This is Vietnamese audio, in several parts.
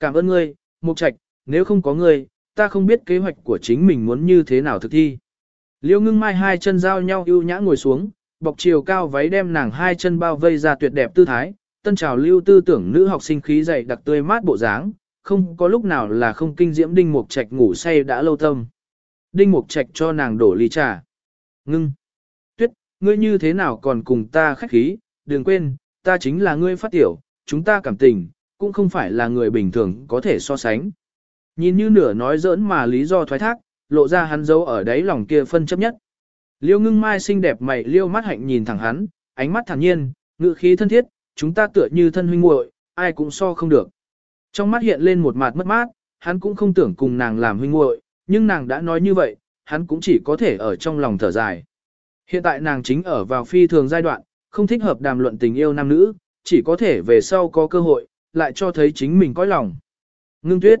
Cảm ơn ngươi, Mục Trạch, nếu không có ngươi, ta không biết kế hoạch của chính mình muốn như thế nào thực thi. Liêu ngưng mai hai chân giao nhau ưu nhã ngồi xuống, bọc chiều cao váy đem nàng hai chân bao vây ra tuyệt đẹp tư thái, tân trào lưu tư tưởng nữ học sinh khí dày đặc tươi mát bộ dáng, không có lúc nào là không kinh diễm đinh mục trạch ngủ say đã lâu tâm. Đinh mục trạch cho nàng đổ ly trà. Ngưng. Tuyết, ngươi như thế nào còn cùng ta khách khí, đừng quên, ta chính là ngươi phát tiểu, chúng ta cảm tình, cũng không phải là người bình thường có thể so sánh. Nhìn như nửa nói giỡn mà lý do thoái thác, lộ ra hắn dấu ở đáy lòng kia phân chấp nhất. Liêu ngưng mai xinh đẹp mày liêu mắt hạnh nhìn thẳng hắn, ánh mắt thản nhiên, ngự khí thân thiết, chúng ta tựa như thân huynh muội, ai cũng so không được. Trong mắt hiện lên một mặt mất mát, hắn cũng không tưởng cùng nàng làm huynh muội, nhưng nàng đã nói như vậy, hắn cũng chỉ có thể ở trong lòng thở dài. Hiện tại nàng chính ở vào phi thường giai đoạn, không thích hợp đàm luận tình yêu nam nữ, chỉ có thể về sau có cơ hội, lại cho thấy chính mình cõi lòng. Ngưng tuyết.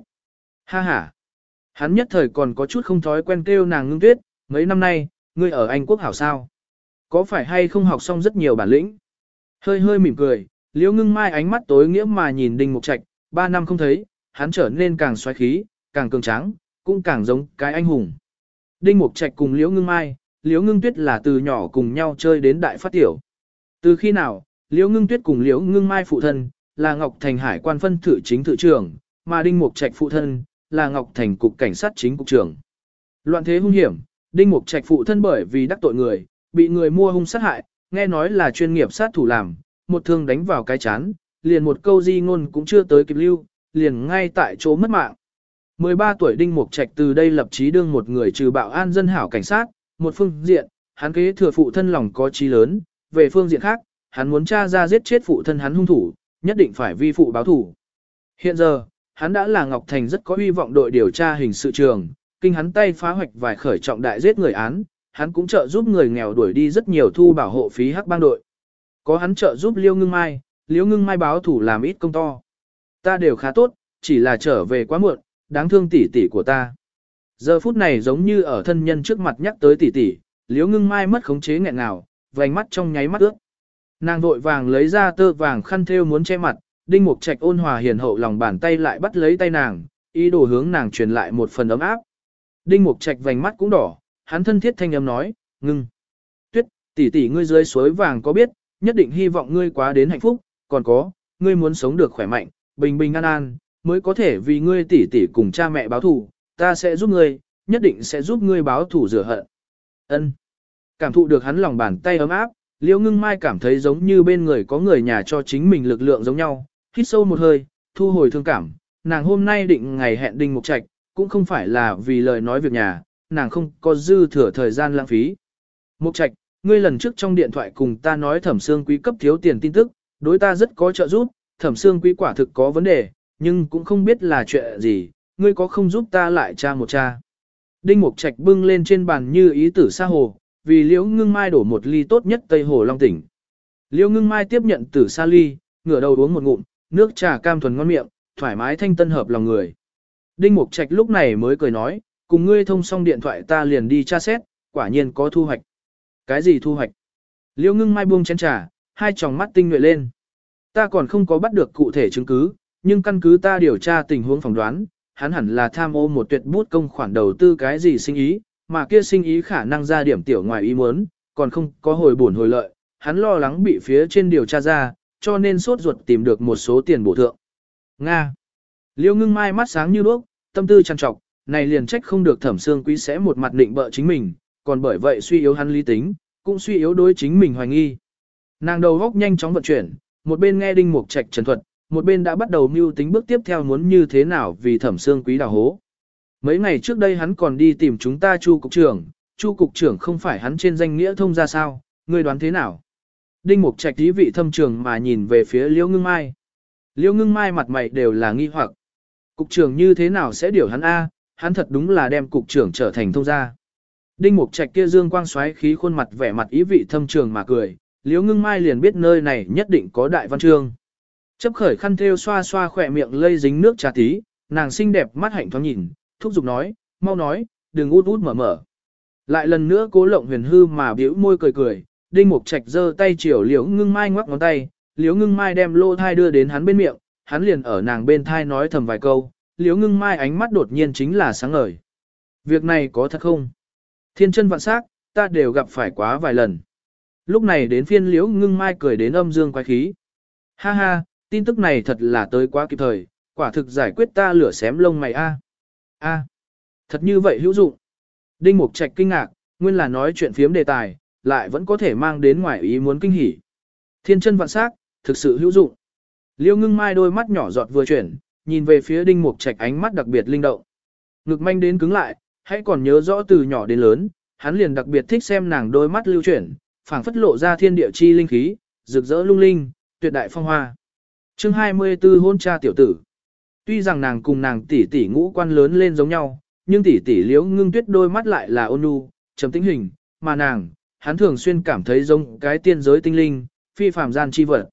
Ha ha. Hắn nhất thời còn có chút không thói quen kêu nàng ngưng tuyết, mấy năm nay, ngươi ở Anh quốc hảo sao? Có phải hay không học xong rất nhiều bản lĩnh? Hơi hơi mỉm cười, liễu ngưng mai ánh mắt tối nghĩa mà nhìn đinh mục trạch, ba năm không thấy, hắn trở nên càng xoáy khí, càng cường tráng, cũng càng giống cái anh hùng. Đinh mục trạch cùng liễu ngưng mai, liễu ngưng tuyết là từ nhỏ cùng nhau chơi đến đại phát tiểu. Từ khi nào, liễu ngưng tuyết cùng liễu ngưng mai phụ thân, là Ngọc Thành Hải quan phân thử chính thự trưởng, mà đinh mục trạch phụ thân, là Ngọc Thành cục cảnh sát chính cục trưởng. Loạn thế hung hiểm, Đinh Mục Trạch phụ thân bởi vì đắc tội người, bị người mua hung sát hại, nghe nói là chuyên nghiệp sát thủ làm, một thương đánh vào cái chán, liền một câu di ngôn cũng chưa tới kịp lưu, liền ngay tại chỗ mất mạng. 13 tuổi Đinh Mục Trạch từ đây lập chí đương một người trừ bạo an dân hảo cảnh sát, một phương diện, hắn kế thừa phụ thân lòng có chí lớn, về phương diện khác, hắn muốn tra ra giết chết phụ thân hắn hung thủ, nhất định phải vi phụ báo thủ. Hiện giờ, hắn đã là Ngọc Thành rất có hy vọng đội điều tra hình sự trường, kinh hắn tay phá hoạch vài khởi trọng đại giết người án, hắn cũng trợ giúp người nghèo đuổi đi rất nhiều thu bảo hộ phí hắc bang đội. Có hắn trợ giúp Liêu Ngưng Mai, Liêu Ngưng Mai báo thủ làm ít công to. Ta đều khá tốt, chỉ là trở về quá muộn, đáng thương tỷ tỷ của ta. Giờ phút này giống như ở thân nhân trước mặt nhắc tới tỷ tỷ, Liêu Ngưng Mai mất khống chế nghẹn nào, vành mắt trong nháy mắt ướt. Nàng vội vàng lấy ra tơ vàng khăn thêu muốn che mặt, Đinh Mục Trạch ôn hòa hiền hậu lòng bàn tay lại bắt lấy tay nàng, ý đồ hướng nàng truyền lại một phần ấm áp. Đinh Mục Trạch vành mắt cũng đỏ, hắn thân thiết thanh âm nói, ngưng. Tuyết, tỷ tỷ ngươi dưới suối vàng có biết, nhất định hy vọng ngươi quá đến hạnh phúc, còn có, ngươi muốn sống được khỏe mạnh, bình bình an an, mới có thể vì ngươi tỷ tỷ cùng cha mẹ báo thù, ta sẽ giúp ngươi, nhất định sẽ giúp ngươi báo thù rửa hận. Ân. Cảm thụ được hắn lòng bàn tay ấm áp, Liễu Ngưng Mai cảm thấy giống như bên người có người nhà cho chính mình lực lượng giống nhau, hít sâu một hơi, thu hồi thương cảm, nàng hôm nay định ngày hẹn Đinh Mục Trạch, cũng không phải là vì lời nói việc nhà, nàng không có dư thừa thời gian lãng phí. Mục trạch, ngươi lần trước trong điện thoại cùng ta nói thẩm xương quý cấp thiếu tiền tin tức, đối ta rất có trợ giúp, thẩm xương quý quả thực có vấn đề, nhưng cũng không biết là chuyện gì, ngươi có không giúp ta lại tra một tra. Đinh Mục Trạch bưng lên trên bàn như ý tử xa hồ, vì Liễu Ngưng Mai đổ một ly tốt nhất Tây Hồ Long tỉnh. Liễu Ngưng Mai tiếp nhận tử sa ly, ngửa đầu uống một ngụm, nước trà cam thuần ngon miệng, thoải mái thanh tân hợp lòng người. Đinh Mục Trạch lúc này mới cười nói, cùng ngươi thông xong điện thoại ta liền đi tra xét, quả nhiên có thu hoạch. Cái gì thu hoạch? liễu ngưng mai buông chén trà, hai tròng mắt tinh nhuệ lên. Ta còn không có bắt được cụ thể chứng cứ, nhưng căn cứ ta điều tra tình huống phỏng đoán, hắn hẳn là tham ô một tuyệt bút công khoản đầu tư cái gì sinh ý, mà kia sinh ý khả năng ra điểm tiểu ngoài ý muốn, còn không có hồi bổn hồi lợi, hắn lo lắng bị phía trên điều tra ra, cho nên sốt ruột tìm được một số tiền bổ thượng. Nga. Liêu ngưng mai mắt sáng như đuốc, tâm tư trăn trọc, này liền trách không được thẩm xương quý sẽ một mặt định bợ chính mình, còn bởi vậy suy yếu hắn lý tính, cũng suy yếu đối chính mình hoài nghi. Nàng đầu góc nhanh chóng vận chuyển, một bên nghe đinh mục trạch trần thuật, một bên đã bắt đầu mưu tính bước tiếp theo muốn như thế nào vì thẩm xương quý đào hố. Mấy ngày trước đây hắn còn đi tìm chúng ta chu cục trưởng, chu cục trưởng không phải hắn trên danh nghĩa thông ra sao, ngươi đoán thế nào? Đinh mục trạch ý vị thâm trường mà nhìn về phía liễu ngưng mai. Liễu ngưng mai mặt mày đều là nghi hoặc. Cục trưởng như thế nào sẽ điều hắn A, hắn thật đúng là đem cục trưởng trở thành thông gia. Đinh Mục Trạch kia dương quang xoáy khí khuôn mặt vẻ mặt ý vị thâm trường mà cười, Liễu Ngưng Mai liền biết nơi này nhất định có đại văn chương. Chấp khởi khăn thêu xoa xoa khỏe miệng lây dính nước trà tí, nàng xinh đẹp mắt hạnh thoáng nhìn, thúc giục nói, mau nói, đừng út út mở mở. Lại lần nữa cố lộng huyền hư mà biểu môi cười cười, Đinh Mục Trạch giơ tay chiều Liễu Ngưng Mai ngoắc ngón tay, Liễu Ngưng Mai đem lô thai đưa đến hắn bên miệng, hắn liền ở nàng bên thai nói thầm vài câu, liếu ngưng mai ánh mắt đột nhiên chính là sáng ngời. Việc này có thật không? Thiên chân vạn sắc, ta đều gặp phải quá vài lần. Lúc này đến phiên liễu ngưng mai cười đến âm dương quái khí. Ha ha, tin tức này thật là tới quá kịp thời, quả thực giải quyết ta lửa xém lông mày a. A, thật như vậy hữu dụng. Đinh Mục Trạch kinh ngạc, nguyên là nói chuyện phiếm đề tài, lại vẫn có thể mang đến ngoài ý muốn kinh hỉ. Thiên chân vạn sắc, thực sự hữu dụng. Liêu ngưng mai đôi mắt nhỏ giọt vừa chuyển, nhìn về phía Đinh Mục Trạch ánh mắt đặc biệt linh động. Ngực manh đến cứng lại, hãy còn nhớ rõ từ nhỏ đến lớn, hắn liền đặc biệt thích xem nàng đôi mắt lưu chuyển, phảng phất lộ ra thiên địa chi linh khí, rực rỡ lung linh, tuyệt đại phong hoa. Chương 24 hôn cha tiểu tử. Tuy rằng nàng cùng nàng tỷ tỷ ngũ quan lớn lên giống nhau, nhưng tỷ tỷ liễu ngưng tuyết đôi mắt lại là ôn nhu, trầm tĩnh hình, mà nàng, hắn thường xuyên cảm thấy giống cái tiên giới tinh linh, phi phàm gian chi vật.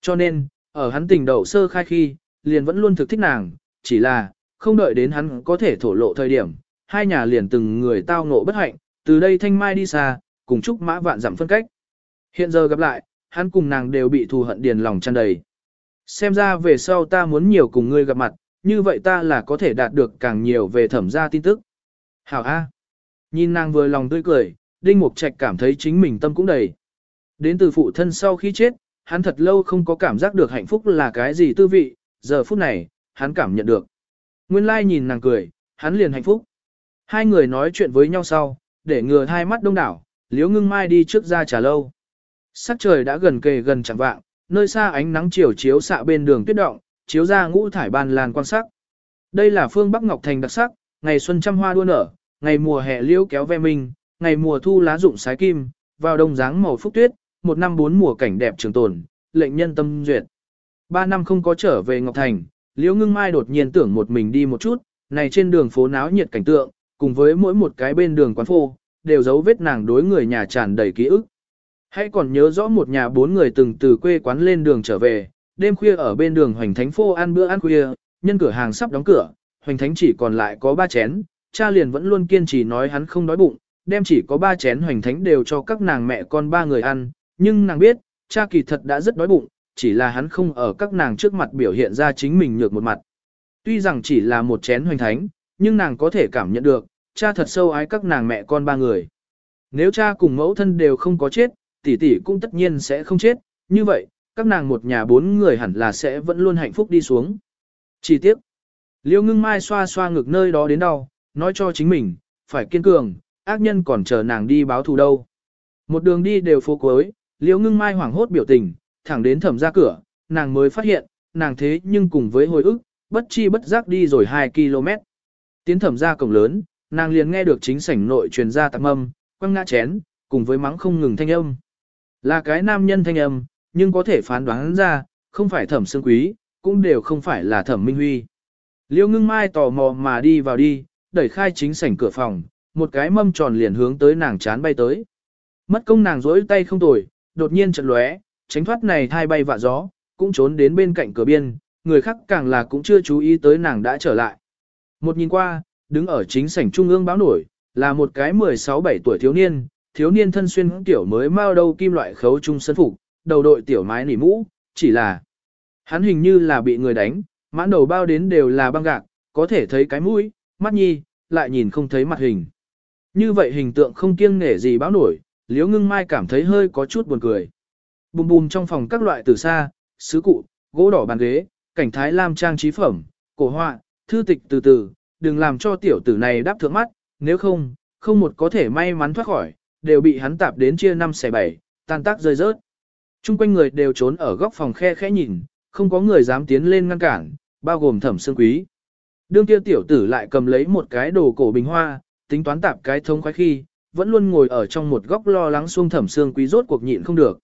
Cho nên, ở hắn tình đầu sơ khai khi, liền vẫn luôn thực thích nàng, chỉ là, không đợi đến hắn có thể thổ lộ thời điểm, hai nhà liền từng người tao ngộ bất hạnh, từ đây thanh mai đi xa, cùng chúc mã vạn giảm phân cách. Hiện giờ gặp lại, hắn cùng nàng đều bị thù hận điền lòng tràn đầy. Xem ra về sau ta muốn nhiều cùng ngươi gặp mặt, như vậy ta là có thể đạt được càng nhiều về thẩm gia tin tức. Hảo A. Nhìn nàng vừa lòng tươi cười, Đinh Mục Trạch cảm thấy chính mình tâm cũng đầy. Đến từ phụ thân sau khi chết, hắn thật lâu không có cảm giác được hạnh phúc là cái gì tư vị, giờ phút này, hắn cảm nhận được. Nguyên lai nhìn nàng cười, hắn liền hạnh phúc. Hai người nói chuyện với nhau sau, để ngừa hai mắt đông đảo, liếu ngưng mai đi trước ra trà lâu. Sắc trời đã gần kề gần chẳng vạng, nơi xa ánh nắng chiều chiếu xạ bên đường tuyết động, chiếu ra ngũ thải ban lan quan sắc. Đây là phương Bắc Ngọc Thành đặc sắc, ngày xuân trăm hoa đua nở, ngày mùa hè liễu kéo ve mình, ngày mùa thu lá rụng sái kim, vào đông dáng màu phúc tuyết, một năm bốn mùa cảnh đẹp trường tồn, lệnh nhân tâm duyệt. Ba năm không có trở về Ngọc Thành, liễu ngưng mai đột nhiên tưởng một mình đi một chút, này trên đường phố náo nhiệt cảnh tượng, cùng với mỗi một cái bên đường quán phô, đều dấu vết nàng đối người nhà tràn đầy ký ức. Hãy còn nhớ rõ một nhà bốn người từng từ quê quán lên đường trở về, đêm khuya ở bên đường Hoành Thánh Phô ăn bữa ăn khuya, nhân cửa hàng sắp đóng cửa, Hoành Thánh chỉ còn lại có ba chén, cha liền vẫn luôn kiên trì nói hắn không đói bụng, đem chỉ có ba chén Hoành Thánh đều cho các nàng mẹ con ba người ăn, nhưng nàng biết, cha kỳ thật đã rất đói bụng, chỉ là hắn không ở các nàng trước mặt biểu hiện ra chính mình nhược một mặt. Tuy rằng chỉ là một chén Hoành Thánh, nhưng nàng có thể cảm nhận được, cha thật sâu ái các nàng mẹ con ba người. Nếu cha cùng mẫu thân đều không có chết, tỷ tỷ cũng tất nhiên sẽ không chết, như vậy, các nàng một nhà bốn người hẳn là sẽ vẫn luôn hạnh phúc đi xuống. Chỉ tiếc, Liêu ngưng mai xoa xoa ngực nơi đó đến đau, nói cho chính mình, phải kiên cường, ác nhân còn chờ nàng đi báo thù đâu. Một đường đi đều phố cuối, Liêu ngưng mai hoảng hốt biểu tình, thẳng đến thẩm ra cửa, nàng mới phát hiện, nàng thế nhưng cùng với hồi ức, bất chi bất giác đi rồi 2 km. Tiến thẩm ra cổng lớn, nàng liền nghe được chính sảnh nội truyền ra tạm âm, quăng ngã chén, cùng với mắng không ngừng thanh âm. Là cái nam nhân thanh âm, nhưng có thể phán đoán ra, không phải thẩm xương quý, cũng đều không phải là thẩm minh huy. Liêu ngưng mai tò mò mà đi vào đi, đẩy khai chính sảnh cửa phòng, một cái mâm tròn liền hướng tới nàng chán bay tới. Mất công nàng rỗi tay không tồi, đột nhiên chợt lóe, tránh thoát này thai bay vạ gió, cũng trốn đến bên cạnh cửa biên, người khác càng là cũng chưa chú ý tới nàng đã trở lại. Một nhìn qua, đứng ở chính sảnh trung ương báo nổi, là một cái 16-17 tuổi thiếu niên, thiếu niên thân xuyên tiểu mới mao đâu kim loại khấu trung sân phục, đầu đội tiểu mái nỉ mũ, chỉ là hắn hình như là bị người đánh, mãn đầu bao đến đều là băng gạc, có thể thấy cái mũi, mắt nhi, lại nhìn không thấy mặt hình. Như vậy hình tượng không kiêng nể gì báo nổi, liếu ngưng mai cảm thấy hơi có chút buồn cười. Bùm bùm trong phòng các loại từ xa, sứ cụ, gỗ đỏ bàn ghế, cảnh thái lam trang trí phẩm, cổ họa, thư tịch từ từ, đừng làm cho tiểu tử này đáp thượng mắt, nếu không, không một có thể may mắn thoát khỏi, đều bị hắn tạp đến chia năm xẻ bảy, tan tác rơi rớt. Trung quanh người đều trốn ở góc phòng khe khẽ nhìn, không có người dám tiến lên ngăn cản, bao gồm thẩm sương quý. Đương kia tiểu tử lại cầm lấy một cái đồ cổ bình hoa, tính toán tạp cái thông khoái khi, vẫn luôn ngồi ở trong một góc lo lắng xuông thẩm sương quý rốt cuộc nhịn không được.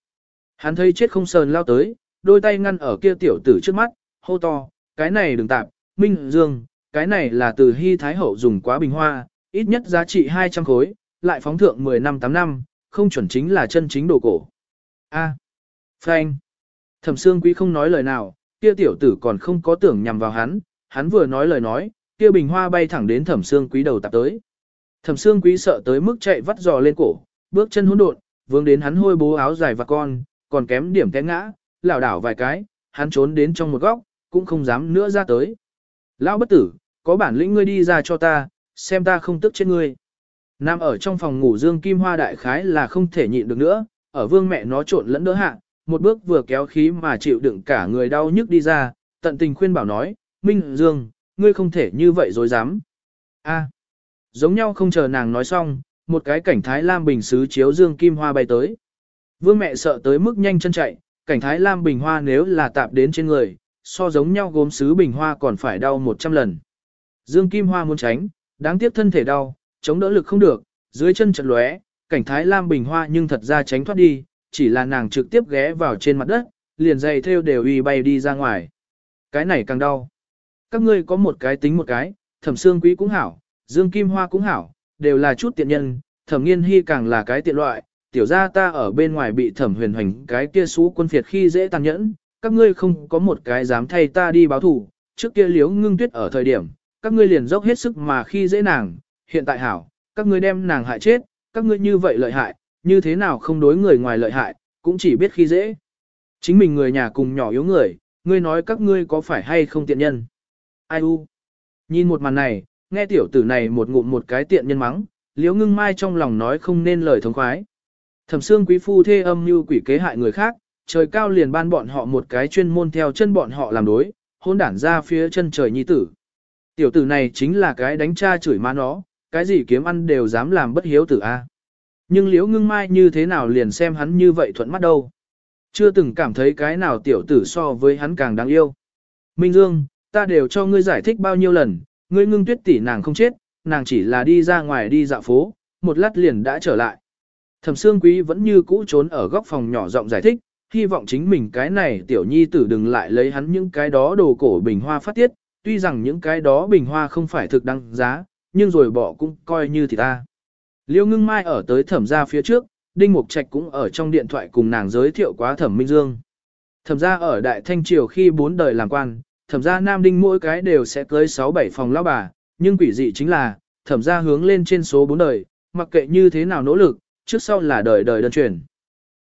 Hắn thấy chết không sờn lao tới, đôi tay ngăn ở kia tiểu tử trước mắt, hô to, cái này đừng tạp, Minh Dương, cái này là từ hy thái hậu dùng quá bình hoa, ít nhất giá trị 200 khối, lại phóng thượng 10 năm 8 năm, không chuẩn chính là chân chính đồ cổ. A. Phanh. Thẩm Sương Quý không nói lời nào, kia tiểu tử còn không có tưởng nhằm vào hắn, hắn vừa nói lời nói, kia bình hoa bay thẳng đến Thẩm Sương Quý đầu tạp tới. Thẩm Sương Quý sợ tới mức chạy vắt giò lên cổ, bước chân hỗn độn, vướng đến hắn hôi bố áo dài và con, còn kém điểm té ngã, lảo đảo vài cái, hắn trốn đến trong một góc, cũng không dám nữa ra tới. Lão bất tử, có bản lĩnh ngươi đi ra cho ta, xem ta không tức chết ngươi. Nam ở trong phòng ngủ Dương Kim Hoa đại khái là không thể nhịn được nữa, ở vương mẹ nó trộn lẫn đỡ hạ, một bước vừa kéo khí mà chịu đựng cả người đau nhức đi ra, tận tình khuyên bảo nói, Minh Dương, ngươi không thể như vậy dối dám. A, à, giống nhau không chờ nàng nói xong, một cái cảnh thái lam bình sứ chiếu Dương Kim Hoa bay tới. Vương mẹ sợ tới mức nhanh chân chạy, cảnh thái lam bình hoa nếu là tạp đến trên người, so giống nhau gốm sứ bình hoa còn phải đau 100 lần. Dương Kim Hoa muốn tránh, đáng tiếc thân thể đau, chống đỡ lực không được, dưới chân chật lóe, cảnh thái lam bình hoa nhưng thật ra tránh thoát đi, chỉ là nàng trực tiếp ghé vào trên mặt đất, liền dày theo đều uy bay đi ra ngoài. Cái này càng đau. Các ngươi có một cái tính một cái, thẩm xương quý cũng hảo, dương kim hoa cũng hảo, đều là chút tiện nhân, thẩm nghiên hy càng là cái tiện loại, tiểu ra ta ở bên ngoài bị thẩm huyền hoành cái kia xú quân phiệt khi dễ tàn nhẫn, các ngươi không có một cái dám thay ta đi báo thủ, trước kia liếu ngưng tuyết ở thời điểm, các ngươi liền dốc hết sức mà khi dễ nàng, hiện tại hảo, các ngươi đem nàng hại chết, các ngươi như vậy lợi hại, như thế nào không đối người ngoài lợi hại, cũng chỉ biết khi dễ. Chính mình người nhà cùng nhỏ yếu người, ngươi nói các ngươi có phải hay không tiện nhân. Ai u? Nhìn một màn này, nghe tiểu tử này một ngụm một cái tiện nhân mắng, liếu ngưng mai trong lòng nói không nên lời thống khoái. Thẩm xương quý phu thê âm như quỷ kế hại người khác, trời cao liền ban bọn họ một cái chuyên môn theo chân bọn họ làm đối, hôn đản ra phía chân trời nhi tử. Tiểu tử này chính là cái đánh cha chửi má nó, cái gì kiếm ăn đều dám làm bất hiếu tử A. Nhưng liễu ngưng mai như thế nào liền xem hắn như vậy thuận mắt đâu. Chưa từng cảm thấy cái nào tiểu tử so với hắn càng đáng yêu. Minh Dương, ta đều cho ngươi giải thích bao nhiêu lần, ngươi ngưng tuyết tỷ nàng không chết, nàng chỉ là đi ra ngoài đi dạo phố, một lát liền đã trở lại. Thẩm Sương Quý vẫn như cũ trốn ở góc phòng nhỏ rộng giải thích, hy vọng chính mình cái này tiểu nhi tử đừng lại lấy hắn những cái đó đồ cổ bình hoa phát tiết, tuy rằng những cái đó bình hoa không phải thực đăng giá, nhưng rồi bỏ cũng coi như thì ta. Liêu ngưng mai ở tới thẩm gia phía trước, Đinh Mục Trạch cũng ở trong điện thoại cùng nàng giới thiệu quá thẩm Minh Dương. Thẩm gia ở Đại Thanh Triều khi bốn đời làm quan, thẩm gia Nam Đinh mỗi cái đều sẽ cưới 6-7 phòng lão bà, nhưng quỷ dị chính là, thẩm gia hướng lên trên số 4 đời, mặc kệ như thế nào nỗ lực, trước sau là đời đời đơn truyền.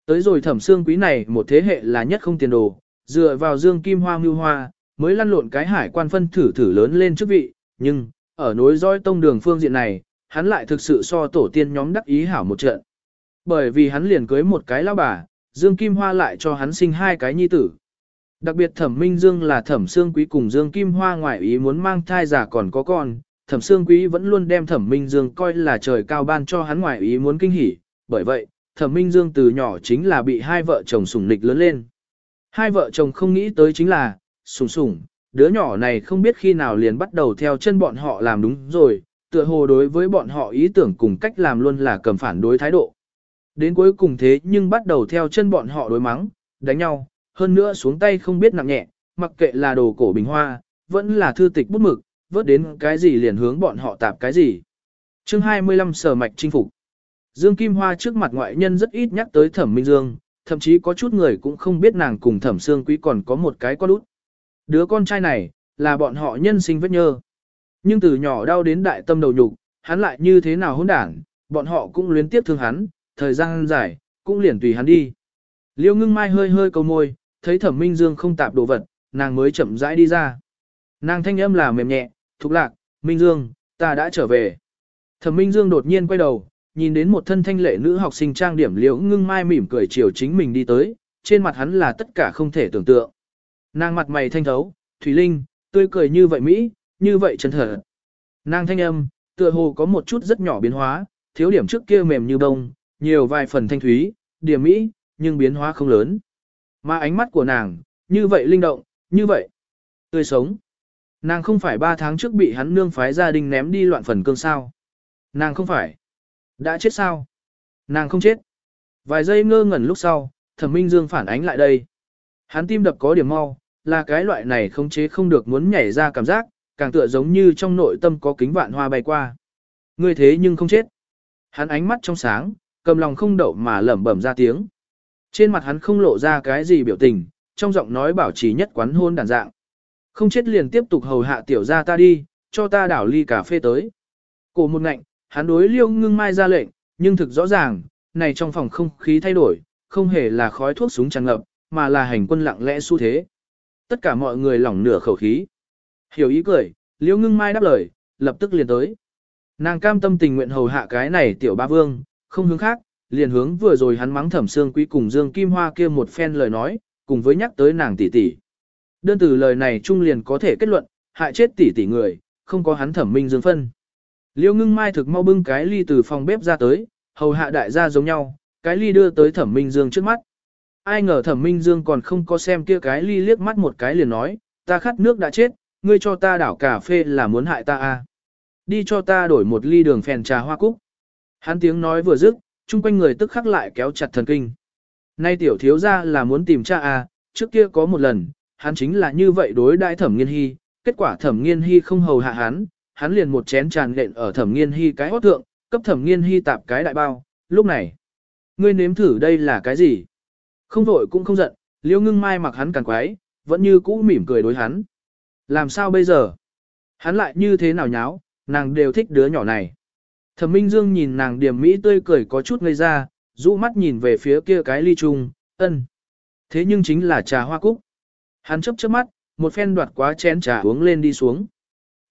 Tới rồi thẩm xương quý này một thế hệ là nhất không tiền đồ, dựa vào dương kim hoa ngưu hoa, mới lăn lộn cái hải quan phân thử thử lớn lên chức vị, nhưng, ở nối dõi tông đường phương diện này, hắn lại thực sự so tổ tiên nhóm đắc ý hảo một trận. Bởi vì hắn liền cưới một cái lão bà, Dương Kim Hoa lại cho hắn sinh hai cái nhi tử. Đặc biệt Thẩm Minh Dương là Thẩm Sương Quý cùng Dương Kim Hoa ngoại ý muốn mang thai giả còn có con, Thẩm Sương Quý vẫn luôn đem Thẩm Minh Dương coi là trời cao ban cho hắn ngoại ý muốn kinh hỉ, bởi vậy, Thẩm Minh Dương từ nhỏ chính là bị hai vợ chồng sủng nịch lớn lên. Hai vợ chồng không nghĩ tới chính là, sủng sủng, đứa nhỏ này không biết khi nào liền bắt đầu theo chân bọn họ làm đúng rồi, tựa hồ đối với bọn họ ý tưởng cùng cách làm luôn là cầm phản đối thái độ. Đến cuối cùng thế nhưng bắt đầu theo chân bọn họ đối mắng, đánh nhau, hơn nữa xuống tay không biết nặng nhẹ, mặc kệ là đồ cổ bình hoa, vẫn là thư tịch bút mực, vớt đến cái gì liền hướng bọn họ tạp cái gì. chương 25 sở mạch chinh phục. Dương Kim Hoa trước mặt ngoại nhân rất ít nhắc tới thẩm Minh Dương, thậm chí có chút người cũng không biết nàng cùng thẩm Sương Quý còn có một cái con út. Đứa con trai này, là bọn họ nhân sinh vết nhơ. Nhưng từ nhỏ đau đến đại tâm đầu nhục, hắn lại như thế nào hỗn đảng, bọn họ cũng luyến tiếp thương hắn, thời gian dài, cũng liền tùy hắn đi. Liêu ngưng mai hơi hơi cầu môi, thấy thẩm minh dương không tạp đồ vật, nàng mới chậm rãi đi ra. Nàng thanh âm là mềm nhẹ, thục lạc, minh dương, ta đã trở về. Thẩm minh dương đột nhiên quay đầu, nhìn đến một thân thanh lệ nữ học sinh trang điểm liễu ngưng mai mỉm cười chiều chính mình đi tới, trên mặt hắn là tất cả không thể tưởng tượng. Nàng mặt mày thanh thấu, Thủy Linh, tươi cười như vậy Mỹ, như vậy chân thở. Nàng thanh âm, tựa hồ có một chút rất nhỏ biến hóa, thiếu điểm trước kia mềm như bông, nhiều vài phần thanh thúy, điểm Mỹ, nhưng biến hóa không lớn. Mà ánh mắt của nàng, như vậy linh động, như vậy, tươi sống. Nàng không phải ba tháng trước bị hắn nương phái gia đình ném đi loạn phần cương sao. Nàng không phải. Đã chết sao? Nàng không chết. Vài giây ngơ ngẩn lúc sau, thẩm minh dương phản ánh lại đây. Hắn tim đập có điểm mau, là cái loại này không chế không được muốn nhảy ra cảm giác, càng tựa giống như trong nội tâm có kính vạn hoa bay qua. Ngươi thế nhưng không chết. Hắn ánh mắt trong sáng, cầm lòng không đậu mà lẩm bẩm ra tiếng. Trên mặt hắn không lộ ra cái gì biểu tình, trong giọng nói bảo trì nhất quán hôn đàn dạng. Không chết liền tiếp tục hầu hạ tiểu ra ta đi, cho ta đảo ly cà phê tới. Cổ một ngạnh, hắn đối liêu ngưng mai ra lệnh, nhưng thực rõ ràng, này trong phòng không khí thay đổi, không hề là khói thuốc súng tràn ngập, mà là hành quân lặng lẽ xu thế tất cả mọi người lỏng nửa khẩu khí. Hiểu ý cười, liễu ngưng mai đáp lời, lập tức liền tới. Nàng cam tâm tình nguyện hầu hạ cái này tiểu ba vương, không hướng khác, liền hướng vừa rồi hắn mắng thẩm xương quý cùng Dương Kim Hoa kia một phen lời nói, cùng với nhắc tới nàng tỷ tỷ. Đơn từ lời này trung liền có thể kết luận, hại chết tỷ tỷ người, không có hắn thẩm minh dương phân. Liêu ngưng mai thực mau bưng cái ly từ phòng bếp ra tới, hầu hạ đại gia giống nhau, cái ly đưa tới thẩm minh dương trước mắt. Ai ngờ thẩm minh dương còn không có xem kia cái ly liếc mắt một cái liền nói, ta khát nước đã chết, ngươi cho ta đảo cà phê là muốn hại ta à. Đi cho ta đổi một ly đường phèn trà hoa cúc. Hắn tiếng nói vừa dứt, chung quanh người tức khắc lại kéo chặt thần kinh. Nay tiểu thiếu ra là muốn tìm cha à, trước kia có một lần, hắn chính là như vậy đối đại thẩm nghiên hy, kết quả thẩm nghiên hy không hầu hạ hắn, hắn liền một chén tràn lện ở thẩm nghiên hy cái hót thượng, cấp thẩm nghiên hy tạp cái đại bao, lúc này. Ngươi nếm thử đây là cái gì? Không vội cũng không giận, liêu ngưng mai mặc hắn càng quái, vẫn như cũ mỉm cười đối hắn. Làm sao bây giờ? Hắn lại như thế nào nháo, nàng đều thích đứa nhỏ này. Thẩm Minh Dương nhìn nàng điểm mỹ tươi cười có chút ngây ra, rũ mắt nhìn về phía kia cái ly chung, ân. Thế nhưng chính là trà hoa cúc. Hắn chấp chớp mắt, một phen đoạt quá chén trà uống lên đi xuống.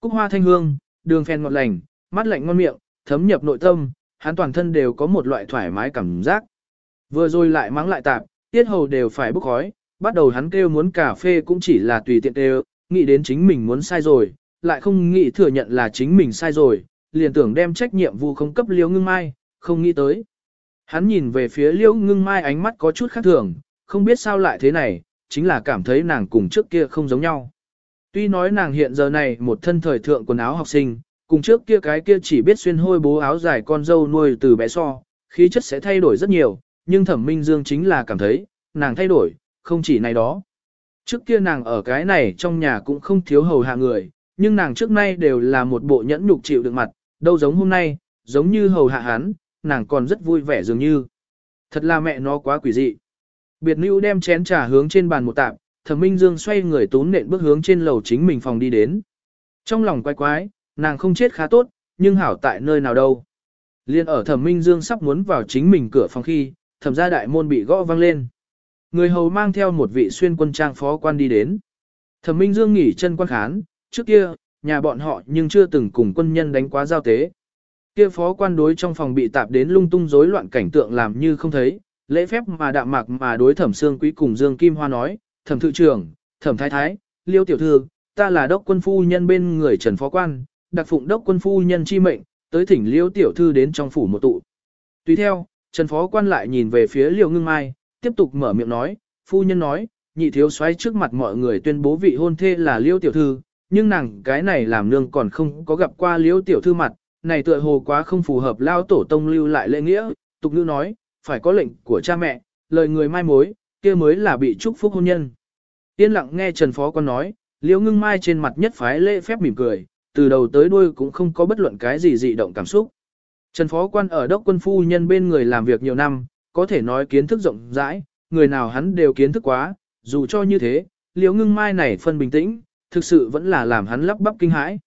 Cúc hoa thanh hương, đường phen ngọt lành, mắt lạnh ngon miệng, thấm nhập nội tâm, hắn toàn thân đều có một loại thoải mái cảm giác. Vừa rồi lại mắng lại tạp, tiết hầu đều phải bốc khói, bắt đầu hắn kêu muốn cà phê cũng chỉ là tùy tiện kêu, nghĩ đến chính mình muốn sai rồi, lại không nghĩ thừa nhận là chính mình sai rồi, liền tưởng đem trách nhiệm vu không cấp liễu ngưng mai, không nghĩ tới. Hắn nhìn về phía liễu ngưng mai ánh mắt có chút khác thường, không biết sao lại thế này, chính là cảm thấy nàng cùng trước kia không giống nhau. Tuy nói nàng hiện giờ này một thân thời thượng quần áo học sinh, cùng trước kia cái kia chỉ biết xuyên hôi bố áo dài con dâu nuôi từ bé so, khí chất sẽ thay đổi rất nhiều, nhưng thẩm minh dương chính là cảm thấy, nàng thay đổi, không chỉ này đó. Trước kia nàng ở cái này trong nhà cũng không thiếu hầu hạ người, nhưng nàng trước nay đều là một bộ nhẫn nhục chịu được mặt, đâu giống hôm nay, giống như hầu hạ hắn, nàng còn rất vui vẻ dường như. Thật là mẹ nó quá quỷ dị. Biệt nữ đem chén trà hướng trên bàn một tạm, Thẩm Minh Dương xoay người tún nện bước hướng trên lầu chính mình phòng đi đến. Trong lòng quái quái, nàng không chết khá tốt, nhưng hảo tại nơi nào đâu. Liên ở Thẩm Minh Dương sắp muốn vào chính mình cửa phòng khi, thẩm gia đại môn bị gõ vang lên. Người hầu mang theo một vị xuyên quân trang phó quan đi đến. Thẩm Minh Dương nghỉ chân quan khán, trước kia, nhà bọn họ nhưng chưa từng cùng quân nhân đánh quá giao tế. Kia phó quan đối trong phòng bị tạp đến lung tung rối loạn cảnh tượng làm như không thấy, lễ phép mà đạm mạc mà đối thẩm xương quý cùng Dương Kim Hoa nói, thẩm thự trưởng, thẩm thái thái, liêu tiểu thư, ta là đốc quân phu nhân bên người trần phó quan, đặc phụng đốc quân phu nhân chi mệnh, tới thỉnh liêu tiểu thư đến trong phủ một tụ. Tùy theo, trần phó quan lại nhìn về phía liêu ngưng mai, tiếp tục mở miệng nói, phu nhân nói, nhị thiếu soái trước mặt mọi người tuyên bố vị hôn thê là liêu tiểu thư, nhưng nàng cái này làm nương còn không có gặp qua liêu tiểu thư mặt, này tựa hồ quá không phù hợp lao tổ tông lưu lại lễ nghĩa, tục nữ nói, phải có lệnh của cha mẹ, lời người mai mối, kia mới là bị chúc phúc hôn nhân. Yên lặng nghe Trần Phó Quan nói, Liễu Ngưng Mai trên mặt nhất phái lễ phép mỉm cười, từ đầu tới đuôi cũng không có bất luận cái gì dị động cảm xúc. Trần Phó Quan ở đốc quân phu nhân bên người làm việc nhiều năm, có thể nói kiến thức rộng rãi, người nào hắn đều kiến thức quá, dù cho như thế, Liễu Ngưng Mai này phân bình tĩnh, thực sự vẫn là làm hắn lắp bắp kinh hãi.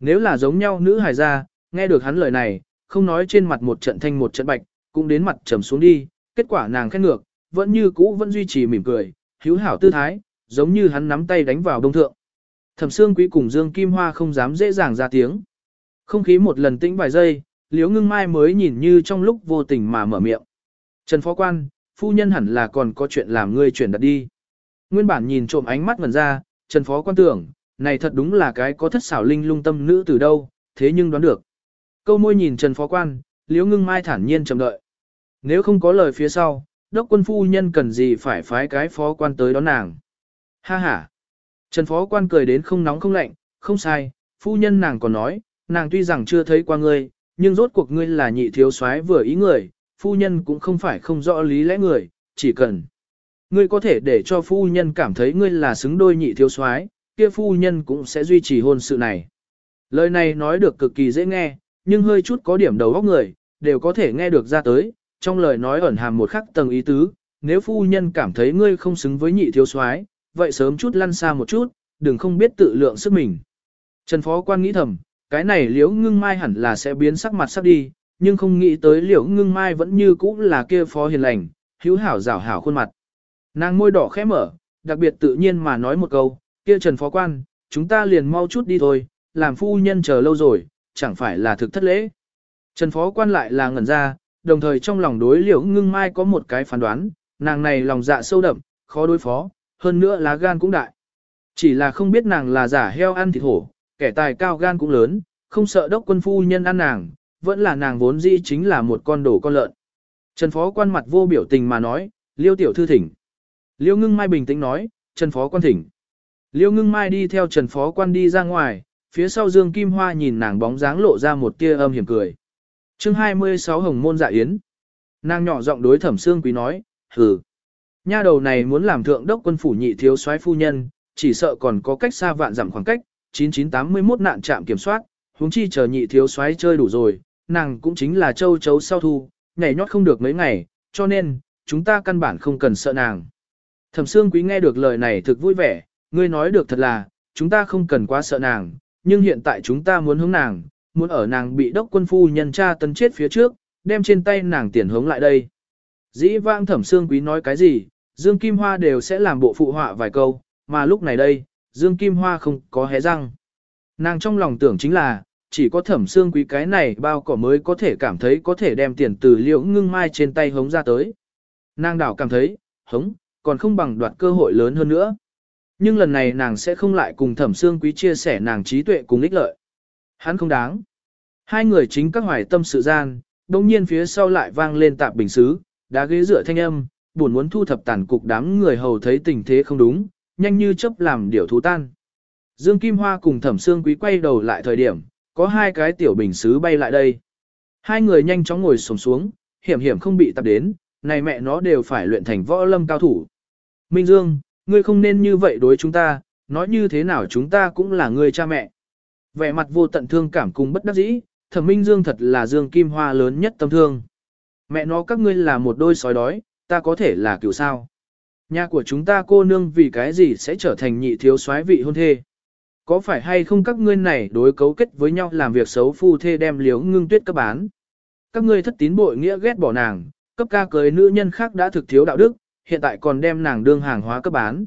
Nếu là giống nhau nữ hài gia, nghe được hắn lời này, không nói trên mặt một trận thanh một trận bạch, cũng đến mặt trầm xuống đi, kết quả nàng khét ngược, vẫn như cũ vẫn duy trì mỉm cười, hữu hảo tư thái, giống như hắn nắm tay đánh vào đông thượng. Thẩm Sương Quý cùng Dương Kim Hoa không dám dễ dàng ra tiếng. Không khí một lần tĩnh vài giây, Liễu Ngưng Mai mới nhìn như trong lúc vô tình mà mở miệng. Trần Phó Quan, phu nhân hẳn là còn có chuyện làm ngươi chuyển đặt đi. Nguyên bản nhìn trộm ánh mắt ngần ra, Trần Phó Quan tưởng, này thật đúng là cái có thất xảo linh lung tâm nữ từ đâu, thế nhưng đoán được. Câu môi nhìn Trần Phó Quan, Liễu Ngưng Mai thản nhiên chờ đợi. Nếu không có lời phía sau, đốc quân phu nhân cần gì phải phái cái phó quan tới đón nàng. Ha ha. Trần phó quan cười đến không nóng không lạnh, không sai, phu nhân nàng còn nói, nàng tuy rằng chưa thấy qua ngươi, nhưng rốt cuộc ngươi là nhị thiếu soái vừa ý người, phu nhân cũng không phải không rõ lý lẽ người, chỉ cần ngươi có thể để cho phu nhân cảm thấy ngươi là xứng đôi nhị thiếu soái, kia phu nhân cũng sẽ duy trì hôn sự này. Lời này nói được cực kỳ dễ nghe, nhưng hơi chút có điểm đầu óc người, đều có thể nghe được ra tới, trong lời nói ẩn hàm một khắc tầng ý tứ, nếu phu nhân cảm thấy ngươi không xứng với nhị thiếu soái, vậy sớm chút lăn xa một chút, đừng không biết tự lượng sức mình. Trần phó quan nghĩ thầm, cái này liễu ngưng mai hẳn là sẽ biến sắc mặt sắp đi, nhưng không nghĩ tới liễu ngưng mai vẫn như cũ là kia phó hiền lành, hữu hảo rảo hảo khuôn mặt. Nàng môi đỏ khẽ mở, đặc biệt tự nhiên mà nói một câu, kia Trần Phó Quan, chúng ta liền mau chút đi thôi, làm phu nhân chờ lâu rồi, chẳng phải là thực thất lễ. Trần Phó Quan lại là ngẩn ra, đồng thời trong lòng đối liễu ngưng mai có một cái phán đoán, nàng này lòng dạ sâu đậm, khó đối phó, hơn nữa lá gan cũng đại. Chỉ là không biết nàng là giả heo ăn thịt hổ, kẻ tài cao gan cũng lớn, không sợ đốc quân phu nhân ăn nàng, vẫn là nàng vốn dĩ chính là một con đổ con lợn. Trần Phó quan mặt vô biểu tình mà nói, Liêu tiểu thư thỉnh. Liêu ngưng mai bình tĩnh nói, Trần Phó quan thỉnh. Liêu ngưng mai đi theo Trần Phó quan đi ra ngoài, phía sau Dương Kim Hoa nhìn nàng bóng dáng lộ ra một tia âm hiểm cười. chương 26 Hồng Môn Dạ Yến. Nàng nhỏ giọng đối thẩm xương quý nói, hừ. Nha đầu này muốn làm thượng đốc quân phủ nhị thiếu soái phu nhân, chỉ sợ còn có cách xa vạn dặm khoảng cách, 9981 nạn trạm kiểm soát, huống chi chờ nhị thiếu soái chơi đủ rồi, nàng cũng chính là châu chấu sau thu, nhảy nhót không được mấy ngày, cho nên, chúng ta căn bản không cần sợ nàng. Thẩm Sương Quý nghe được lời này thực vui vẻ, ngươi nói được thật là, chúng ta không cần quá sợ nàng, nhưng hiện tại chúng ta muốn hướng nàng, muốn ở nàng bị đốc quân phu nhân tra tấn chết phía trước, đem trên tay nàng tiền hướng lại đây. Dĩ vãng Thẩm Sương Quý nói cái gì, Dương Kim Hoa đều sẽ làm bộ phụ họa vài câu, mà lúc này đây, Dương Kim Hoa không có hé răng. Nàng trong lòng tưởng chính là, chỉ có thẩm xương quý cái này bao cỏ mới có thể cảm thấy có thể đem tiền từ liễu ngưng mai trên tay hống ra tới. Nàng đảo cảm thấy, hống, còn không bằng đoạt cơ hội lớn hơn nữa. Nhưng lần này nàng sẽ không lại cùng thẩm xương quý chia sẻ nàng trí tuệ cùng ích lợi. Hắn không đáng. Hai người chính các hoài tâm sự gian, đồng nhiên phía sau lại vang lên tạp bình xứ, đá ghế dựa thanh âm, buồn muốn thu thập tàn cục đám người hầu thấy tình thế không đúng, nhanh như chấp làm điểu thú tan. Dương Kim Hoa cùng Thẩm Sương Quý quay đầu lại thời điểm, có hai cái tiểu bình xứ bay lại đây. Hai người nhanh chóng ngồi sổng xuống, hiểm hiểm không bị tập đến, này mẹ nó đều phải luyện thành võ lâm cao thủ. Minh Dương, ngươi không nên như vậy đối chúng ta, nói như thế nào chúng ta cũng là người cha mẹ. Vẻ mặt vô tận thương cảm cùng bất đắc dĩ, thẩm Minh Dương thật là Dương Kim Hoa lớn nhất tâm thương. Mẹ nó các ngươi là một đôi sói đói, ta có thể là kiểu sao. Nhà của chúng ta cô nương vì cái gì sẽ trở thành nhị thiếu soái vị hôn thê. Có phải hay không các ngươi này đối cấu kết với nhau làm việc xấu phu thê đem liếu ngưng tuyết cấp bán. Các ngươi thất tín bội nghĩa ghét bỏ nàng, cấp ca cưới nữ nhân khác đã thực thiếu đạo đức, hiện tại còn đem nàng đương hàng hóa cấp bán.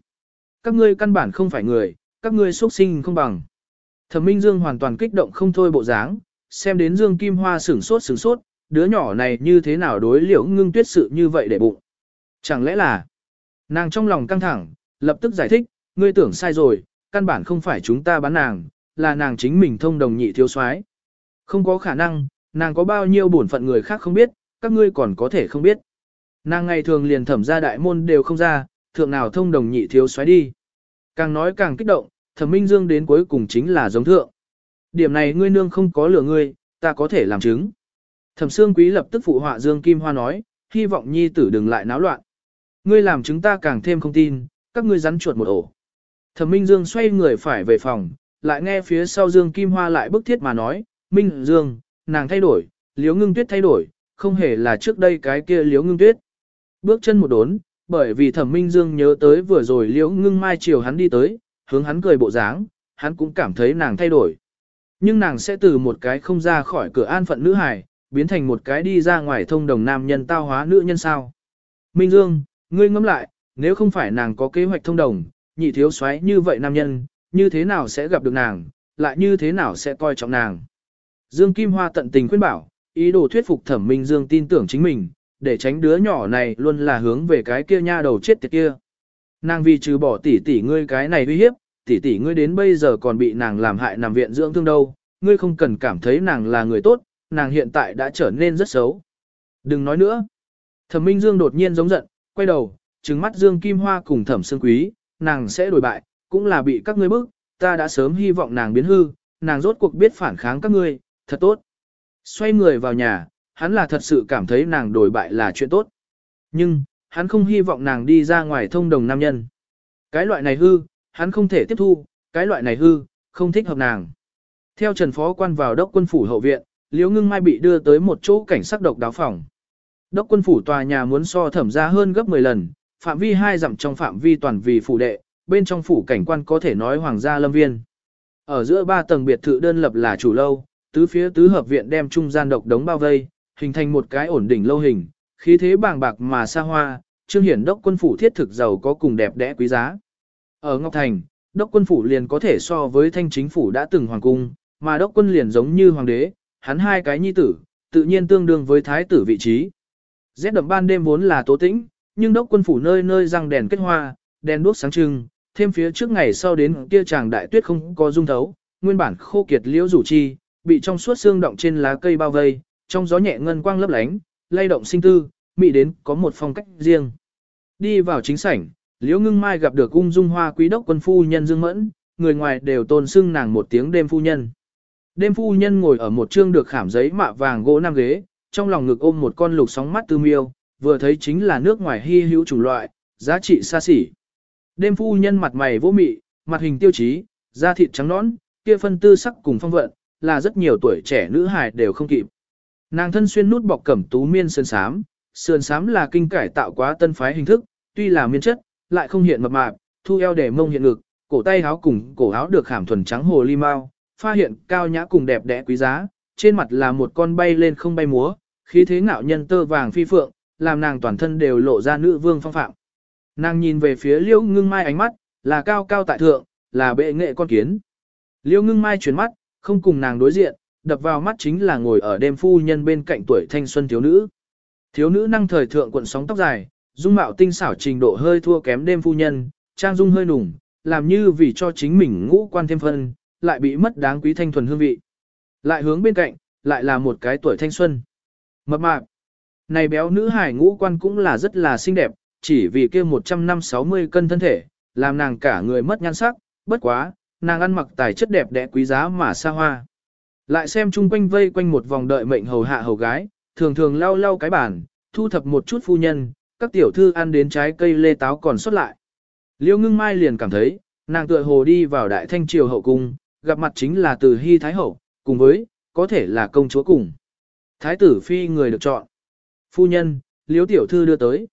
Các ngươi căn bản không phải người, các ngươi xuất sinh không bằng. Thẩm Minh Dương hoàn toàn kích động không thôi bộ dáng, xem đến Dương Kim Hoa sửng sốt sửng sốt, đứa nhỏ này như thế nào đối liễu ngưng tuyết sự như vậy để bụng. Chẳng lẽ là, nàng trong lòng căng thẳng, lập tức giải thích, ngươi tưởng sai rồi, căn bản không phải chúng ta bán nàng, là nàng chính mình thông đồng nhị thiếu soái. Không có khả năng, nàng có bao nhiêu bổn phận người khác không biết, các ngươi còn có thể không biết. Nàng ngày thường liền thẩm ra đại môn đều không ra, thượng nào thông đồng nhị thiếu soái đi. Càng nói càng kích động, thẩm minh dương đến cuối cùng chính là giống thượng. Điểm này ngươi nương không có lửa ngươi, ta có thể làm chứng. Thẩm Sương Quý lập tức phụ họa Dương Kim Hoa nói, hy vọng nhi tử đừng lại náo loạn. Ngươi làm chúng ta càng thêm không tin, các ngươi rắn chuột một ổ. Thẩm Minh Dương xoay người phải về phòng, lại nghe phía sau Dương Kim Hoa lại bức thiết mà nói, Minh Dương, nàng thay đổi, Liễu ngưng tuyết thay đổi, không hề là trước đây cái kia Liễu ngưng tuyết. Bước chân một đốn, bởi vì thẩm Minh Dương nhớ tới vừa rồi Liễu ngưng mai chiều hắn đi tới, hướng hắn cười bộ dáng, hắn cũng cảm thấy nàng thay đổi. Nhưng nàng sẽ từ một cái không ra khỏi cửa an phận nữ hài, biến thành một cái đi ra ngoài thông đồng nam nhân tao hóa nữ nhân sao. Minh Dương, ngươi ngẫm lại, nếu không phải nàng có kế hoạch thông đồng, nhị thiếu soái như vậy nam nhân, như thế nào sẽ gặp được nàng, lại như thế nào sẽ coi trọng nàng. Dương Kim Hoa tận tình khuyên bảo, ý đồ thuyết phục thẩm minh Dương tin tưởng chính mình, để tránh đứa nhỏ này luôn là hướng về cái kia nha đầu chết tiệt kia. Nàng vì trừ bỏ tỷ tỷ ngươi cái này uy hiếp, tỷ tỷ ngươi đến bây giờ còn bị nàng làm hại nằm viện dưỡng thương đâu, ngươi không cần cảm thấy nàng là người tốt, nàng hiện tại đã trở nên rất xấu. Đừng nói nữa. Thẩm Minh Dương đột nhiên giống giận, quay đầu, trừng mắt Dương Kim Hoa cùng Thẩm Sương Quý, nàng sẽ đổi bại, cũng là bị các ngươi bức, ta đã sớm hy vọng nàng biến hư, nàng rốt cuộc biết phản kháng các ngươi, thật tốt. Xoay người vào nhà, hắn là thật sự cảm thấy nàng đổi bại là chuyện tốt. Nhưng, hắn không hy vọng nàng đi ra ngoài thông đồng nam nhân. Cái loại này hư, hắn không thể tiếp thu, cái loại này hư, không thích hợp nàng. Theo Trần Phó quan vào đốc quân phủ hậu viện, Liễu Ngưng Mai bị đưa tới một chỗ cảnh sát độc đáo phòng. Đốc quân phủ tòa nhà muốn so thẩm ra hơn gấp 10 lần, phạm vi hai dặm trong phạm vi toàn vì phủ đệ, bên trong phủ cảnh quan có thể nói hoàng gia lâm viên. Ở giữa ba tầng biệt thự đơn lập là chủ lâu, tứ phía tứ hợp viện đem trung gian độc đống bao vây, hình thành một cái ổn đỉnh lâu hình, khí thế bàng bạc mà xa hoa, trương hiển đốc quân phủ thiết thực giàu có cùng đẹp đẽ quý giá. Ở Ngọc Thành, đốc quân phủ liền có thể so với thanh chính phủ đã từng hoàng cung, mà đốc quân liền giống như hoàng đế, hắn hai cái nhi tử, tự nhiên tương đương với thái tử vị trí. Rét đậm ban đêm vốn là tố tĩnh, nhưng đốc quân phủ nơi nơi răng đèn kết hoa, đèn đuốc sáng trưng, thêm phía trước ngày sau đến kia chàng đại tuyết không có dung thấu, nguyên bản khô kiệt liễu rủ chi, bị trong suốt xương động trên lá cây bao vây, trong gió nhẹ ngân quang lấp lánh, lay động sinh tư, mị đến có một phong cách riêng. Đi vào chính sảnh, Liễu Ngưng Mai gặp được ung dung hoa quý đốc quân phu nhân Dương Mẫn, người ngoài đều tôn xưng nàng một tiếng đêm phu nhân. Đêm phu nhân ngồi ở một trương được khảm giấy mạ vàng gỗ nam ghế, trong lòng ngực ôm một con lục sóng mắt tư miêu, vừa thấy chính là nước ngoài hy hữu chủng loại, giá trị xa xỉ. Đêm phu nhân mặt mày vô mị, mặt hình tiêu chí, da thịt trắng nõn, kia phân tư sắc cùng phong vận, là rất nhiều tuổi trẻ nữ hài đều không kịp. Nàng thân xuyên nút bọc cẩm tú miên sơn sám, sơn sám là kinh cải tạo quá tân phái hình thức, tuy là miên chất, lại không hiện mập mạp, thu eo để mông hiện ngực, cổ tay áo cùng cổ áo được khảm thuần trắng hồ ly mao, pha hiện cao nhã cùng đẹp đẽ quý giá, trên mặt là một con bay lên không bay múa, khí thế ngạo nhân tơ vàng phi phượng, làm nàng toàn thân đều lộ ra nữ vương phong phạm. Nàng nhìn về phía liễu ngưng mai ánh mắt, là cao cao tại thượng, là bệ nghệ con kiến. Liễu ngưng mai chuyển mắt, không cùng nàng đối diện, đập vào mắt chính là ngồi ở đêm phu nhân bên cạnh tuổi thanh xuân thiếu nữ. Thiếu nữ năng thời thượng cuộn sóng tóc dài, dung mạo tinh xảo trình độ hơi thua kém đêm phu nhân, trang dung hơi nùng, làm như vì cho chính mình ngũ quan thêm phân, lại bị mất đáng quý thanh thuần hương vị. Lại hướng bên cạnh, lại là một cái tuổi thanh xuân. Mập mạp. Này béo nữ hải ngũ quan cũng là rất là xinh đẹp, chỉ vì kia 100 năm 60 cân thân thể, làm nàng cả người mất nhan sắc, bất quá, nàng ăn mặc tài chất đẹp đẽ quý giá mà xa hoa. Lại xem chung quanh vây quanh một vòng đợi mệnh hầu hạ hầu gái, thường thường lau lau cái bàn, thu thập một chút phu nhân, các tiểu thư ăn đến trái cây lê táo còn sót lại. Liêu ngưng mai liền cảm thấy, nàng tựa hồ đi vào đại thanh triều hậu cung, gặp mặt chính là từ hy thái hậu, cùng với, có thể là công chúa cùng. Thái tử phi người được chọn. Phu nhân, liếu tiểu thư đưa tới.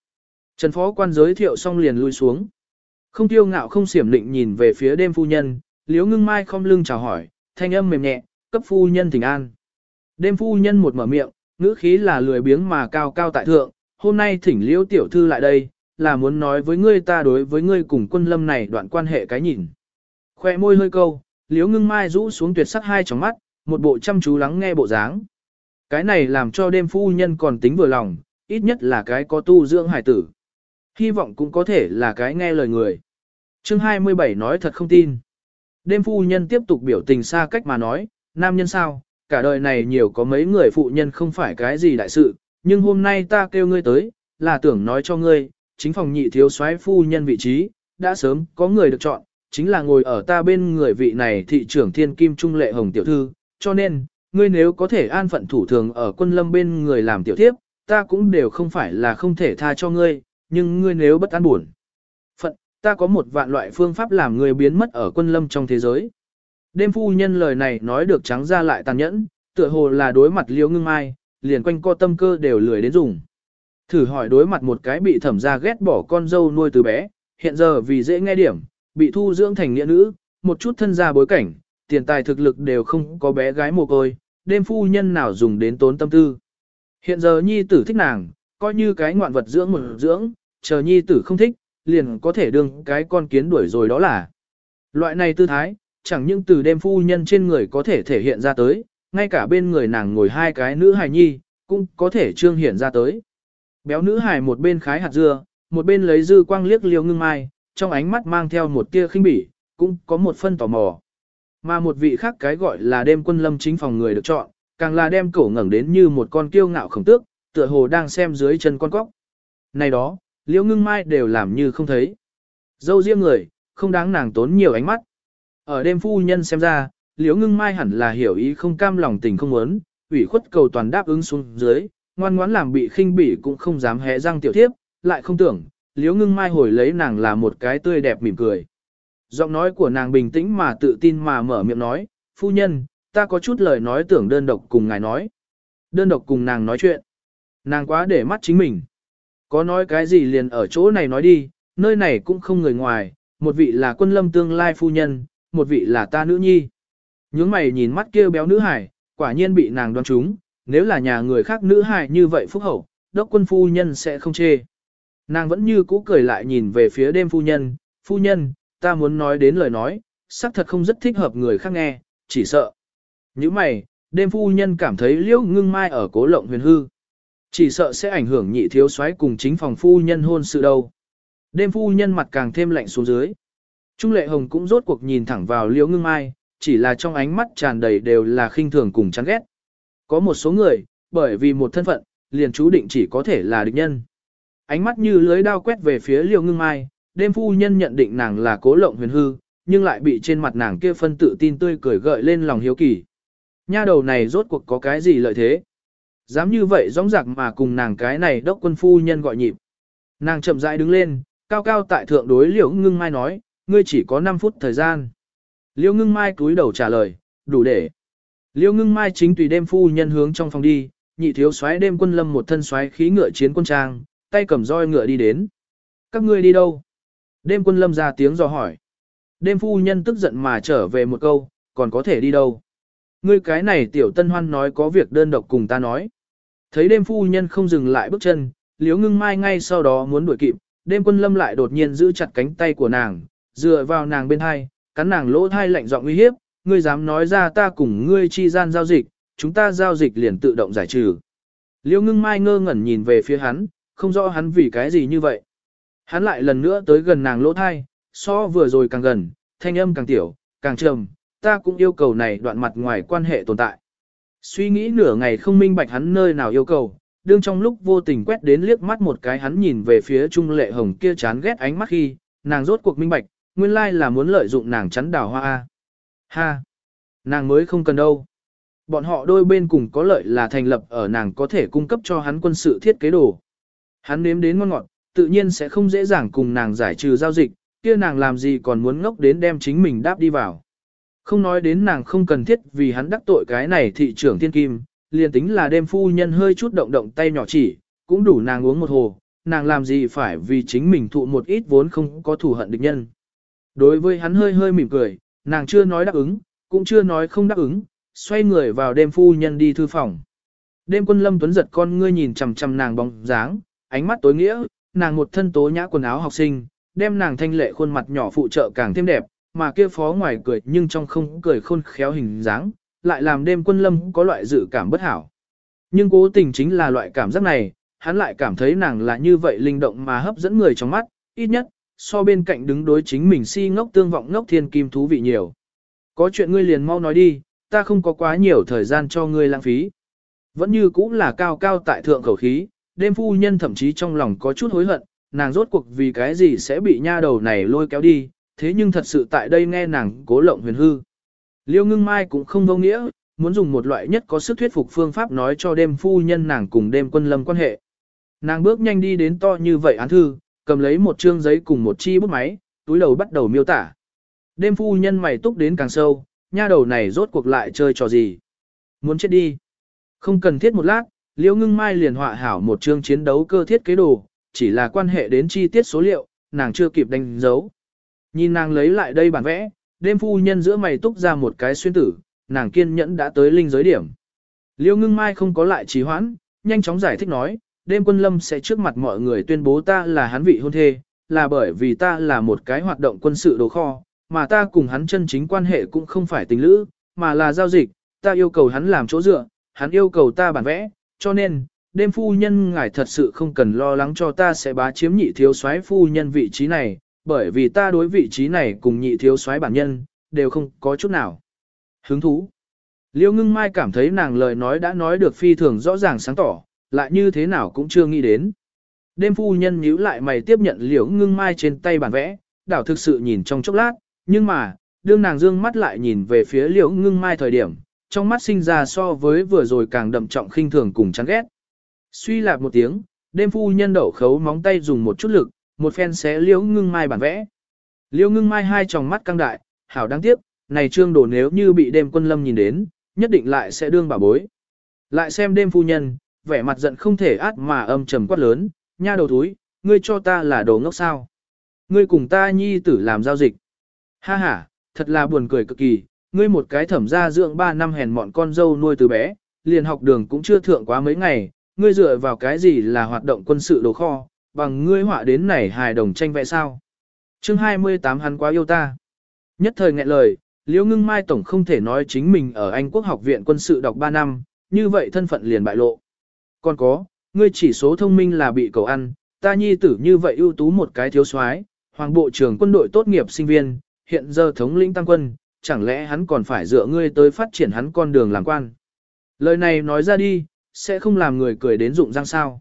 Trần phó quan giới thiệu xong liền lui xuống. Không tiêu ngạo không xiểm định nhìn về phía đêm phu nhân, liếu ngưng mai không lưng chào hỏi, thanh âm mềm nhẹ, cấp phu nhân thỉnh an. Đêm phu nhân một mở miệng, ngữ khí là lười biếng mà cao cao tại thượng, hôm nay thỉnh liễu tiểu thư lại đây, là muốn nói với ngươi ta đối với ngươi cùng quân lâm này đoạn quan hệ cái nhìn. Khoe môi hơi câu, liễu ngưng mai rũ xuống tuyệt sắc hai tròng mắt, một bộ chăm chú lắng nghe bộ dáng. Cái này làm cho đêm phu nhân còn tính vừa lòng, ít nhất là cái có tu dưỡng hải tử. Hy vọng cũng có thể là cái nghe lời người. chương 27 nói thật không tin. Đêm phu nhân tiếp tục biểu tình xa cách mà nói, nam nhân sao, cả đời này nhiều có mấy người phụ nhân không phải cái gì đại sự, nhưng hôm nay ta kêu ngươi tới, là tưởng nói cho ngươi, chính phòng nhị thiếu soái phu nhân vị trí, đã sớm có người được chọn, chính là ngồi ở ta bên người vị này thị trưởng thiên kim trung lệ hồng tiểu thư, cho nên, ngươi nếu có thể an phận thủ thường ở quân lâm bên người làm tiểu thiếp, ta cũng đều không phải là không thể tha cho ngươi, nhưng ngươi nếu bất an buồn. Phận, ta có một vạn loại phương pháp làm ngươi biến mất ở quân lâm trong thế giới. Đêm phu nhân lời này nói được trắng ra lại tàn nhẫn, tựa hồ là đối mặt liễu ngưng mai, liền quanh co tâm cơ đều lười đến dùng. Thử hỏi đối mặt một cái bị thẩm ra ghét bỏ con dâu nuôi từ bé, hiện giờ vì dễ nghe điểm, bị thu dưỡng thành nghĩa nữ, một chút thân gia bối cảnh, tiền tài thực lực đều không có bé gái mồ côi, đêm phu nhân nào dùng đến tốn tâm tư. Hiện giờ nhi tử thích nàng, coi như cái ngoạn vật dưỡng một dưỡng, chờ nhi tử không thích, liền có thể đương cái con kiến đuổi rồi đó là. Loại này tư thái, chẳng những từ đêm phu nhân trên người có thể thể hiện ra tới, ngay cả bên người nàng ngồi hai cái nữ hài nhi, cũng có thể trương hiện ra tới. Béo nữ hài một bên khái hạt dưa, một bên lấy dư quang liếc liêu ngưng mai, trong ánh mắt mang theo một tia khinh bỉ, cũng có một phân tò mò. Mà một vị khác cái gọi là đêm quân lâm chính phòng người được chọn, càng là đem cổ ngẩng đến như một con kiêu ngạo khổng tước, tựa hồ đang xem dưới chân con cóc. Này đó, liễu ngưng mai đều làm như không thấy. Dâu riêng người, không đáng nàng tốn nhiều ánh mắt. Ở đêm phu nhân xem ra, liễu ngưng mai hẳn là hiểu ý không cam lòng tình không muốn, ủy khuất cầu toàn đáp ứng xuống dưới, ngoan ngoãn làm bị khinh bỉ cũng không dám hé răng tiểu thiếp, lại không tưởng, liễu ngưng mai hồi lấy nàng là một cái tươi đẹp mỉm cười. Giọng nói của nàng bình tĩnh mà tự tin mà mở miệng nói, phu nhân, ta có chút lời nói tưởng đơn độc cùng ngài nói. Đơn độc cùng nàng nói chuyện. Nàng quá để mắt chính mình. Có nói cái gì liền ở chỗ này nói đi, nơi này cũng không người ngoài, một vị là quân lâm tương lai phu nhân, một vị là ta nữ nhi. những mày nhìn mắt kia béo nữ hải, quả nhiên bị nàng đoán trúng, nếu là nhà người khác nữ hải như vậy phúc hậu, đốc quân phu nhân sẽ không chê. Nàng vẫn như cũ cười lại nhìn về phía đêm phu nhân, phu nhân, ta muốn nói đến lời nói, xác thật không rất thích hợp người khác nghe, chỉ sợ. Như mày, đêm phu nhân cảm thấy liễu ngưng mai ở cố lộng huyền hư. Chỉ sợ sẽ ảnh hưởng nhị thiếu soái cùng chính phòng phu nhân hôn sự đâu. Đêm phu nhân mặt càng thêm lạnh xuống dưới. Trung lệ hồng cũng rốt cuộc nhìn thẳng vào liễu ngưng mai, chỉ là trong ánh mắt tràn đầy đều là khinh thường cùng chán ghét. Có một số người, bởi vì một thân phận, liền chú định chỉ có thể là địch nhân. Ánh mắt như lưới đao quét về phía liễu ngưng mai, đêm phu nhân nhận định nàng là cố lộng huyền hư, nhưng lại bị trên mặt nàng kia phân tự tin tươi cười gợi lên lòng hiếu kỳ. Nha đầu này rốt cuộc có cái gì lợi thế? Dám như vậy rõng rạc mà cùng nàng cái này đốc quân phu nhân gọi nhịp. Nàng chậm rãi đứng lên, cao cao tại thượng đối liễu ngưng mai nói, ngươi chỉ có 5 phút thời gian. Liễu ngưng mai cúi đầu trả lời, đủ để. Liễu ngưng mai chính tùy đêm phu nhân hướng trong phòng đi, nhị thiếu xoáy đêm quân lâm một thân xoáy khí ngựa chiến quân trang, tay cầm roi ngựa đi đến. Các ngươi đi đâu? Đêm quân lâm ra tiếng do hỏi. Đêm phu nhân tức giận mà trở về một câu, còn có thể đi đâu? Ngươi cái này tiểu tân hoan nói có việc đơn độc cùng ta nói. Thấy đêm phu nhân không dừng lại bước chân, liếu ngưng mai ngay sau đó muốn đuổi kịp, đêm quân lâm lại đột nhiên giữ chặt cánh tay của nàng, dựa vào nàng bên hai, cắn nàng lỗ thai lạnh giọng uy hiếp, ngươi dám nói ra ta cùng ngươi chi gian giao dịch, chúng ta giao dịch liền tự động giải trừ. Liêu ngưng mai ngơ ngẩn nhìn về phía hắn, không rõ hắn vì cái gì như vậy. Hắn lại lần nữa tới gần nàng lỗ thai, so vừa rồi càng gần, thanh âm càng tiểu, càng trầm, ta cũng yêu cầu này đoạn mặt ngoài quan hệ tồn tại. Suy nghĩ nửa ngày không minh bạch hắn nơi nào yêu cầu, đương trong lúc vô tình quét đến liếc mắt một cái hắn nhìn về phía Trung Lệ Hồng kia chán ghét ánh mắt khi, nàng rốt cuộc minh bạch, nguyên lai là muốn lợi dụng nàng chắn đào hoa. A. Ha! Nàng mới không cần đâu. Bọn họ đôi bên cùng có lợi là thành lập ở nàng có thể cung cấp cho hắn quân sự thiết kế đồ. Hắn nếm đến ngon ngọt, tự nhiên sẽ không dễ dàng cùng nàng giải trừ giao dịch, kia nàng làm gì còn muốn ngốc đến đem chính mình đáp đi vào. Không nói đến nàng không cần thiết vì hắn đắc tội cái này thị trưởng thiên kim, liền tính là đêm phu nhân hơi chút động động tay nhỏ chỉ, cũng đủ nàng uống một hồ, nàng làm gì phải vì chính mình thụ một ít vốn không có thù hận địch nhân. Đối với hắn hơi hơi mỉm cười, nàng chưa nói đáp ứng, cũng chưa nói không đáp ứng, xoay người vào đêm phu nhân đi thư phòng. Đêm quân lâm tuấn giật con ngươi nhìn chằm chằm nàng bóng dáng, ánh mắt tối nghĩa, nàng một thân tố nhã quần áo học sinh, đem nàng thanh lệ khuôn mặt nhỏ phụ trợ càng thêm đẹp, mà kia phó ngoài cười nhưng trong không cười khôn khéo hình dáng, lại làm đêm quân lâm có loại dự cảm bất hảo. Nhưng cố tình chính là loại cảm giác này, hắn lại cảm thấy nàng là như vậy linh động mà hấp dẫn người trong mắt, ít nhất, so bên cạnh đứng đối chính mình si ngốc tương vọng ngốc thiên kim thú vị nhiều. Có chuyện ngươi liền mau nói đi, ta không có quá nhiều thời gian cho ngươi lãng phí. Vẫn như cũng là cao cao tại thượng khẩu khí, đêm phu nhân thậm chí trong lòng có chút hối hận, nàng rốt cuộc vì cái gì sẽ bị nha đầu này lôi kéo đi, thế nhưng thật sự tại đây nghe nàng cố lộng huyền hư. Liêu ngưng mai cũng không vô nghĩa, muốn dùng một loại nhất có sức thuyết phục phương pháp nói cho đêm phu nhân nàng cùng đêm quân lâm quan hệ. Nàng bước nhanh đi đến to như vậy án thư, cầm lấy một chương giấy cùng một chi bút máy, túi đầu bắt đầu miêu tả. Đêm phu nhân mày túc đến càng sâu, nha đầu này rốt cuộc lại chơi trò gì. Muốn chết đi. Không cần thiết một lát, liễu ngưng mai liền họa hảo một chương chiến đấu cơ thiết kế đồ, chỉ là quan hệ đến chi tiết số liệu, nàng chưa kịp đánh dấu. Nhìn nàng lấy lại đây bản vẽ, đêm phu nhân giữa mày túc ra một cái xuyên tử, nàng kiên nhẫn đã tới linh giới điểm. Liêu ngưng mai không có lại trì hoãn, nhanh chóng giải thích nói, đêm quân lâm sẽ trước mặt mọi người tuyên bố ta là hắn vị hôn thê, là bởi vì ta là một cái hoạt động quân sự đồ kho, mà ta cùng hắn chân chính quan hệ cũng không phải tình lữ, mà là giao dịch, ta yêu cầu hắn làm chỗ dựa, hắn yêu cầu ta bản vẽ, cho nên, đêm phu nhân ngài thật sự không cần lo lắng cho ta sẽ bá chiếm nhị thiếu soái phu nhân vị trí này, bởi vì ta đối vị trí này cùng nhị thiếu soái bản nhân, đều không có chút nào. Hứng thú. Liêu ngưng mai cảm thấy nàng lời nói đã nói được phi thường rõ ràng sáng tỏ, lại như thế nào cũng chưa nghĩ đến. Đêm phu nhân nhíu lại mày tiếp nhận liễu ngưng mai trên tay bản vẽ, đảo thực sự nhìn trong chốc lát, nhưng mà, đương nàng dương mắt lại nhìn về phía liễu ngưng mai thời điểm, trong mắt sinh ra so với vừa rồi càng đậm trọng khinh thường cùng chán ghét. Suy lạc một tiếng, đêm phu nhân đậu khấu móng tay dùng một chút lực, một phen xé liễu ngưng mai bản vẽ. Liễu ngưng mai hai tròng mắt căng đại, hảo đáng tiếc, này trương đổ nếu như bị đêm quân lâm nhìn đến, nhất định lại sẽ đương bà bối. Lại xem đêm phu nhân, vẻ mặt giận không thể át mà âm trầm quát lớn, nha đầu túi, ngươi cho ta là đồ ngốc sao. Ngươi cùng ta nhi tử làm giao dịch. Ha ha, thật là buồn cười cực kỳ, ngươi một cái thẩm gia dưỡng 3 năm hèn mọn con dâu nuôi từ bé, liền học đường cũng chưa thượng quá mấy ngày, ngươi dựa vào cái gì là hoạt động quân sự đồ kho, bằng ngươi họa đến này hài đồng tranh vẽ sao. chương 28 hắn quá yêu ta. Nhất thời nghẹn lời, Liễu Ngưng Mai tổng không thể nói chính mình ở Anh Quốc học viện quân sự đọc 3 năm, như vậy thân phận liền bại lộ. Còn có, ngươi chỉ số thông minh là bị cầu ăn, ta nhi tử như vậy ưu tú một cái thiếu soái, hoàng bộ trưởng quân đội tốt nghiệp sinh viên, hiện giờ thống lĩnh tăng quân, chẳng lẽ hắn còn phải dựa ngươi tới phát triển hắn con đường làm quan. Lời này nói ra đi, sẽ không làm người cười đến rụng răng sao.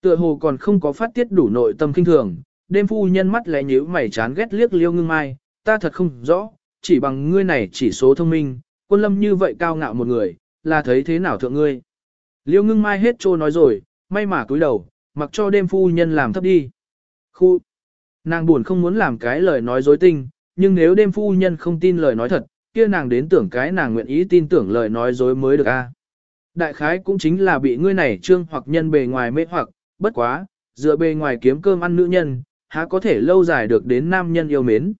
Tựa hồ còn không có phát tiết đủ nội tâm kinh thường, đêm phu nhân mắt lẽ nhíu mày chán ghét liếc liêu ngưng mai, ta thật không rõ, chỉ bằng ngươi này chỉ số thông minh, quân lâm như vậy cao ngạo một người, là thấy thế nào thượng ngươi. Liêu ngưng mai hết trô nói rồi, may mà cúi đầu, mặc cho đêm phu nhân làm thấp đi. Khu, nàng buồn không muốn làm cái lời nói dối tinh, nhưng nếu đêm phu nhân không tin lời nói thật, kia nàng đến tưởng cái nàng nguyện ý tin tưởng lời nói dối mới được a. Đại khái cũng chính là bị ngươi này trương hoặc nhân bề ngoài mê hoặc, bất quá, dựa bề ngoài kiếm cơm ăn nữ nhân, há có thể lâu dài được đến nam nhân yêu mến.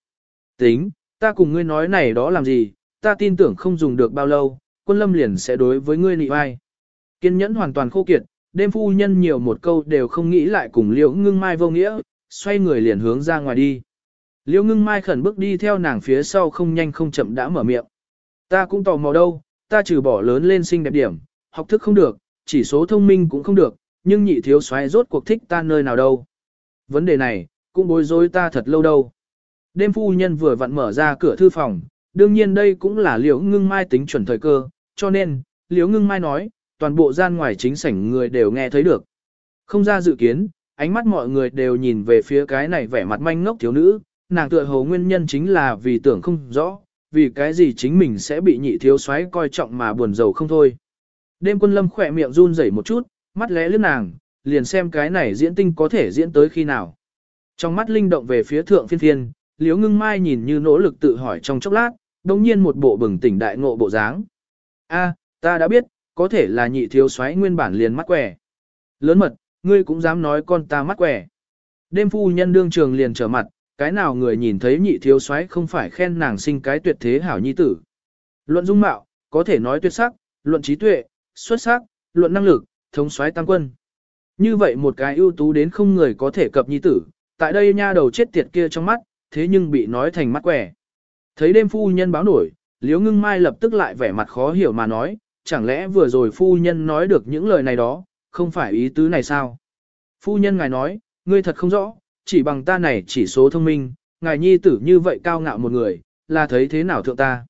Tính, ta cùng ngươi nói này đó làm gì, ta tin tưởng không dùng được bao lâu, quân lâm liền sẽ đối với ngươi nị vai. Kiên nhẫn hoàn toàn khô kiệt, đêm phu nhân nhiều một câu đều không nghĩ lại cùng liễu ngưng mai vô nghĩa, xoay người liền hướng ra ngoài đi. Liễu ngưng mai khẩn bước đi theo nàng phía sau không nhanh không chậm đã mở miệng. Ta cũng tò mò đâu, ta trừ bỏ lớn lên xinh đẹp điểm, học thức không được, chỉ số thông minh cũng không được, nhưng nhị thiếu soái rốt cuộc thích ta nơi nào đâu. Vấn đề này, cũng bối rối ta thật lâu đâu. Đêm phu nhân vừa vặn mở ra cửa thư phòng, đương nhiên đây cũng là liễu ngưng mai tính chuẩn thời cơ, cho nên, liễu ngưng mai nói, toàn bộ gian ngoài chính sảnh người đều nghe thấy được. Không ra dự kiến, ánh mắt mọi người đều nhìn về phía cái này vẻ mặt manh ngốc thiếu nữ, nàng tựa hồ nguyên nhân chính là vì tưởng không rõ, vì cái gì chính mình sẽ bị nhị thiếu soái coi trọng mà buồn rầu không thôi. Đêm quân lâm khỏe miệng run rẩy một chút, mắt lẽ lướt nàng, liền xem cái này diễn tinh có thể diễn tới khi nào. Trong mắt linh động về phía thượng phiên phiên, liếu ngưng mai nhìn như nỗ lực tự hỏi trong chốc lát, đồng nhiên một bộ bừng tỉnh đại ngộ bộ dáng. a ta đã biết, có thể là nhị thiếu soái nguyên bản liền mắt quẻ. Lớn mật, ngươi cũng dám nói con ta mắt quẻ. Đêm phu nhân đương trường liền trở mặt, cái nào người nhìn thấy nhị thiếu soái không phải khen nàng sinh cái tuyệt thế hảo nhi tử. Luận dung mạo, có thể nói tuyệt sắc, luận trí tuệ, xuất sắc, luận năng lực, thống soái tăng quân. Như vậy một cái ưu tú đến không người có thể cập nhi tử, tại đây nha đầu chết tiệt kia trong mắt, thế nhưng bị nói thành mắt quẻ. Thấy đêm phu nhân báo nổi, Liễu Ngưng Mai lập tức lại vẻ mặt khó hiểu mà nói, chẳng lẽ vừa rồi phu nhân nói được những lời này đó, không phải ý tứ này sao? Phu nhân ngài nói, ngươi thật không rõ, chỉ bằng ta này chỉ số thông minh, ngài nhi tử như vậy cao ngạo một người, là thấy thế nào thượng ta?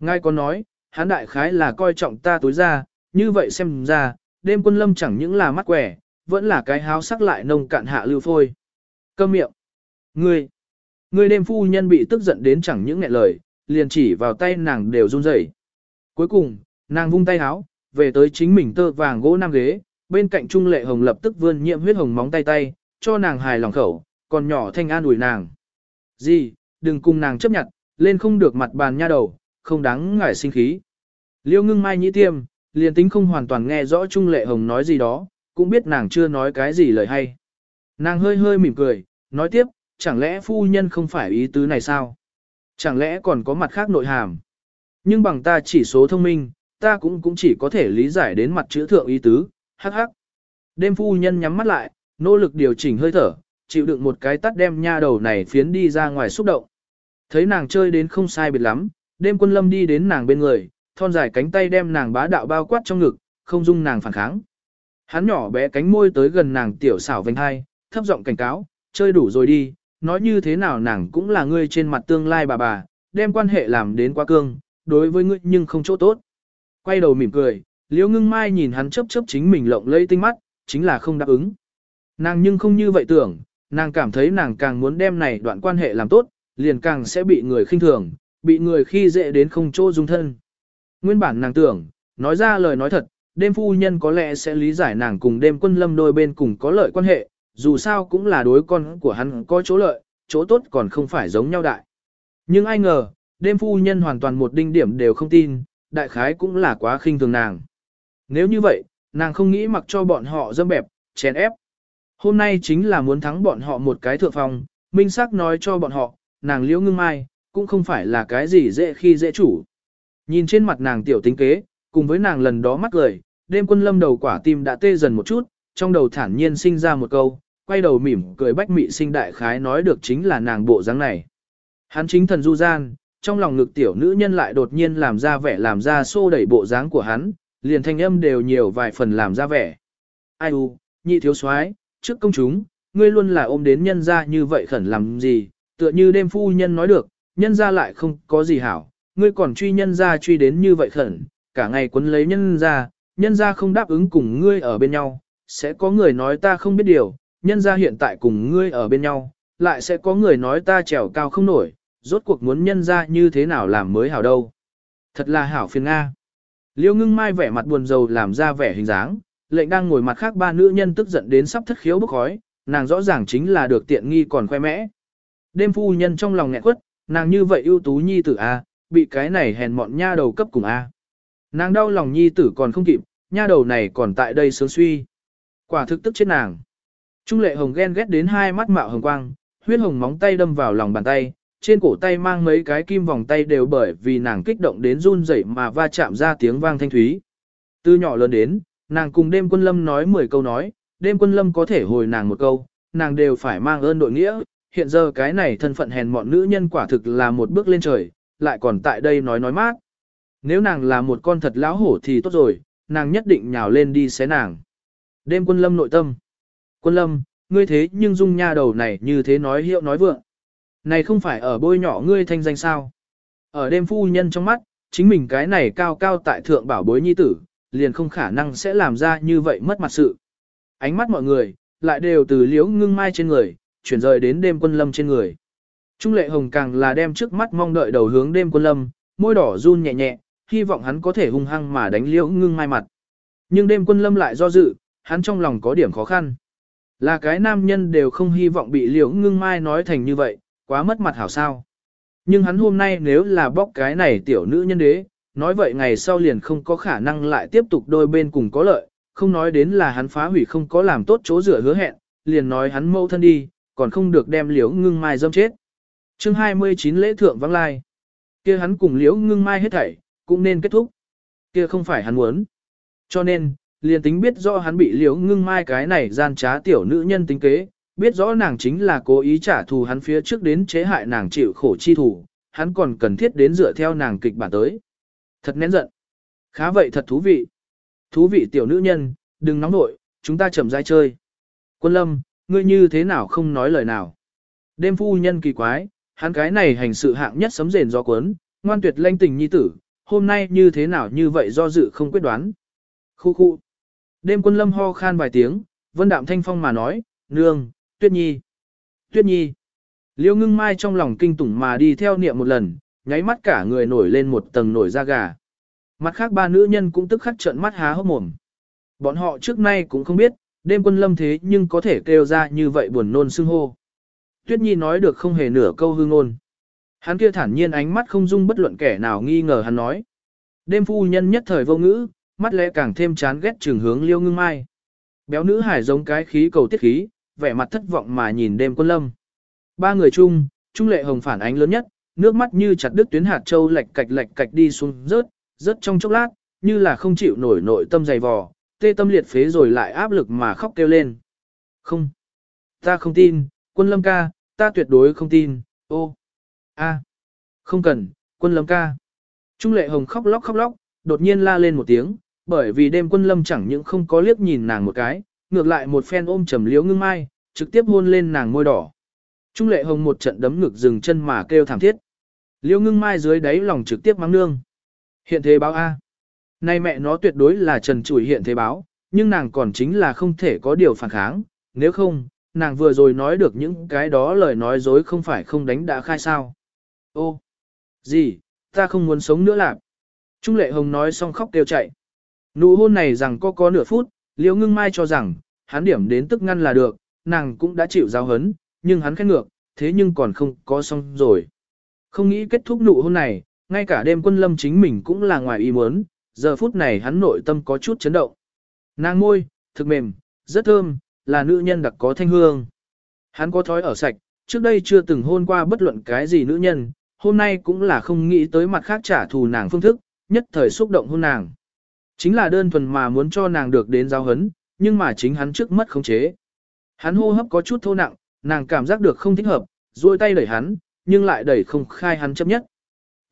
Ngài có nói, hán đại khái là coi trọng ta tối ra, như vậy xem ra, đêm quân lâm chẳng những là mắt quẻ, vẫn là cái háo sắc lại nông cạn hạ lưu phôi. Câm miệng. Ngươi. Ngươi đêm phu nhân bị tức giận đến chẳng những nghẹn lời, liền chỉ vào tay nàng đều run rẩy. Cuối cùng, nàng vung tay háo, về tới chính mình tơ vàng gỗ nam ghế, bên cạnh Trung Lệ Hồng lập tức vươn nhiệm huyết hồng móng tay tay, cho nàng hài lòng khẩu, còn nhỏ thanh an ủi nàng. Gì, đừng cùng nàng chấp nhận, lên không được mặt bàn nha đầu, không đáng ngại sinh khí. Liêu ngưng mai nhĩ tiêm, liền tính không hoàn toàn nghe rõ Trung Lệ Hồng nói gì đó, cũng biết nàng chưa nói cái gì lời hay. Nàng hơi hơi mỉm cười, nói tiếp, chẳng lẽ phu nhân không phải ý tứ này sao? Chẳng lẽ còn có mặt khác nội hàm? Nhưng bằng ta chỉ số thông minh, ta cũng cũng chỉ có thể lý giải đến mặt chữ thượng ý tứ, hắc hắc. Đêm phu nhân nhắm mắt lại, nỗ lực điều chỉnh hơi thở, chịu đựng một cái tắt đem nha đầu này phiến đi ra ngoài xúc động. Thấy nàng chơi đến không sai biệt lắm, đêm quân lâm đi đến nàng bên người, thon dài cánh tay đem nàng bá đạo bao quát trong ngực, không dung nàng phản kháng. Hắn nhỏ bé cánh môi tới gần nàng tiểu xảo vành hai, thấp giọng cảnh cáo, chơi đủ rồi đi, nói như thế nào nàng cũng là ngươi trên mặt tương lai bà bà, đem quan hệ làm đến quá cương, đối với ngươi nhưng không chỗ tốt. Quay đầu mỉm cười, liễu ngưng mai nhìn hắn chấp chấp chính mình lộng lây tinh mắt, chính là không đáp ứng. Nàng nhưng không như vậy tưởng, nàng cảm thấy nàng càng muốn đem này đoạn quan hệ làm tốt, liền càng sẽ bị người khinh thường, bị người khi dễ đến không chỗ dung thân. Nguyên bản nàng tưởng, nói ra lời nói thật, đêm phu nhân có lẽ sẽ lý giải nàng cùng đêm quân lâm đôi bên cùng có lợi quan hệ, dù sao cũng là đối con của hắn có chỗ lợi, chỗ tốt còn không phải giống nhau đại. Nhưng ai ngờ, đêm phu nhân hoàn toàn một đinh điểm đều không tin, đại khái cũng là quá khinh thường nàng. Nếu như vậy, nàng không nghĩ mặc cho bọn họ dâm bẹp, chèn ép. Hôm nay chính là muốn thắng bọn họ một cái thượng phòng, minh sắc nói cho bọn họ, nàng liễu ngưng mai, cũng không phải là cái gì dễ khi dễ chủ. Nhìn trên mặt nàng tiểu tính kế, cùng với nàng lần đó mắt cười, đêm quân lâm đầu quả tim đã tê dần một chút, trong đầu thản nhiên sinh ra một câu, quay đầu mỉm cười bách mị sinh đại khái nói được chính là nàng bộ dáng này. Hắn chính thần du gian, trong lòng ngực tiểu nữ nhân lại đột nhiên làm ra vẻ làm ra xô đẩy bộ dáng của hắn, liền thanh âm đều nhiều vài phần làm ra vẻ. Ai u, nhị thiếu soái, trước công chúng, ngươi luôn là ôm đến nhân ra như vậy khẩn làm gì, tựa như đêm phu nhân nói được, nhân ra lại không có gì hảo, ngươi còn truy nhân ra truy đến như vậy khẩn, cả ngày quấn lấy nhân ra, nhân ra không đáp ứng cùng ngươi ở bên nhau, sẽ có người nói ta không biết điều, nhân ra hiện tại cùng ngươi ở bên nhau, lại sẽ có người nói ta trèo cao không nổi, rốt cuộc muốn nhân ra như thế nào làm mới hảo đâu. Thật là hảo phiền Nga. Liêu ngưng mai vẻ mặt buồn rầu làm ra vẻ hình dáng, lệnh đang ngồi mặt khác ba nữ nhân tức giận đến sắp thất khiếu bức khói, nàng rõ ràng chính là được tiện nghi còn khoe mẽ. Đêm phu nhân trong lòng nghẹn quất, nàng như vậy ưu tú nhi tử A, bị cái này hèn mọn nha đầu cấp cùng A. Nàng đau lòng nhi tử còn không kịp, nha đầu này còn tại đây sướng suy. Quả thực tức chết nàng. Trung lệ hồng ghen ghét đến hai mắt mạo hồng quang, huyết hồng móng tay đâm vào lòng bàn tay, trên cổ tay mang mấy cái kim vòng tay đều bởi vì nàng kích động đến run rẩy mà va chạm ra tiếng vang thanh thúy. Từ nhỏ lớn đến, nàng cùng đêm quân lâm nói 10 câu nói, đêm quân lâm có thể hồi nàng một câu, nàng đều phải mang ơn đội nghĩa, hiện giờ cái này thân phận hèn mọn nữ nhân quả thực là một bước lên trời, lại còn tại đây nói nói mát. Nếu nàng là một con thật lão hổ thì tốt rồi, nàng nhất định nhào lên đi xé nàng. Đêm quân lâm nội tâm. Quân lâm, ngươi thế nhưng dung nha đầu này như thế nói hiệu nói vượng. Này không phải ở bôi nhỏ ngươi thanh danh sao. Ở đêm phu nhân trong mắt, chính mình cái này cao cao tại thượng bảo bối nhi tử, liền không khả năng sẽ làm ra như vậy mất mặt sự. Ánh mắt mọi người, lại đều từ liễu ngưng mai trên người, chuyển rời đến đêm quân lâm trên người. Trung lệ hồng càng là đem trước mắt mong đợi đầu hướng đêm quân lâm, môi đỏ run nhẹ nhẹ, hy vọng hắn có thể hung hăng mà đánh liễu ngưng mai mặt. Nhưng đêm quân lâm lại do dự, hắn trong lòng có điểm khó khăn. Là cái nam nhân đều không hy vọng bị liễu ngưng mai nói thành như vậy, quá mất mặt hảo sao. Nhưng hắn hôm nay nếu là bóc cái này tiểu nữ nhân đế, nói vậy ngày sau liền không có khả năng lại tiếp tục đôi bên cùng có lợi, không nói đến là hắn phá hủy không có làm tốt chỗ rửa hứa hẹn, liền nói hắn mâu thân đi, còn không được đem liễu ngưng mai dâm chết. chương 29 lễ thượng vắng lai, kia hắn cùng liễu ngưng mai hết thảy, cũng nên kết thúc. Kia không phải hắn muốn. Cho nên, liền tính biết rõ hắn bị liễu ngưng mai cái này gian trá tiểu nữ nhân tính kế, biết rõ nàng chính là cố ý trả thù hắn phía trước đến chế hại nàng chịu khổ chi thủ, hắn còn cần thiết đến dựa theo nàng kịch bản tới. Thật nén giận. Khá vậy thật thú vị. Thú vị tiểu nữ nhân, đừng nóng nội, chúng ta chậm rãi chơi. Quân lâm, ngươi như thế nào không nói lời nào. Đêm phu nhân kỳ quái, hắn cái này hành sự hạng nhất sấm rền do cuốn, ngoan tuyệt lanh tình nhi tử, hôm nay như thế nào như vậy do dự không quyết đoán. Khu khu. Đêm quân lâm ho khan vài tiếng, vân đạm thanh phong mà nói, nương, tuyết nhi. Tuyết nhi. Liêu ngưng mai trong lòng kinh tủng mà đi theo niệm một lần, nháy mắt cả người nổi lên một tầng nổi da gà. Mặt khác ba nữ nhân cũng tức khắc trợn mắt há hốc mồm. Bọn họ trước nay cũng không biết, đêm quân lâm thế nhưng có thể kêu ra như vậy buồn nôn xưng hô. Tuyết Nhi nói được không hề nửa câu hương ngôn. Hắn kia thản nhiên ánh mắt không dung bất luận kẻ nào nghi ngờ hắn nói. Đêm phu nhân nhất thời vô ngữ, mắt lẽ càng thêm chán ghét trường hướng liêu ngưng mai. Béo nữ hải giống cái khí cầu tiết khí, vẻ mặt thất vọng mà nhìn đêm quân lâm. Ba người chung, trung lệ hồng phản ánh lớn nhất, nước mắt như chặt đứt tuyến hạt châu lạch cạch lạch cạch đi xuống rớt, rớt trong chốc lát, như là không chịu nổi nội tâm dày vò, tê tâm liệt phế rồi lại áp lực mà khóc kêu lên. Không, ta không tin, quân lâm ca, ta tuyệt đối không tin, ô, a, không cần, quân lâm ca. Trung lệ hồng khóc lóc khóc lóc, đột nhiên la lên một tiếng, bởi vì đêm quân lâm chẳng những không có liếc nhìn nàng một cái, ngược lại một phen ôm trầm liếu ngưng mai, trực tiếp hôn lên nàng môi đỏ. Trung lệ hồng một trận đấm ngực dừng chân mà kêu thảm thiết. Liêu ngưng mai dưới đáy lòng trực tiếp mắng nương. Hiện thế báo A. Nay mẹ nó tuyệt đối là trần chủi hiện thế báo, nhưng nàng còn chính là không thể có điều phản kháng, nếu không, nàng vừa rồi nói được những cái đó lời nói dối không phải không đánh đã khai sao. Ô, gì, ta không muốn sống nữa lạc. Trung lệ hồng nói xong khóc kêu chạy. Nụ hôn này rằng có có nửa phút, liễu ngưng mai cho rằng, hắn điểm đến tức ngăn là được, nàng cũng đã chịu giao hấn, nhưng hắn khét ngược, thế nhưng còn không có xong rồi. Không nghĩ kết thúc nụ hôn này, ngay cả đêm quân lâm chính mình cũng là ngoài ý muốn, giờ phút này hắn nội tâm có chút chấn động. Nàng môi, thực mềm, rất thơm, là nữ nhân đặc có thanh hương. Hắn có thói ở sạch, trước đây chưa từng hôn qua bất luận cái gì nữ nhân, hôm nay cũng là không nghĩ tới mặt khác trả thù nàng phương thức, nhất thời xúc động hôn nàng. Chính là đơn thuần mà muốn cho nàng được đến giao hấn, nhưng mà chính hắn trước mất khống chế. Hắn hô hấp có chút thô nặng, nàng cảm giác được không thích hợp, duỗi tay đẩy hắn, nhưng lại đẩy không khai hắn chấp nhất.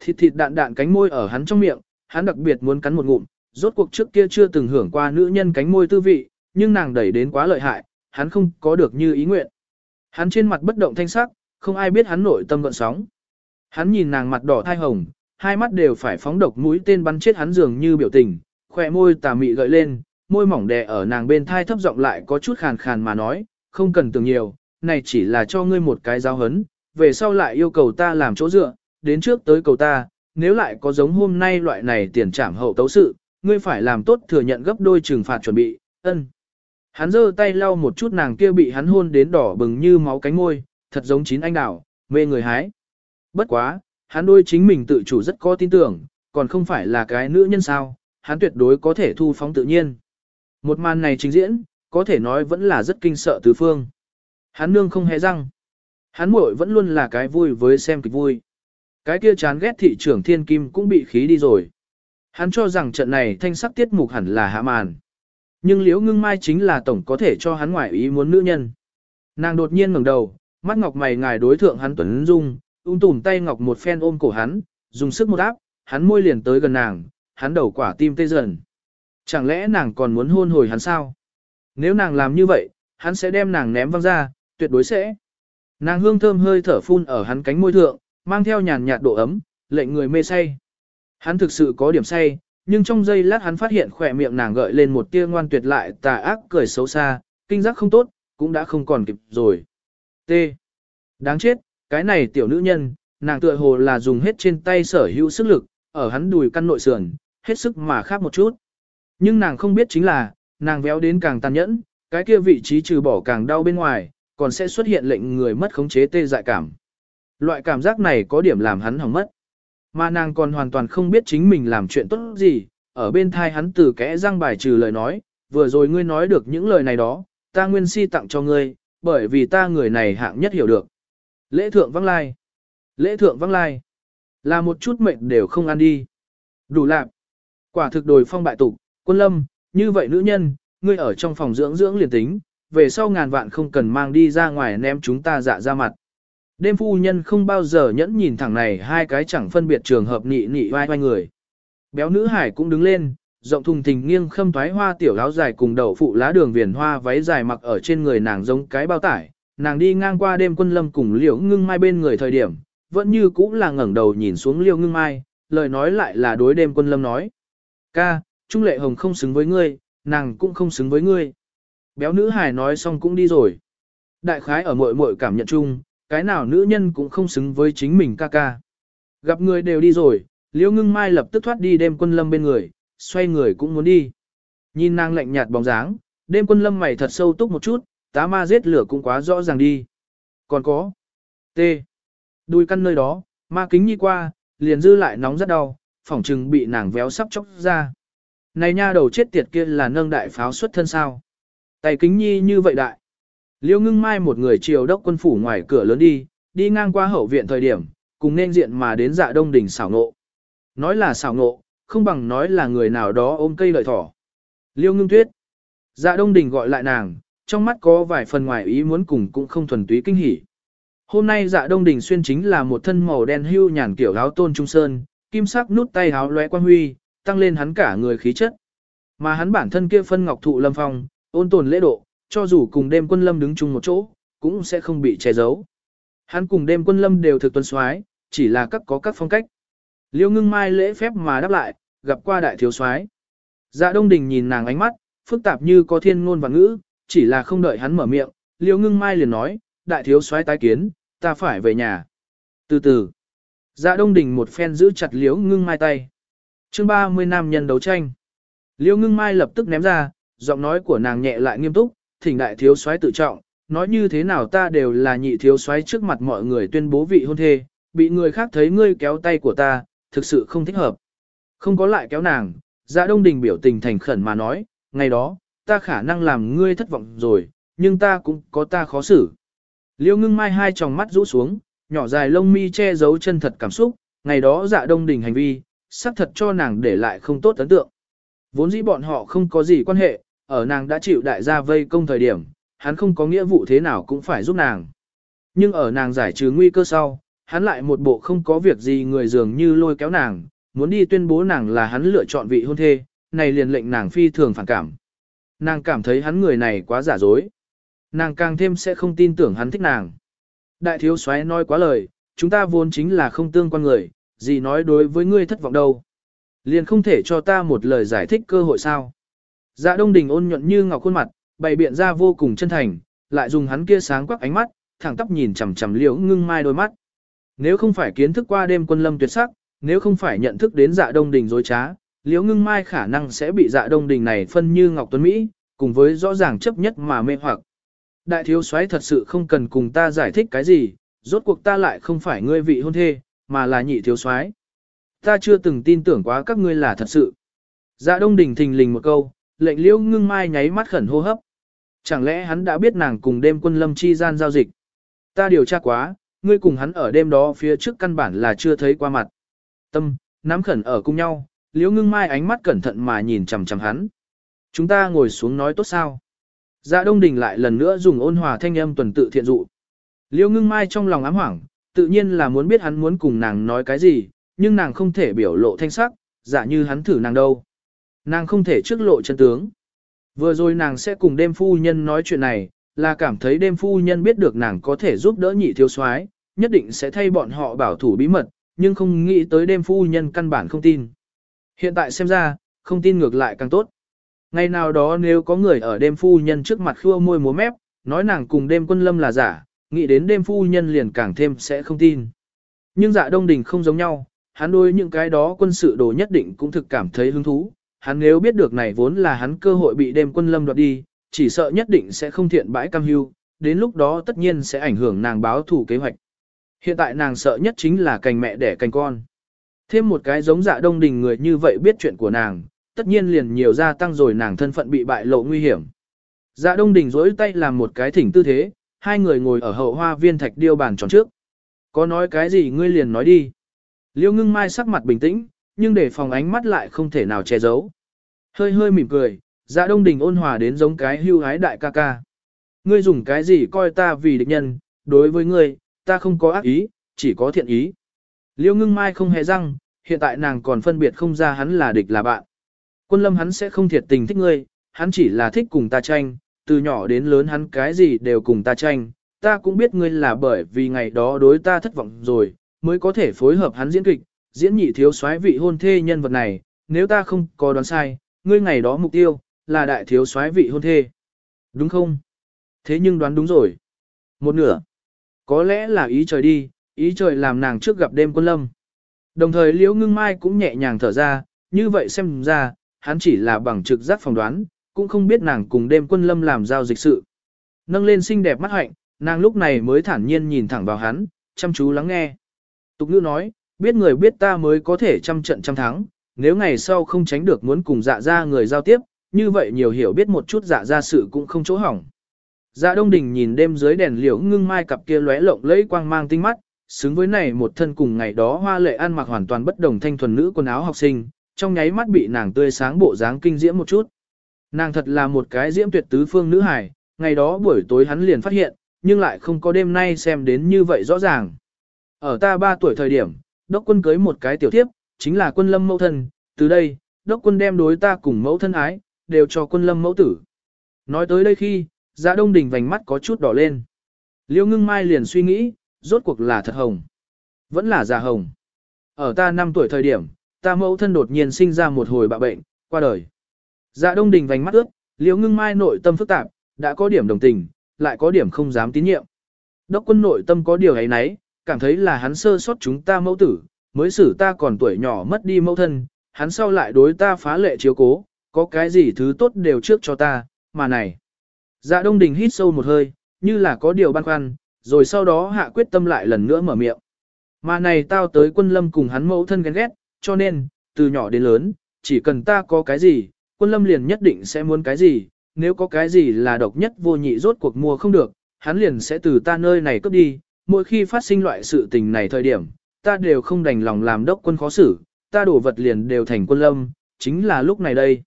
Thịt thịt đạn đạn cánh môi ở hắn trong miệng, hắn đặc biệt muốn cắn một ngụm, rốt cuộc trước kia chưa từng hưởng qua nữ nhân cánh môi tư vị, nhưng nàng đẩy đến quá lợi hại, hắn không có được như ý nguyện. Hắn trên mặt bất động thanh sắc, không ai biết hắn nội tâm gợn sóng. Hắn nhìn nàng mặt đỏ thai hồng, hai mắt đều phải phóng độc mũi tên bắn chết hắn dường như biểu tình, khỏe môi tà mị gợi lên, môi mỏng đè ở nàng bên thai thấp giọng lại có chút khàn khàn mà nói, không cần tưởng nhiều, này chỉ là cho ngươi một cái giáo hấn, về sau lại yêu cầu ta làm chỗ dựa, đến trước tới cầu ta, nếu lại có giống hôm nay loại này tiền trảm hậu tấu sự, ngươi phải làm tốt thừa nhận gấp đôi trừng phạt chuẩn bị, ân. Hắn giơ tay lau một chút nàng kia bị hắn hôn đến đỏ bừng như máu cánh môi, thật giống chín anh đảo, mê người hái. Bất quá, hắn đôi chính mình tự chủ rất có tin tưởng, còn không phải là cái nữ nhân sao, hắn tuyệt đối có thể thu phóng tự nhiên. Một màn này trình diễn, có thể nói vẫn là rất kinh sợ tứ phương. Hắn nương không hề răng. Hắn muội vẫn luôn là cái vui với xem kịch vui. Cái kia chán ghét thị trưởng thiên kim cũng bị khí đi rồi. Hắn cho rằng trận này thanh sắc tiết mục hẳn là hạ màn. Nhưng liễu ngưng mai chính là tổng có thể cho hắn ngoại ý muốn nữ nhân. Nàng đột nhiên ngẩng đầu, mắt ngọc mày ngài đối thượng hắn tuấn dung, ung tùm tay ngọc một phen ôm cổ hắn, dùng sức một áp, hắn môi liền tới gần nàng, hắn đầu quả tim tê dần. Chẳng lẽ nàng còn muốn hôn hồi hắn sao? Nếu nàng làm như vậy, hắn sẽ đem nàng ném văng ra, tuyệt đối sẽ. Nàng hương thơm hơi thở phun ở hắn cánh môi thượng, mang theo nhàn nhạt độ ấm, lệnh người mê say. Hắn thực sự có điểm say, nhưng trong giây lát hắn phát hiện khỏe miệng nàng gợi lên một tia ngoan tuyệt lại tà ác cười xấu xa, kinh giác không tốt, cũng đã không còn kịp rồi. T. Đáng chết, cái này tiểu nữ nhân, nàng tựa hồ là dùng hết trên tay sở hữu sức lực, ở hắn đùi căn nội sườn, hết sức mà khác một chút. Nhưng nàng không biết chính là, nàng véo đến càng tàn nhẫn, cái kia vị trí trừ bỏ càng đau bên ngoài, còn sẽ xuất hiện lệnh người mất khống chế tê dại cảm. Loại cảm giác này có điểm làm hắn hỏng mất. Mà nàng còn hoàn toàn không biết chính mình làm chuyện tốt gì, ở bên thai hắn từ kẽ răng bài trừ lời nói, vừa rồi ngươi nói được những lời này đó, ta nguyên si tặng cho ngươi, bởi vì ta người này hạng nhất hiểu được. Lễ thượng vắng lai. Lễ thượng vắng lai. Là một chút mệnh đều không ăn đi. Đủ lạc. Quả thực đồi phong bại tục, quân lâm, như vậy nữ nhân, ngươi ở trong phòng dưỡng dưỡng liền tính, về sau ngàn vạn không cần mang đi ra ngoài ném chúng ta dạ ra mặt. Đêm phu nhân không bao giờ nhẫn nhìn thẳng này hai cái chẳng phân biệt trường hợp nị nị vai vai người. Béo nữ hải cũng đứng lên, rộng thùng thình nghiêng khâm thoái hoa tiểu áo dài cùng đầu phụ lá đường viền hoa váy dài mặc ở trên người nàng giống cái bao tải. Nàng đi ngang qua đêm quân lâm cùng liễu ngưng mai bên người thời điểm, vẫn như cũ là ngẩng đầu nhìn xuống liễu ngưng mai, lời nói lại là đối đêm quân lâm nói. Ca, Trung Lệ Hồng không xứng với ngươi, nàng cũng không xứng với ngươi. Béo nữ hài nói xong cũng đi rồi. Đại khái ở mội mội cảm nhận chung, cái nào nữ nhân cũng không xứng với chính mình ca ca. Gặp người đều đi rồi, Liễu Ngưng Mai lập tức thoát đi đêm quân lâm bên người, xoay người cũng muốn đi. Nhìn nàng lạnh nhạt bóng dáng, đêm quân lâm mày thật sâu túc một chút, tá ma giết lửa cũng quá rõ ràng đi. Còn có. T. Đuôi căn nơi đó, ma kính nhi qua, liền dư lại nóng rất đau, phỏng chừng bị nàng véo sắp chóc ra. Này nha đầu chết tiệt kia là nâng đại pháo xuất thân sao. Tay kính nhi như vậy đại. Liêu ngưng mai một người chiều đốc quân phủ ngoài cửa lớn đi, đi ngang qua hậu viện thời điểm, cùng nên diện mà đến dạ đông đỉnh xảo ngộ. Nói là xảo ngộ, không bằng nói là người nào đó ôm cây lợi thỏ. Liêu ngưng tuyết. Dạ đông đỉnh gọi lại nàng, trong mắt có vài phần ngoài ý muốn cùng cũng không thuần túy kinh hỉ. Hôm nay dạ đông đỉnh xuyên chính là một thân màu đen hưu nhàn kiểu áo tôn trung sơn, kim sắc nút tay áo lóe quan huy, tăng lên hắn cả người khí chất. Mà hắn bản thân kia phân ngọc thụ lâm phong, ôn tồn lễ độ, cho dù cùng đêm quân lâm đứng chung một chỗ, cũng sẽ không bị che giấu. Hắn cùng đêm quân lâm đều thực tuân soái, chỉ là các có các phong cách. Liêu ngưng mai lễ phép mà đáp lại, gặp qua đại thiếu soái. Dạ đông đình nhìn nàng ánh mắt, phức tạp như có thiên ngôn và ngữ, chỉ là không đợi hắn mở miệng, liêu ngưng mai liền nói, đại thiếu soái tái kiến, ta phải về nhà. Từ từ, dạ đông đình một phen giữ chặt liêu ngưng mai tay. chương 30 nam nhân đấu tranh. Liêu ngưng mai lập tức ném ra, giọng nói của nàng nhẹ lại nghiêm túc, thỉnh đại thiếu soái tự trọng, nói như thế nào ta đều là nhị thiếu soái trước mặt mọi người tuyên bố vị hôn thê, bị người khác thấy ngươi kéo tay của ta, thực sự không thích hợp. Không có lại kéo nàng, dạ đông đình biểu tình thành khẩn mà nói, ngày đó, ta khả năng làm ngươi thất vọng rồi, nhưng ta cũng có ta khó xử. Liêu ngưng mai hai tròng mắt rũ xuống, nhỏ dài lông mi che giấu chân thật cảm xúc, ngày đó dạ đông đình hành vi, xác thật cho nàng để lại không tốt ấn tượng. Vốn dĩ bọn họ không có gì quan hệ, ở nàng đã chịu đại gia vây công thời điểm, hắn không có nghĩa vụ thế nào cũng phải giúp nàng. Nhưng ở nàng giải trừ nguy cơ sau, hắn lại một bộ không có việc gì người dường như lôi kéo nàng, muốn đi tuyên bố nàng là hắn lựa chọn vị hôn thê, này liền lệnh nàng phi thường phản cảm. Nàng cảm thấy hắn người này quá giả dối. Nàng càng thêm sẽ không tin tưởng hắn thích nàng. Đại thiếu soái nói quá lời, chúng ta vốn chính là không tương quan người, gì nói đối với ngươi thất vọng đâu. Liền không thể cho ta một lời giải thích cơ hội sao. Dạ đông đình ôn nhuận như ngọc khuôn mặt, bày biện ra vô cùng chân thành, lại dùng hắn kia sáng quắc ánh mắt, thẳng tóc nhìn chằm chằm liễu ngưng mai đôi mắt. Nếu không phải kiến thức qua đêm quân lâm tuyệt sắc, nếu không phải nhận thức đến dạ đông đình dối trá, liễu ngưng mai khả năng sẽ bị dạ đông đình này phân như ngọc tuấn Mỹ, cùng với rõ ràng chấp nhất mà mê hoặc. Đại thiếu soái thật sự không cần cùng ta giải thích cái gì, rốt cuộc ta lại không phải ngươi vị hôn thê, mà là nhị thiếu soái. Ta chưa từng tin tưởng quá các ngươi là thật sự. Dạ đông đình thình lình một câu, lệnh liễu ngưng mai nháy mắt khẩn hô hấp. Chẳng lẽ hắn đã biết nàng cùng đêm quân lâm chi gian giao dịch? Ta điều tra quá, ngươi cùng hắn ở đêm đó phía trước căn bản là chưa thấy qua mặt. Tâm, nắm khẩn ở cùng nhau, liễu ngưng mai ánh mắt cẩn thận mà nhìn chằm chằm hắn. Chúng ta ngồi xuống nói tốt sao? Dạ đông đình lại lần nữa dùng ôn hòa thanh âm tuần tự thiện dụ. Liễu ngưng mai trong lòng ám hoảng, tự nhiên là muốn biết hắn muốn cùng nàng nói cái gì, nhưng nàng không thể biểu lộ thanh sắc, giả như hắn thử nàng đâu. Nàng không thể trước lộ chân tướng. Vừa rồi nàng sẽ cùng đêm phu nhân nói chuyện này, là cảm thấy đêm phu nhân biết được nàng có thể giúp đỡ nhị thiếu soái, nhất định sẽ thay bọn họ bảo thủ bí mật, nhưng không nghĩ tới đêm phu nhân căn bản không tin. Hiện tại xem ra, không tin ngược lại càng tốt. Ngày nào đó nếu có người ở đêm phu nhân trước mặt khua môi múa mép, nói nàng cùng đêm quân lâm là giả, nghĩ đến đêm phu nhân liền càng thêm sẽ không tin. Nhưng dạ đông đình không giống nhau, hắn đối những cái đó quân sự đồ nhất định cũng thực cảm thấy hứng thú. Hắn nếu biết được này vốn là hắn cơ hội bị đêm quân lâm đoạt đi, chỉ sợ nhất định sẽ không thiện bãi cam hưu, đến lúc đó tất nhiên sẽ ảnh hưởng nàng báo thủ kế hoạch. Hiện tại nàng sợ nhất chính là cành mẹ đẻ cành con. Thêm một cái giống dạ đông đình người như vậy biết chuyện của nàng, tất nhiên liền nhiều gia tăng rồi nàng thân phận bị bại lộ nguy hiểm. Dạ đông đình rỗi tay làm một cái thỉnh tư thế, hai người ngồi ở hậu hoa viên thạch điêu bàn tròn trước. Có nói cái gì ngươi liền nói đi. Liêu ngưng mai sắc mặt bình tĩnh, nhưng để phòng ánh mắt lại không thể nào che giấu. Hơi hơi mỉm cười, dạ đông đình ôn hòa đến giống cái hưu hái đại ca ca. Ngươi dùng cái gì coi ta vì địch nhân, đối với ngươi, ta không có ác ý, chỉ có thiện ý. Liêu ngưng mai không hề răng, hiện tại nàng còn phân biệt không ra hắn là địch là bạn. Quân lâm hắn sẽ không thiệt tình thích ngươi, hắn chỉ là thích cùng ta tranh, từ nhỏ đến lớn hắn cái gì đều cùng ta tranh, ta cũng biết ngươi là bởi vì ngày đó đối ta thất vọng rồi, mới có thể phối hợp hắn diễn kịch, diễn nhị thiếu soái vị hôn thê nhân vật này, nếu ta không có đoán sai, ngươi ngày đó mục tiêu, là đại thiếu soái vị hôn thê. Đúng không? Thế nhưng đoán đúng rồi. Một nửa. Có lẽ là ý trời đi, ý trời làm nàng trước gặp đêm quân lâm. Đồng thời liễu ngưng mai cũng nhẹ nhàng thở ra, như vậy xem ra, hắn chỉ là bằng trực giác phỏng đoán, cũng không biết nàng cùng đêm quân lâm làm giao dịch sự. Nâng lên xinh đẹp mắt hạnh, nàng lúc này mới thản nhiên nhìn thẳng vào hắn, chăm chú lắng nghe. Tục ngữ nói, biết người biết ta mới có thể trăm trận trăm thắng, nếu ngày sau không tránh được muốn cùng dạ ra người giao tiếp, như vậy nhiều hiểu biết một chút dạ ra sự cũng không chỗ hỏng. Dạ Đông Đình nhìn đêm dưới đèn liễu ngưng mai cặp kia lóe lộng lẫy quang mang tinh mắt, xứng với này một thân cùng ngày đó hoa lệ ăn mặc hoàn toàn bất đồng thanh thuần nữ quần áo học sinh, trong nháy mắt bị nàng tươi sáng bộ dáng kinh diễm một chút. Nàng thật là một cái diễm tuyệt tứ phương nữ hài, ngày đó buổi tối hắn liền phát hiện, nhưng lại không có đêm nay xem đến như vậy rõ ràng. Ở ta ba tuổi thời điểm, đốc quân cưới một cái tiểu thiếp, chính là quân lâm mẫu thân, từ đây, đốc quân đem đối ta cùng mẫu thân ái, đều cho quân lâm mẫu tử. Nói tới đây khi, dạ đông đình vành mắt có chút đỏ lên. Liêu ngưng mai liền suy nghĩ, rốt cuộc là thật hồng. Vẫn là già hồng. Ở ta 5 tuổi thời điểm, ta mẫu thân đột nhiên sinh ra một hồi bạ bệnh, qua đời. Dạ đông đình vành mắt ướt, liêu ngưng mai nội tâm phức tạp, đã có điểm đồng tình, lại có điểm không dám tín nhiệm. Đốc quân nội tâm có điều ấy nấy, cảm thấy là hắn sơ sót chúng ta mẫu tử, mới xử ta còn tuổi nhỏ mất đi mẫu thân, hắn sau lại đối ta phá lệ chiếu cố, có cái gì thứ tốt đều trước cho ta, mà này. Dạ đông đình hít sâu một hơi, như là có điều băn khoăn, rồi sau đó hạ quyết tâm lại lần nữa mở miệng. Mà này tao tới quân lâm cùng hắn mẫu thân ghen ghét, cho nên, từ nhỏ đến lớn, chỉ cần ta có cái gì, quân lâm liền nhất định sẽ muốn cái gì, nếu có cái gì là độc nhất vô nhị rốt cuộc mua không được, hắn liền sẽ từ ta nơi này cướp đi, mỗi khi phát sinh loại sự tình này thời điểm, ta đều không đành lòng làm đốc quân khó xử, ta đổ vật liền đều thành quân lâm, chính là lúc này đây.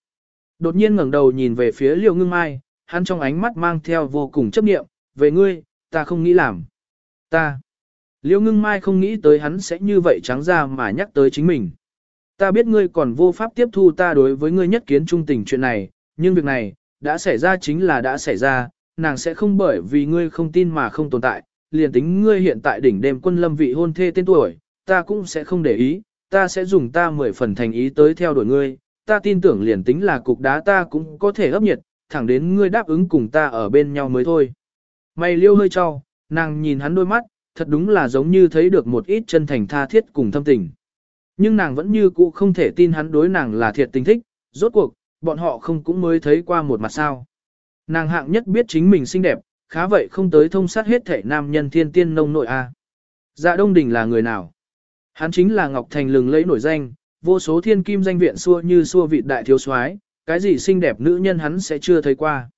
Đột nhiên ngẩng đầu nhìn về phía liều ngưng mai, hắn trong ánh mắt mang theo vô cùng chấp niệm, về ngươi, ta không nghĩ làm. Ta. Liêu ngưng mai không nghĩ tới hắn sẽ như vậy trắng ra mà nhắc tới chính mình. Ta biết ngươi còn vô pháp tiếp thu ta đối với ngươi nhất kiến trung tình chuyện này, nhưng việc này, đã xảy ra chính là đã xảy ra, nàng sẽ không bởi vì ngươi không tin mà không tồn tại, liền tính ngươi hiện tại đỉnh đêm quân lâm vị hôn thê tên tuổi, ta cũng sẽ không để ý, ta sẽ dùng ta mười phần thành ý tới theo đuổi ngươi, ta tin tưởng liền tính là cục đá ta cũng có thể ấp nhiệt, thẳng đến ngươi đáp ứng cùng ta ở bên nhau mới thôi. Mày liêu hơi cho, nàng nhìn hắn đôi mắt, thật đúng là giống như thấy được một ít chân thành tha thiết cùng thâm tình. Nhưng nàng vẫn như cũ không thể tin hắn đối nàng là thiệt tình thích, rốt cuộc, bọn họ không cũng mới thấy qua một mặt sao. Nàng hạng nhất biết chính mình xinh đẹp, khá vậy không tới thông sát hết thể nam nhân thiên tiên nông nội a. Dạ Đông Đình là người nào? Hắn chính là Ngọc Thành lừng lẫy nổi danh, vô số thiên kim danh viện xua như xua vị đại thiếu soái, cái gì xinh đẹp nữ nhân hắn sẽ chưa thấy qua.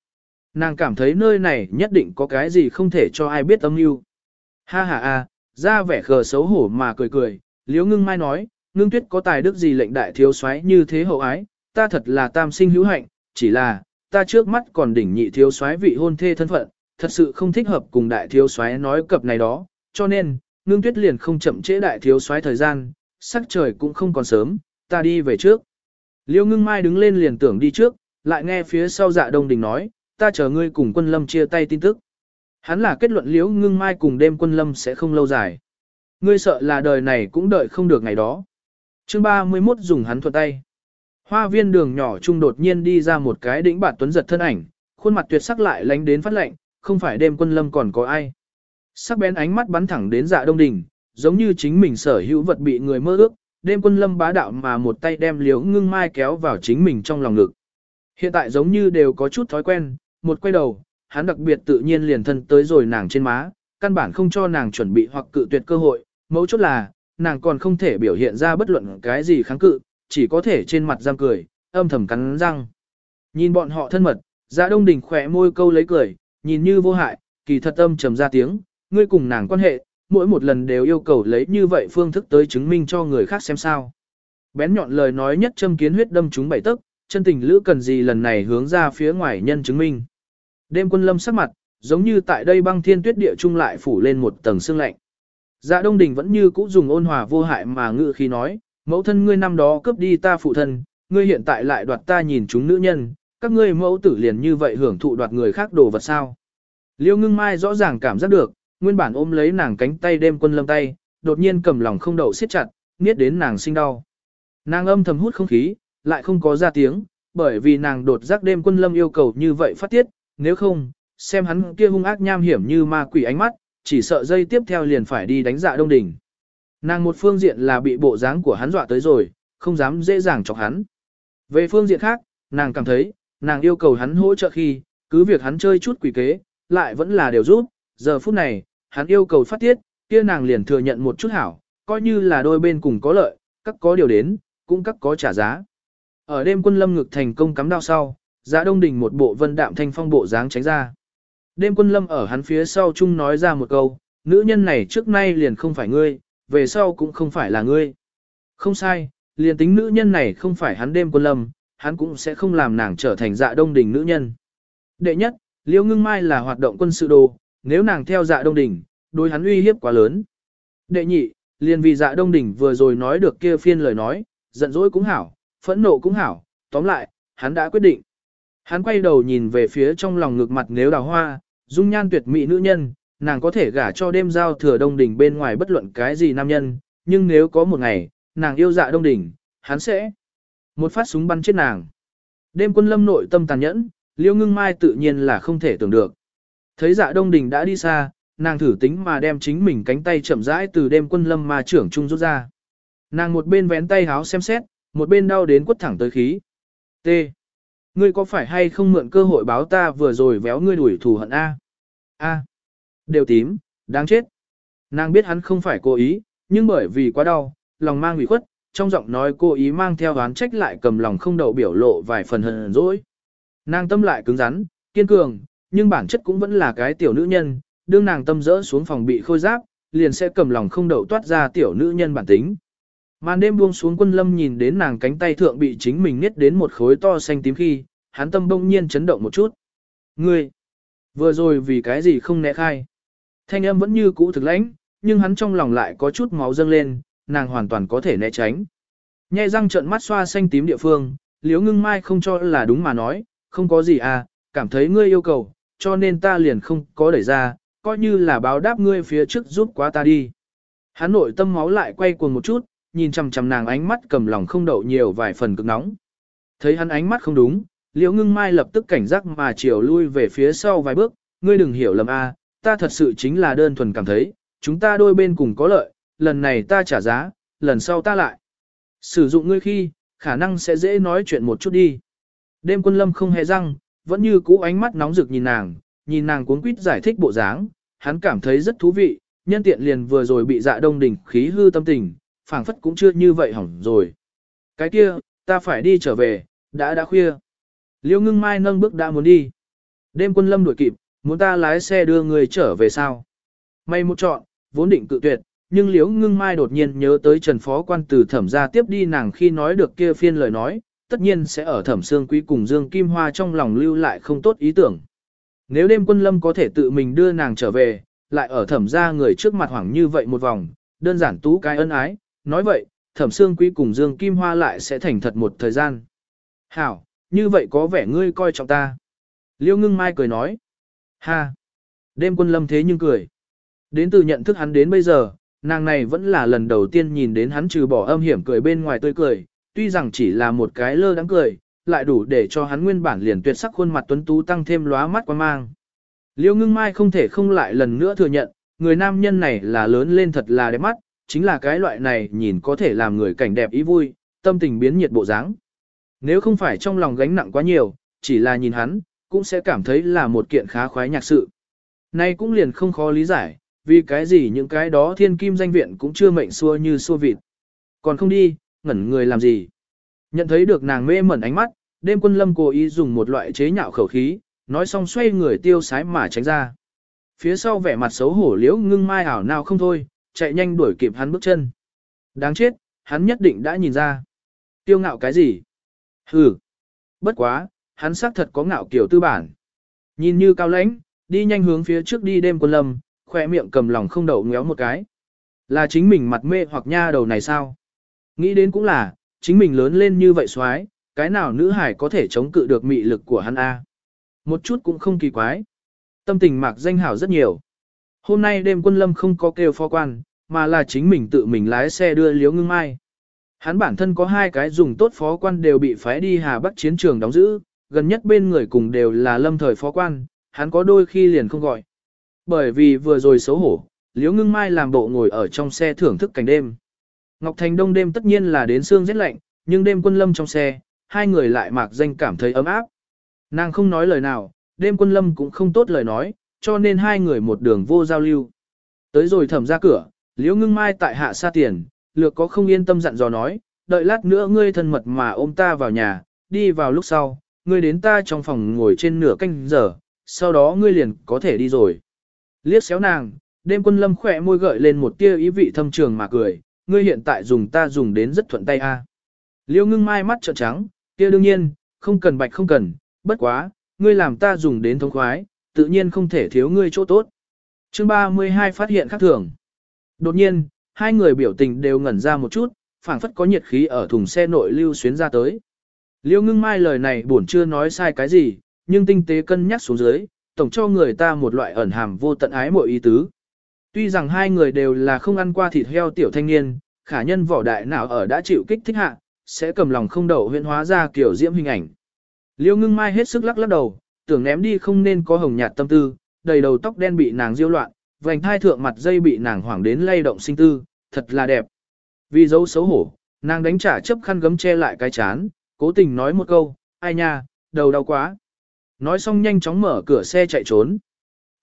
Nàng cảm thấy nơi này nhất định có cái gì không thể cho ai biết âm mưu. Ha ha a, ra vẻ khờ xấu hổ mà cười cười, Liễu Ngưng Mai nói, Ngưng Tuyết có tài đức gì lệnh đại thiếu soái như thế hậu ái, ta thật là tam sinh hữu hạnh, chỉ là, ta trước mắt còn đỉnh nhị thiếu soái vị hôn thê thân phận, thật sự không thích hợp cùng đại thiếu soái nói cập này đó, cho nên, Ngưng Tuyết liền không chậm trễ đại thiếu soái thời gian, sắc trời cũng không còn sớm, ta đi về trước. Liêu ngưng mai đứng lên liền tưởng đi trước, lại nghe phía sau dạ đông đình nói, ta chờ ngươi cùng quân lâm chia tay tin tức. Hắn là kết luận liễu ngưng mai cùng đêm quân lâm sẽ không lâu dài. Ngươi sợ là đời này cũng đợi không được ngày đó. chương 31 dùng hắn thuận tay. Hoa viên đường nhỏ trung đột nhiên đi ra một cái đỉnh bản tuấn giật thân ảnh, khuôn mặt tuyệt sắc lại lánh đến phát lạnh, không phải đêm quân lâm còn có ai. Sắc bén ánh mắt bắn thẳng đến dạ đông đỉnh giống như chính mình sở hữu vật bị người mơ ước, đêm quân lâm bá đạo mà một tay đem liếu ngưng mai kéo vào chính mình trong lòng ngực. Hiện tại giống như đều có chút thói quen, một quay đầu, hắn đặc biệt tự nhiên liền thân tới rồi nàng trên má, căn bản không cho nàng chuẩn bị hoặc cự tuyệt cơ hội, mấu chốt là, nàng còn không thể biểu hiện ra bất luận cái gì kháng cự, chỉ có thể trên mặt giam cười, âm thầm cắn răng. Nhìn bọn họ thân mật, dạ đông đình khỏe môi câu lấy cười, nhìn như vô hại, kỳ thật âm trầm ra tiếng, ngươi cùng nàng quan hệ, mỗi một lần đều yêu cầu lấy như vậy phương thức tới chứng minh cho người khác xem sao. Bén nhọn lời nói nhất châm kiến huyết đâm chúng bảy tức, chân tình lữ cần gì lần này hướng ra phía ngoài nhân chứng minh. Đêm quân lâm sắc mặt, giống như tại đây băng thiên tuyết địa trung lại phủ lên một tầng sương lạnh. Dạ Đông Đình vẫn như cũ dùng ôn hòa vô hại mà ngự khi nói, mẫu thân ngươi năm đó cướp đi ta phụ thân, ngươi hiện tại lại đoạt ta nhìn chúng nữ nhân, các ngươi mẫu tử liền như vậy hưởng thụ đoạt người khác đồ vật sao. Liêu ngưng mai rõ ràng cảm giác được, nguyên bản ôm lấy nàng cánh tay đêm quân lâm tay, đột nhiên cầm lòng không đậu siết chặt, niết đến nàng sinh đau. Nàng âm thầm hút không khí, lại không có ra tiếng, bởi vì nàng đột giác đêm quân lâm yêu cầu như vậy phát tiết, nếu không, xem hắn kia hung ác nham hiểm như ma quỷ ánh mắt, chỉ sợ dây tiếp theo liền phải đi đánh dạ đông đỉnh. Nàng một phương diện là bị bộ dáng của hắn dọa tới rồi, không dám dễ dàng chọc hắn. Về phương diện khác, nàng cảm thấy, nàng yêu cầu hắn hỗ trợ khi, cứ việc hắn chơi chút quỷ kế, lại vẫn là đều giúp, giờ phút này, hắn yêu cầu phát tiết, kia nàng liền thừa nhận một chút hảo, coi như là đôi bên cùng có lợi, các có điều đến, cũng các có trả giá. Ở đêm quân lâm ngực thành công cắm đao sau, Giá Đông Đình một bộ vân đạm thanh phong bộ dáng tránh ra. Đêm quân lâm ở hắn phía sau chung nói ra một câu, nữ nhân này trước nay liền không phải ngươi, về sau cũng không phải là ngươi. Không sai, liền tính nữ nhân này không phải hắn đêm quân lâm, hắn cũng sẽ không làm nàng trở thành dạ đông đình nữ nhân. Đệ nhất, Liễu Ngưng Mai là hoạt động quân sự đồ, nếu nàng theo dạ đông đình, đối hắn uy hiếp quá lớn. Đệ nhị, liền vì dạ đông đình vừa rồi nói được kia phiên lời nói, giận dỗi cũng hảo, phẫn nộ cũng hảo, tóm lại, hắn đã quyết định. Hắn quay đầu nhìn về phía trong lòng ngực mặt nếu đào hoa, dung nhan tuyệt mỹ nữ nhân, nàng có thể gả cho đêm giao thừa đông đỉnh bên ngoài bất luận cái gì nam nhân, nhưng nếu có một ngày, nàng yêu dạ đông đỉnh, hắn sẽ một phát súng bắn chết nàng. Đêm quân lâm nội tâm tàn nhẫn, liêu ngưng mai tự nhiên là không thể tưởng được. Thấy dạ đông đình đã đi xa, nàng thử tính mà đem chính mình cánh tay chậm rãi từ đêm quân lâm mà trưởng trung rút ra. Nàng một bên vén tay háo xem xét, một bên đau đến quất thẳng tới khí. T. Ngươi có phải hay không mượn cơ hội báo ta vừa rồi véo ngươi đuổi thù hận A? A. Đều tím, đáng chết. Nàng biết hắn không phải cố ý, nhưng bởi vì quá đau, lòng mang ủy khuất, trong giọng nói cô ý mang theo oán trách lại cầm lòng không đậu biểu lộ vài phần hờn dỗi. Nàng tâm lại cứng rắn, kiên cường, nhưng bản chất cũng vẫn là cái tiểu nữ nhân, đương nàng tâm rỡ xuống phòng bị khôi giáp, liền sẽ cầm lòng không đậu toát ra tiểu nữ nhân bản tính. Màn đêm buông xuống quân lâm nhìn đến nàng cánh tay thượng bị chính mình niết đến một khối to xanh tím khi, hắn tâm bỗng nhiên chấn động một chút. Ngươi, vừa rồi vì cái gì không né khai? Thanh âm vẫn như cũ thực lãnh, nhưng hắn trong lòng lại có chút máu dâng lên, nàng hoàn toàn có thể né tránh. nhẹ răng trợn mắt xoa xanh tím địa phương, liếu ngưng mai không cho là đúng mà nói, không có gì à, cảm thấy ngươi yêu cầu, cho nên ta liền không có đẩy ra, coi như là báo đáp ngươi phía trước giúp quá ta đi. Hắn nội tâm máu lại quay cuồng một chút, nhìn chằm chằm nàng ánh mắt cầm lòng không đậu nhiều vài phần cực nóng. Thấy hắn ánh mắt không đúng, liễu ngưng mai lập tức cảnh giác mà chiều lui về phía sau vài bước, ngươi đừng hiểu lầm a, ta thật sự chính là đơn thuần cảm thấy, chúng ta đôi bên cùng có lợi, lần này ta trả giá, lần sau ta lại. Sử dụng ngươi khi, khả năng sẽ dễ nói chuyện một chút đi. Đêm quân lâm không hề răng, vẫn như cũ ánh mắt nóng rực nhìn nàng, nhìn nàng cuốn quýt giải thích bộ dáng, hắn cảm thấy rất thú vị, nhân tiện liền vừa rồi bị dạ đông đỉnh khí hư tâm tình, phảng phất cũng chưa như vậy hỏng rồi. Cái kia, ta phải đi trở về, đã đã khuya. Liêu ngưng mai nâng bước đã muốn đi. Đêm quân lâm đuổi kịp, muốn ta lái xe đưa người trở về sao. May một chọn, vốn định cự tuyệt, nhưng liễu ngưng mai đột nhiên nhớ tới trần phó quan từ thẩm ra tiếp đi nàng khi nói được kia phiên lời nói, tất nhiên sẽ ở thẩm xương quý cùng Dương Kim Hoa trong lòng lưu lại không tốt ý tưởng. Nếu đêm quân lâm có thể tự mình đưa nàng trở về, lại ở thẩm ra người trước mặt hoảng như vậy một vòng, đơn giản tú cái ân ái, nói vậy, thẩm xương quý cùng Dương Kim Hoa lại sẽ thành thật một thời gian. Hảo, như vậy có vẻ ngươi coi trọng ta. Liêu ngưng mai cười nói. Ha! Đêm quân lâm thế nhưng cười. Đến từ nhận thức hắn đến bây giờ, nàng này vẫn là lần đầu tiên nhìn đến hắn trừ bỏ âm hiểm cười bên ngoài tươi cười, tuy rằng chỉ là một cái lơ đáng cười, lại đủ để cho hắn nguyên bản liền tuyệt sắc khuôn mặt tuấn tú tăng thêm lóa mắt quan mang. Liêu ngưng mai không thể không lại lần nữa thừa nhận, người nam nhân này là lớn lên thật là đẹp mắt, chính là cái loại này nhìn có thể làm người cảnh đẹp ý vui, tâm tình biến nhiệt bộ dáng. Nếu không phải trong lòng gánh nặng quá nhiều, chỉ là nhìn hắn, cũng sẽ cảm thấy là một kiện khá khoái nhạc sự. Nay cũng liền không khó lý giải, vì cái gì những cái đó thiên kim danh viện cũng chưa mệnh xua như xua vịt. Còn không đi, ngẩn người làm gì. Nhận thấy được nàng mê mẩn ánh mắt, đêm quân lâm cố ý dùng một loại chế nhạo khẩu khí, nói xong xoay người tiêu sái mà tránh ra. Phía sau vẻ mặt xấu hổ liễu ngưng mai ảo nào không thôi, chạy nhanh đuổi kịp hắn bước chân. Đáng chết, hắn nhất định đã nhìn ra. Tiêu ngạo cái gì? Hừ. Bất quá, hắn xác thật có ngạo kiểu tư bản. Nhìn như cao lãnh, đi nhanh hướng phía trước đi đêm quân lâm, khoe miệng cầm lòng không đậu ngéo một cái. Là chính mình mặt mê hoặc nha đầu này sao? Nghĩ đến cũng là, chính mình lớn lên như vậy xoái, cái nào nữ hải có thể chống cự được mị lực của hắn A. Một chút cũng không kỳ quái. Tâm tình mạc danh hảo rất nhiều. Hôm nay đêm quân lâm không có kêu phó quan, mà là chính mình tự mình lái xe đưa liếu ngưng mai. Hắn bản thân có hai cái dùng tốt phó quan đều bị phái đi Hà Bắc chiến trường đóng giữ, gần nhất bên người cùng đều là lâm thời phó quan, hắn có đôi khi liền không gọi. Bởi vì vừa rồi xấu hổ, Liễu ngưng mai làm bộ ngồi ở trong xe thưởng thức cảnh đêm. Ngọc Thành Đông đêm tất nhiên là đến sương rất lạnh, nhưng đêm quân lâm trong xe, hai người lại mạc danh cảm thấy ấm áp. Nàng không nói lời nào, đêm quân lâm cũng không tốt lời nói, cho nên hai người một đường vô giao lưu. Tới rồi thẩm ra cửa, liễu ngưng mai tại hạ xa tiền, lược có không yên tâm dặn dò nói, đợi lát nữa ngươi thân mật mà ôm ta vào nhà, đi vào lúc sau, ngươi đến ta trong phòng ngồi trên nửa canh giờ, sau đó ngươi liền có thể đi rồi. Liếc xéo nàng, đêm quân lâm khỏe môi gợi lên một tia ý vị thâm trường mà cười, ngươi hiện tại dùng ta dùng đến rất thuận tay a. Liêu ngưng mai mắt trợn trắng, kia đương nhiên, không cần bạch không cần, bất quá, ngươi làm ta dùng đến thống khoái, tự nhiên không thể thiếu ngươi chỗ tốt. Chương 32 phát hiện khác thường. Đột nhiên, hai người biểu tình đều ngẩn ra một chút, phảng phất có nhiệt khí ở thùng xe nội lưu xuyến ra tới. Liêu ngưng mai lời này buồn chưa nói sai cái gì, nhưng tinh tế cân nhắc xuống dưới, tổng cho người ta một loại ẩn hàm vô tận ái mọi ý tứ. Tuy rằng hai người đều là không ăn qua thịt heo tiểu thanh niên, khả nhân vỏ đại nào ở đã chịu kích thích hạ, sẽ cầm lòng không đậu huyện hóa ra kiểu diễm hình ảnh. Liêu ngưng mai hết sức lắc lắc đầu, tưởng ném đi không nên có hồng nhạt tâm tư, đầy đầu tóc đen bị nàng diêu loạn, vành thai thượng mặt dây bị nàng hoảng đến lay động sinh tư, thật là đẹp. Vì dấu xấu hổ, nàng đánh trả chấp khăn gấm che lại cái chán, cố tình nói một câu, ai nha, đầu đau quá. Nói xong nhanh chóng mở cửa xe chạy trốn.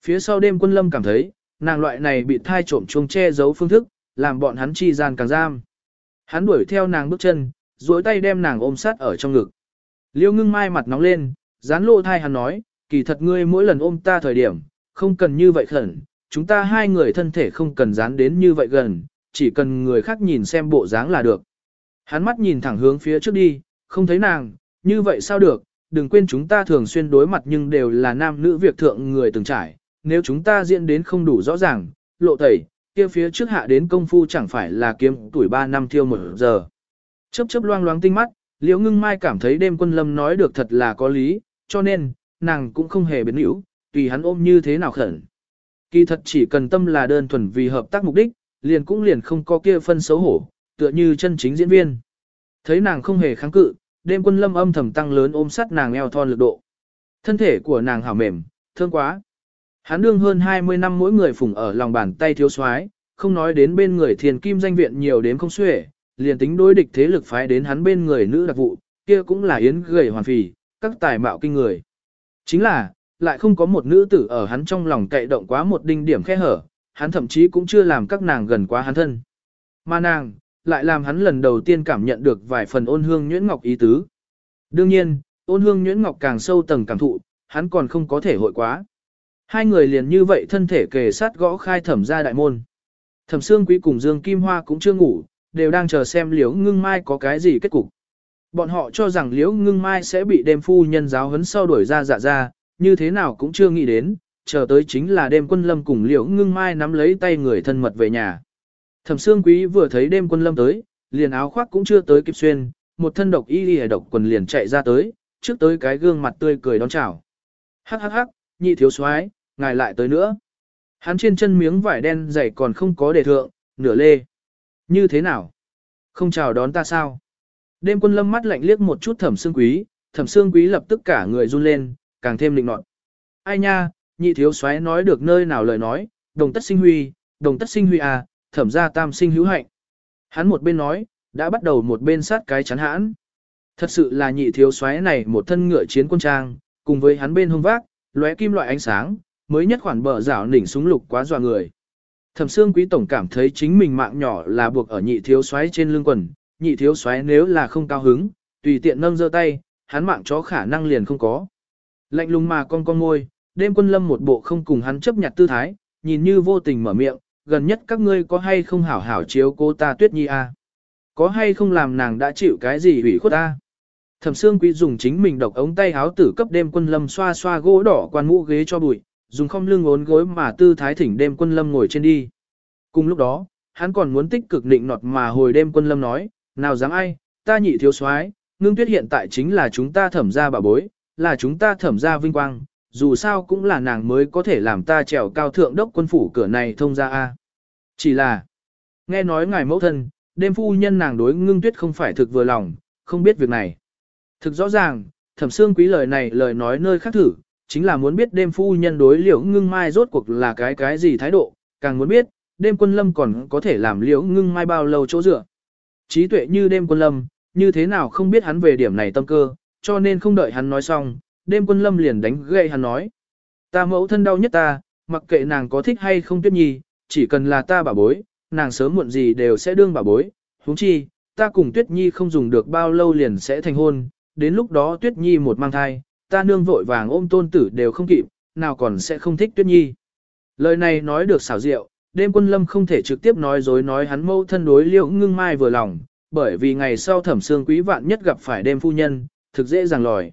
Phía sau đêm quân lâm cảm thấy, nàng loại này bị thai trộm chuông che giấu phương thức, làm bọn hắn chi gian càng giam. Hắn đuổi theo nàng bước chân, duỗi tay đem nàng ôm sát ở trong ngực. Liêu ngưng mai mặt nóng lên, dán lộ thai hắn nói, kỳ thật ngươi mỗi lần ôm ta thời điểm, không cần như vậy khẩn, chúng ta hai người thân thể không cần dán đến như vậy gần, chỉ cần người khác nhìn xem bộ dáng là được. Hắn mắt nhìn thẳng hướng phía trước đi, không thấy nàng, như vậy sao được, đừng quên chúng ta thường xuyên đối mặt nhưng đều là nam nữ việc thượng người từng trải, nếu chúng ta diễn đến không đủ rõ ràng, lộ tẩy, kia phía trước hạ đến công phu chẳng phải là kiếm tuổi 3 năm thiêu một giờ. Chớp chớp loang loáng tinh mắt, Liễu Ngưng Mai cảm thấy đêm quân lâm nói được thật là có lý, cho nên, nàng cũng không hề biến hữu, tùy hắn ôm như thế nào khẩn. Kỳ thật chỉ cần tâm là đơn thuần vì hợp tác mục đích, liền cũng liền không có kia phân xấu hổ, tựa như chân chính diễn viên. Thấy nàng không hề kháng cự, đêm quân lâm âm thầm tăng lớn ôm sát nàng eo thon lực độ. Thân thể của nàng hảo mềm, thương quá. Hắn đương hơn 20 năm mỗi người phụng ở lòng bàn tay thiếu soái, không nói đến bên người thiền kim danh viện nhiều đến không xuể, liền tính đối địch thế lực phái đến hắn bên người nữ đặc vụ, kia cũng là yến gầy hoàn phì, các tài mạo kinh người. Chính là, lại không có một nữ tử ở hắn trong lòng cậy động quá một đinh điểm khe hở, hắn thậm chí cũng chưa làm các nàng gần quá hắn thân. Mà nàng, lại làm hắn lần đầu tiên cảm nhận được vài phần ôn hương nhuyễn ngọc ý tứ. Đương nhiên, ôn hương nhuyễn ngọc càng sâu tầng cảm thụ, hắn còn không có thể hội quá. Hai người liền như vậy thân thể kề sát gõ khai thẩm ra đại môn. Thẩm Sương Quý cùng Dương Kim Hoa cũng chưa ngủ, đều đang chờ xem Liễu Ngưng Mai có cái gì kết cục. Bọn họ cho rằng Liễu Ngưng Mai sẽ bị đêm phu nhân giáo huấn sau đuổi ra dạ ra, như thế nào cũng chưa nghĩ đến, chờ tới chính là đêm quân lâm cùng Liễu Ngưng Mai nắm lấy tay người thân mật về nhà. Thẩm Sương Quý vừa thấy đêm quân lâm tới, liền áo khoác cũng chưa tới kịp xuyên, một thân độc y y độc quần liền chạy ra tới, trước tới cái gương mặt tươi cười đón chào. Hắc hắc hắc, nhị thiếu soái, ngài lại tới nữa. Hắn trên chân miếng vải đen dày còn không có đề thượng, nửa lê. Như thế nào? Không chào đón ta sao? Đêm quân lâm mắt lạnh liếc một chút thẩm xương quý, thẩm xương quý lập tức cả người run lên, càng thêm định nọt. Ai nha, nhị thiếu soái nói được nơi nào lời nói, đồng tất sinh huy, đồng tất sinh huy à, thẩm ra tam sinh hữu hạnh. Hắn một bên nói, đã bắt đầu một bên sát cái chắn hãn. Thật sự là nhị thiếu soái này một thân ngựa chiến quân trang, cùng với hắn bên hông vác, lóe kim loại ánh sáng, mới nhất khoản bờ rảo nỉnh súng lục quá dọa người. Thẩm Sương Quý tổng cảm thấy chính mình mạng nhỏ là buộc ở nhị thiếu soái trên lưng quần, nhị thiếu soái nếu là không cao hứng, tùy tiện nâng giơ tay, hắn mạng chó khả năng liền không có. Lạnh lùng mà con con môi, đêm quân lâm một bộ không cùng hắn chấp nhặt tư thái, nhìn như vô tình mở miệng, gần nhất các ngươi có hay không hảo hảo chiếu cô ta tuyết nhi a à? Có hay không làm nàng đã chịu cái gì hủy khuất ta? Thẩm Sương Quý dùng chính mình độc ống tay háo tử cấp đêm quân lâm xoa xoa gỗ đỏ quan mũ ghế cho bụi, dùng không lưng ốn gối mà tư thái thỉnh đêm quân lâm ngồi trên đi. Cùng lúc đó, hắn còn muốn tích cực định nọt mà hồi đêm quân lâm nói, nào dám ai, ta nhị thiếu soái, ngưng tuyết hiện tại chính là chúng ta thẩm ra bà bối, là chúng ta thẩm ra vinh quang, dù sao cũng là nàng mới có thể làm ta trèo cao thượng đốc quân phủ cửa này thông ra a. Chỉ là, nghe nói ngài mẫu thân, đêm phu nhân nàng đối ngưng tuyết không phải thực vừa lòng, không biết việc này. Thực rõ ràng, thẩm xương quý lời này lời nói nơi khác thử, chính là muốn biết đêm phu nhân đối liễu ngưng mai rốt cuộc là cái cái gì thái độ, càng muốn biết, đêm quân lâm còn có thể làm liễu ngưng mai bao lâu chỗ dựa. Trí tuệ như đêm quân lâm, như thế nào không biết hắn về điểm này tâm cơ, cho nên không đợi hắn nói xong, đêm quân lâm liền đánh gậy hắn nói. Ta mẫu thân đau nhất ta, mặc kệ nàng có thích hay không tuyết nhi, chỉ cần là ta bà bối, nàng sớm muộn gì đều sẽ đương bà bối, huống chi, ta cùng tuyết nhi không dùng được bao lâu liền sẽ thành hôn, đến lúc đó tuyết nhi một mang thai, ta nương vội vàng ôm tôn tử đều không kịp, nào còn sẽ không thích tuyết nhi. Lời này nói được xảo diệu, đêm quân lâm không thể trực tiếp nói dối nói hắn mâu thân đối liệu ngưng mai vừa lòng, bởi vì ngày sau thẩm xương quý vạn nhất gặp phải đêm phu nhân, thực dễ dàng lòi.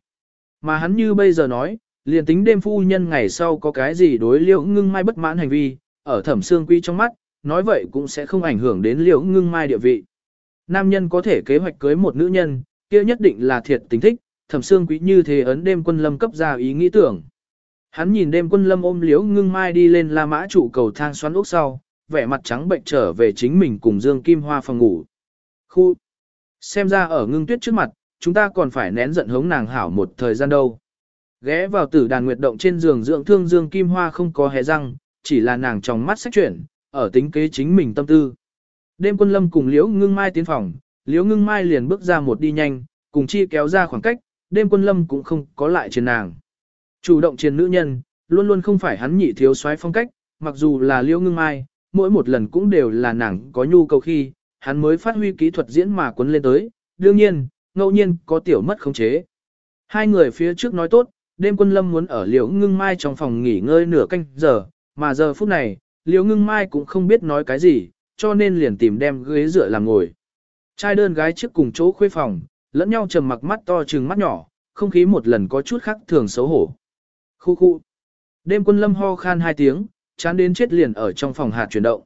Mà hắn như bây giờ nói, liền tính đêm phu nhân ngày sau có cái gì đối liễu ngưng mai bất mãn hành vi, ở thẩm xương quý trong mắt, nói vậy cũng sẽ không ảnh hưởng đến liễu ngưng mai địa vị. Nam nhân có thể kế hoạch cưới một nữ nhân, kia nhất định là thiệt tình thích, thẩm xương quý như thế ấn đêm quân lâm cấp ra ý nghĩ tưởng. Hắn nhìn đêm quân lâm ôm liễu ngưng mai đi lên La Mã trụ cầu thang xoắn ốc sau, vẻ mặt trắng bệnh trở về chính mình cùng Dương Kim Hoa phòng ngủ. Khu! Xem ra ở ngưng tuyết trước mặt, chúng ta còn phải nén giận hống nàng hảo một thời gian đâu. Ghé vào tử đàn nguyệt động trên giường dưỡng thương Dương Kim Hoa không có hé răng, chỉ là nàng trong mắt sách chuyển, ở tính kế chính mình tâm tư. Đêm quân lâm cùng liễu ngưng mai tiến phòng, liễu ngưng mai liền bước ra một đi nhanh, cùng chi kéo ra khoảng cách, đêm quân lâm cũng không có lại trên nàng. Chủ động trên nữ nhân, luôn luôn không phải hắn nhị thiếu soái phong cách, mặc dù là liễu ngưng mai, mỗi một lần cũng đều là nàng có nhu cầu khi, hắn mới phát huy kỹ thuật diễn mà quấn lên tới, đương nhiên, ngẫu nhiên có tiểu mất khống chế. Hai người phía trước nói tốt, đêm quân lâm muốn ở liễu ngưng mai trong phòng nghỉ ngơi nửa canh giờ, mà giờ phút này, liễu ngưng mai cũng không biết nói cái gì, cho nên liền tìm đem ghế dựa làm ngồi. Trai đơn gái trước cùng chỗ khuê phòng, lẫn nhau trầm mặc mắt to trừng mắt nhỏ, không khí một lần có chút khác thường xấu hổ. Khu khu. Đêm quân lâm ho khan hai tiếng, chán đến chết liền ở trong phòng hạt chuyển động.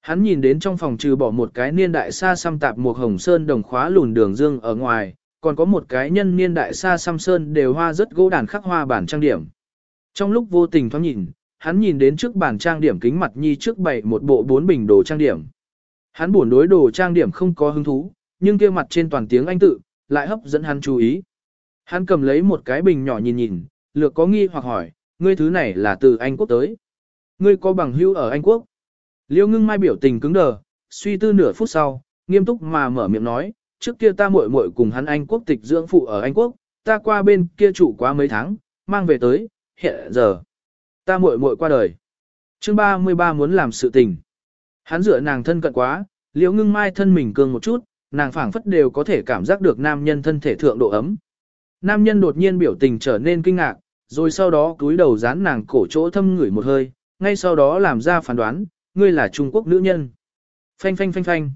Hắn nhìn đến trong phòng trừ bỏ một cái niên đại xa xăm tạp một hồng sơn đồng khóa lùn đường dương ở ngoài, còn có một cái nhân niên đại xa xăm sơn đều hoa rất gỗ đàn khắc hoa bản trang điểm. Trong lúc vô tình thoáng nhìn, hắn nhìn đến trước bản trang điểm kính mặt nhi trước bày một bộ bốn bình đồ trang điểm. Hắn buồn đối đồ trang điểm không có hứng thú, nhưng kia mặt trên toàn tiếng Anh tự, lại hấp dẫn hắn chú ý. Hắn cầm lấy một cái bình nhỏ nhìn nhìn, lược có nghi hoặc hỏi, ngươi thứ này là từ Anh Quốc tới. Ngươi có bằng hữu ở Anh Quốc. Liêu ngưng mai biểu tình cứng đờ, suy tư nửa phút sau, nghiêm túc mà mở miệng nói, trước kia ta muội muội cùng hắn Anh Quốc tịch dưỡng phụ ở Anh Quốc, ta qua bên kia trụ quá mấy tháng, mang về tới, hiện giờ. Ta muội muội qua đời. Chương 33 muốn làm sự tình. Hắn dựa nàng thân cận quá, liễu ngưng mai thân mình cường một chút, nàng phảng phất đều có thể cảm giác được nam nhân thân thể thượng độ ấm. Nam nhân đột nhiên biểu tình trở nên kinh ngạc, rồi sau đó cúi đầu dán nàng cổ chỗ thâm ngửi một hơi, ngay sau đó làm ra phán đoán, ngươi là Trung Quốc nữ nhân. Phanh phanh phanh phanh.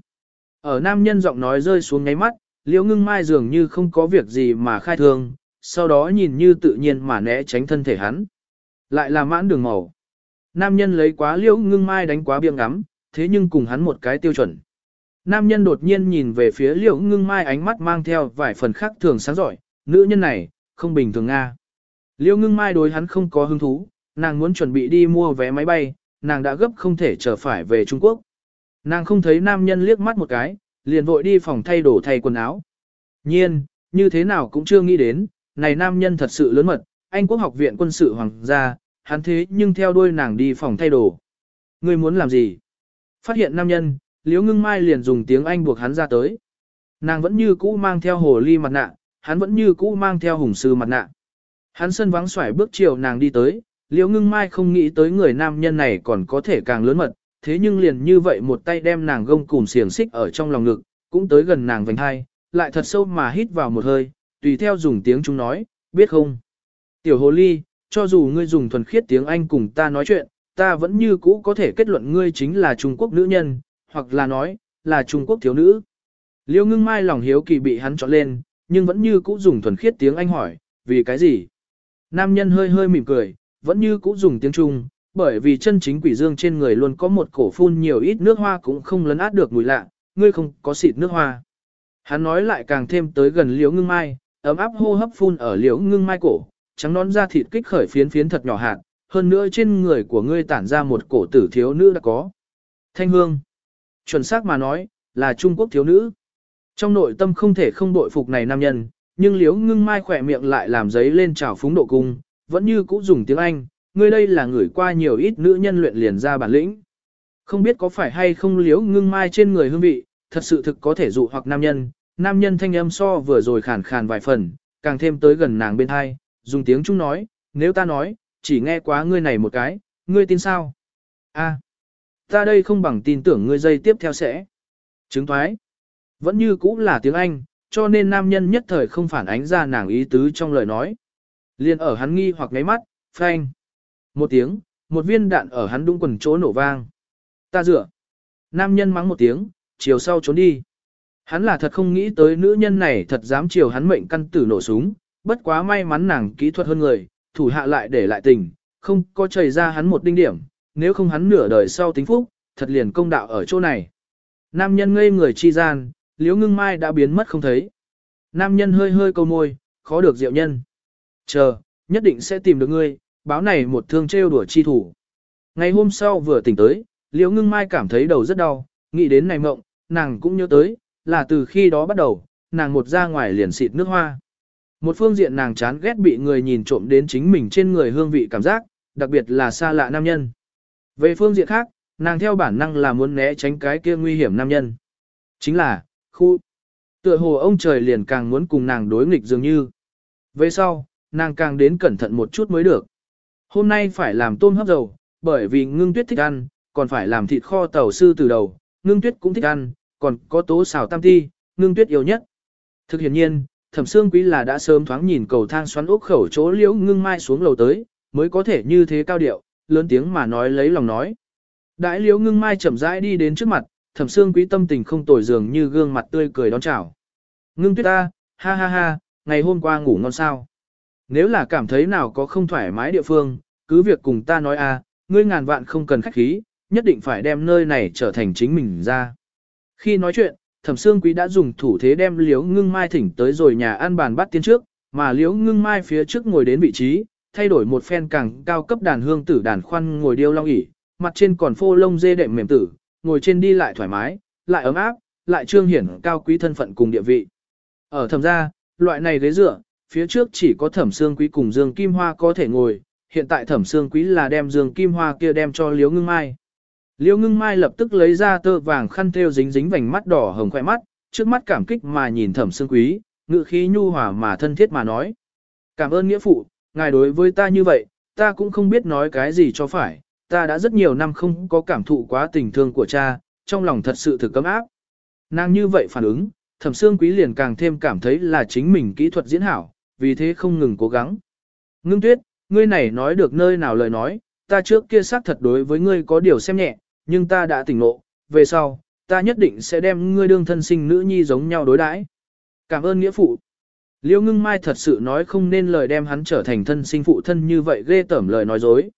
Ở nam nhân giọng nói rơi xuống ngáy mắt, liễu ngưng mai dường như không có việc gì mà khai thương, sau đó nhìn như tự nhiên mà né tránh thân thể hắn. Lại là mãn đường màu. Nam nhân lấy quá liễu ngưng mai đánh quá biếng ngắm, thế nhưng cùng hắn một cái tiêu chuẩn. Nam nhân đột nhiên nhìn về phía liễu ngưng mai ánh mắt mang theo vài phần khác thường sáng giỏi, nữ nhân này, không bình thường Nga. Liễu ngưng mai đối hắn không có hứng thú, nàng muốn chuẩn bị đi mua vé máy bay, nàng đã gấp không thể chờ phải về Trung Quốc. Nàng không thấy nam nhân liếc mắt một cái, liền vội đi phòng thay đồ thay quần áo. Nhiên, như thế nào cũng chưa nghĩ đến, này nam nhân thật sự lớn mật, Anh quốc học viện quân sự hoàng gia, hắn thế nhưng theo đuôi nàng đi phòng thay đồ. Ngươi muốn làm gì? Phát hiện nam nhân, Liễu Ngưng Mai liền dùng tiếng Anh buộc hắn ra tới. Nàng vẫn như cũ mang theo hồ ly mặt nạ, hắn vẫn như cũ mang theo hùng sư mặt nạ. Hắn sân vắng xoải bước chiều nàng đi tới, Liễu Ngưng Mai không nghĩ tới người nam nhân này còn có thể càng lớn mật, thế nhưng liền như vậy một tay đem nàng gông cùng xiềng xích ở trong lòng ngực, cũng tới gần nàng vành hai, lại thật sâu mà hít vào một hơi, tùy theo dùng tiếng chúng nói, biết không? Tiểu hồ ly, cho dù ngươi dùng thuần khiết tiếng Anh cùng ta nói chuyện, ta vẫn như cũ có thể kết luận ngươi chính là Trung Quốc nữ nhân, hoặc là nói, là Trung Quốc thiếu nữ. Liêu ngưng mai lòng hiếu kỳ bị hắn trọn lên, nhưng vẫn như cũ dùng thuần khiết tiếng Anh hỏi, vì cái gì? Nam nhân hơi hơi mỉm cười, vẫn như cũ dùng tiếng Trung, bởi vì chân chính quỷ dương trên người luôn có một cổ phun nhiều ít nước hoa cũng không lấn át được mùi lạ, ngươi không có xịt nước hoa. Hắn nói lại càng thêm tới gần liễu ngưng mai, ấm áp hô hấp phun ở liễu ngưng mai cổ, trắng nón da thịt kích khởi phiến phiến thật nhỏ hạt, hơn nữa trên người của ngươi tản ra một cổ tử thiếu nữ đã có. Thanh hương. Chuẩn xác mà nói, là Trung Quốc thiếu nữ. Trong nội tâm không thể không bội phục này nam nhân, nhưng liễu ngưng mai khỏe miệng lại làm giấy lên trào phúng độ cung, vẫn như cũ dùng tiếng Anh, ngươi đây là người qua nhiều ít nữ nhân luyện liền ra bản lĩnh. Không biết có phải hay không liếu ngưng mai trên người hương vị, thật sự thực có thể dụ hoặc nam nhân, nam nhân thanh âm so vừa rồi khàn khàn vài phần, càng thêm tới gần nàng bên hai, dùng tiếng Trung nói, nếu ta nói, chỉ nghe quá ngươi này một cái, ngươi tin sao? A, ta đây không bằng tin tưởng ngươi dây tiếp theo sẽ. Chứng thoái. Vẫn như cũ là tiếng Anh, cho nên nam nhân nhất thời không phản ánh ra nàng ý tứ trong lời nói. Liên ở hắn nghi hoặc ngáy mắt, phanh. Một tiếng, một viên đạn ở hắn đung quần chỗ nổ vang. Ta dựa. Nam nhân mắng một tiếng, chiều sau trốn đi. Hắn là thật không nghĩ tới nữ nhân này thật dám chiều hắn mệnh căn tử nổ súng, bất quá may mắn nàng kỹ thuật hơn người, thủ hạ lại để lại tình, không có chảy ra hắn một đinh điểm, nếu không hắn nửa đời sau tính phúc, thật liền công đạo ở chỗ này. Nam nhân ngây người chi gian, liễu ngưng mai đã biến mất không thấy. Nam nhân hơi hơi câu môi, khó được diệu nhân. Chờ, nhất định sẽ tìm được ngươi, báo này một thương trêu đùa chi thủ. Ngày hôm sau vừa tỉnh tới, liễu ngưng mai cảm thấy đầu rất đau, nghĩ đến này mộng, nàng cũng nhớ tới, là từ khi đó bắt đầu, nàng một ra ngoài liền xịt nước hoa. Một phương diện nàng chán ghét bị người nhìn trộm đến chính mình trên người hương vị cảm giác, đặc biệt là xa lạ nam nhân. Về phương diện khác, nàng theo bản năng là muốn né tránh cái kia nguy hiểm nam nhân. Chính là, khu. Tựa hồ ông trời liền càng muốn cùng nàng đối nghịch dường như. Về sau, nàng càng đến cẩn thận một chút mới được. Hôm nay phải làm tôm hấp dầu, bởi vì ngưng tuyết thích ăn, còn phải làm thịt kho tàu sư từ đầu, ngưng tuyết cũng thích ăn, còn có tố xào tam ti, ngưng tuyết yêu nhất. Thực hiện nhiên, thẩm xương quý là đã sớm thoáng nhìn cầu thang xoắn ốc khẩu chỗ liễu ngưng mai xuống lầu tới, mới có thể như thế cao điệu, lớn tiếng mà nói lấy lòng nói. Đại liễu ngưng mai chậm rãi đi đến trước mặt, thẩm xương quý tâm tình không tồi dường như gương mặt tươi cười đón chào. Ngưng tuyết ta, ha ha ha, ngày hôm qua ngủ ngon sao. Nếu là cảm thấy nào có không thoải mái địa phương, cứ việc cùng ta nói a, ngươi ngàn vạn không cần khách khí, nhất định phải đem nơi này trở thành chính mình ra. Khi nói chuyện, thẩm sương quý đã dùng thủ thế đem liễu ngưng mai thỉnh tới rồi nhà ăn bàn bắt tiên trước, mà liễu ngưng mai phía trước ngồi đến vị trí, thay đổi một phen càng cao cấp đàn hương tử đàn khoan ngồi điêu long ỉ, mặt trên còn phô lông dê đệm mềm tử, ngồi trên đi lại thoải mái, lại ấm áp, lại trương hiển cao quý thân phận cùng địa vị. Ở thẩm gia, loại này ghế dựa, phía trước chỉ có thẩm xương quý cùng dương kim hoa có thể ngồi, hiện tại thẩm xương quý là đem dương kim hoa kia đem cho liễu ngưng mai. liễu ngưng mai lập tức lấy ra tơ vàng khăn thêu dính dính vành mắt đỏ hồng khoe mắt, trước mắt cảm kích mà nhìn thẩm xương quý, ngự khí nhu hòa mà thân thiết mà nói. Cảm ơn nghĩa phụ, ngài đối với ta như vậy, ta cũng không biết nói cái gì cho phải, ta đã rất nhiều năm không có cảm thụ quá tình thương của cha, trong lòng thật sự thực cấm áp. Nàng như vậy phản ứng, thẩm xương quý liền càng thêm cảm thấy là chính mình kỹ thuật diễn hảo, vì thế không ngừng cố gắng. Ngưng tuyết, ngươi này nói được nơi nào lời nói, ta trước kia xác thật đối với ngươi có điều xem nhẹ, nhưng ta đã tỉnh ngộ, về sau, ta nhất định sẽ đem ngươi đương thân sinh nữ nhi giống nhau đối đãi. Cảm ơn nghĩa phụ. Liêu ngưng mai thật sự nói không nên lời đem hắn trở thành thân sinh phụ thân như vậy ghê tởm lời nói dối.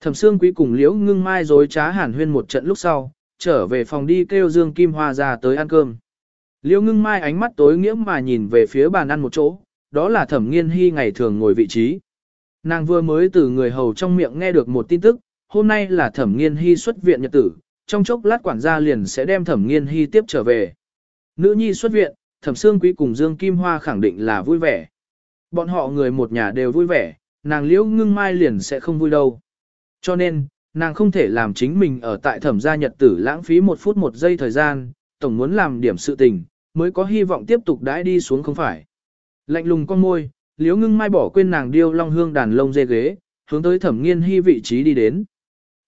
Thẩm Sương Quý cùng Liễu Ngưng Mai dối trá hàn huyên một trận lúc sau, trở về phòng đi kêu Dương Kim Hoa ra tới ăn cơm. Liễu Ngưng Mai ánh mắt tối nghĩa mà nhìn về phía bàn ăn một chỗ, đó là Thẩm Nghiên Hy ngày thường ngồi vị trí. Nàng vừa mới từ người hầu trong miệng nghe được một tin tức, hôm nay là Thẩm Nghiên Hy xuất viện nhật tử, trong chốc lát quản gia liền sẽ đem Thẩm Nghiên Hy tiếp trở về. Nữ nhi xuất viện, Thẩm xương Quý cùng Dương Kim Hoa khẳng định là vui vẻ. Bọn họ người một nhà đều vui vẻ, nàng Liễu Ngưng Mai liền sẽ không vui đâu. Cho nên, nàng không thể làm chính mình ở tại thẩm gia nhật tử lãng phí một phút một giây thời gian, tổng muốn làm điểm sự tình, mới có hy vọng tiếp tục đãi đi xuống không phải. Lạnh lùng con môi, liếu ngưng mai bỏ quên nàng điêu long hương đàn lông dê ghế, hướng tới thẩm nghiên hy vị trí đi đến.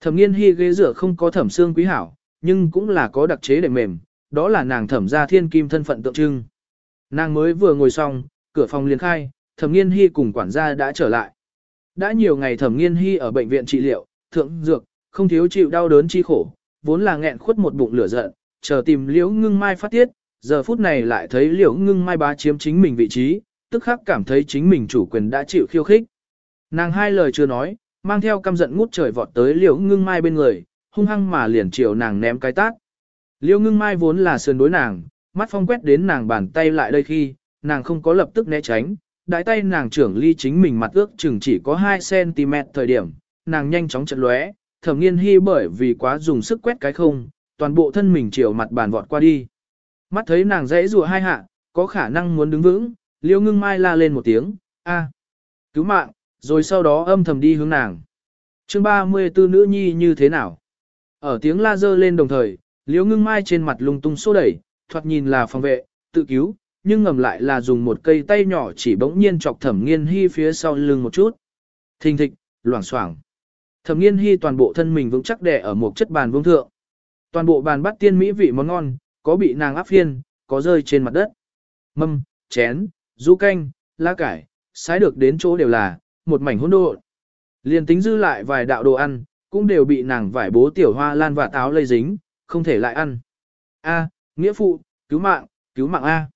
Thẩm nghiên hy ghế rửa không có thẩm xương quý hảo, nhưng cũng là có đặc chế để mềm, đó là nàng thẩm gia thiên kim thân phận tượng trưng. Nàng mới vừa ngồi xong, cửa phòng liền khai, thẩm nghiên hy cùng quản gia đã trở lại. Đã nhiều ngày thẩm nghiên hy ở bệnh viện trị liệu, thượng dược, không thiếu chịu đau đớn chi khổ, vốn là nghẹn khuất một bụng lửa giận, chờ tìm liễu ngưng mai phát tiết, giờ phút này lại thấy liễu ngưng mai bá chiếm chính mình vị trí, tức khắc cảm thấy chính mình chủ quyền đã chịu khiêu khích. Nàng hai lời chưa nói, mang theo căm giận ngút trời vọt tới liễu ngưng mai bên người, hung hăng mà liền chiều nàng ném cái tát. Liễu ngưng mai vốn là sườn đối nàng, mắt phong quét đến nàng bàn tay lại đây khi, nàng không có lập tức né tránh, đại tay nàng trưởng ly chính mình mặt ước chừng chỉ có 2cm thời điểm, nàng nhanh chóng chật lóe, thẩm nghiên hy bởi vì quá dùng sức quét cái không, toàn bộ thân mình chiều mặt bàn vọt qua đi. Mắt thấy nàng dễ rùa hai hạ, có khả năng muốn đứng vững, liêu ngưng mai la lên một tiếng, a cứu mạng, rồi sau đó âm thầm đi hướng nàng. chương 34 nữ nhi như thế nào? Ở tiếng la dơ lên đồng thời, liêu ngưng mai trên mặt lung tung xô đẩy, thoạt nhìn là phòng vệ, tự cứu, nhưng ngầm lại là dùng một cây tay nhỏ chỉ bỗng nhiên chọc thẩm nghiên hy phía sau lưng một chút. Thình thịch, loảng xoảng. Thẩm nghiên hy toàn bộ thân mình vững chắc đè ở một chất bàn vương thượng. Toàn bộ bàn bắt tiên mỹ vị món ngon, có bị nàng áp phiên, có rơi trên mặt đất. Mâm, chén, du canh, lá cải, sái được đến chỗ đều là, một mảnh hỗn độn. liền tính dư lại vài đạo đồ ăn, cũng đều bị nàng vải bố tiểu hoa lan và táo lây dính, không thể lại ăn. A, nghĩa phụ, cứu mạng, cứu mạng A.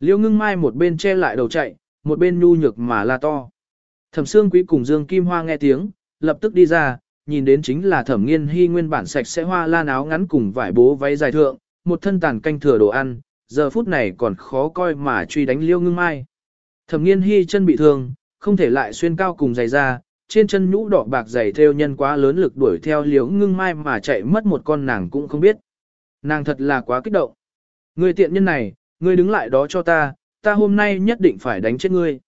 Liêu ngưng mai một bên che lại đầu chạy, một bên nhu nhược mà la to. Thẩm Sương Quý cùng Dương Kim Hoa nghe tiếng, lập tức đi ra, nhìn đến chính là Thẩm Nghiên Hi nguyên bản sạch sẽ hoa lan áo ngắn cùng vải bố váy dài thượng, một thân tàn canh thừa đồ ăn, giờ phút này còn khó coi mà truy đánh Liêu Ngưng Mai. Thẩm Nghiên Hi chân bị thương, không thể lại xuyên cao cùng giày ra, trên chân nhũ đỏ bạc giày theo nhân quá lớn lực đuổi theo Liêu Ngưng Mai mà chạy mất một con nàng cũng không biết. Nàng thật là quá kích động. Người tiện nhân này, Ngươi đứng lại đó cho ta, ta hôm nay nhất định phải đánh chết ngươi.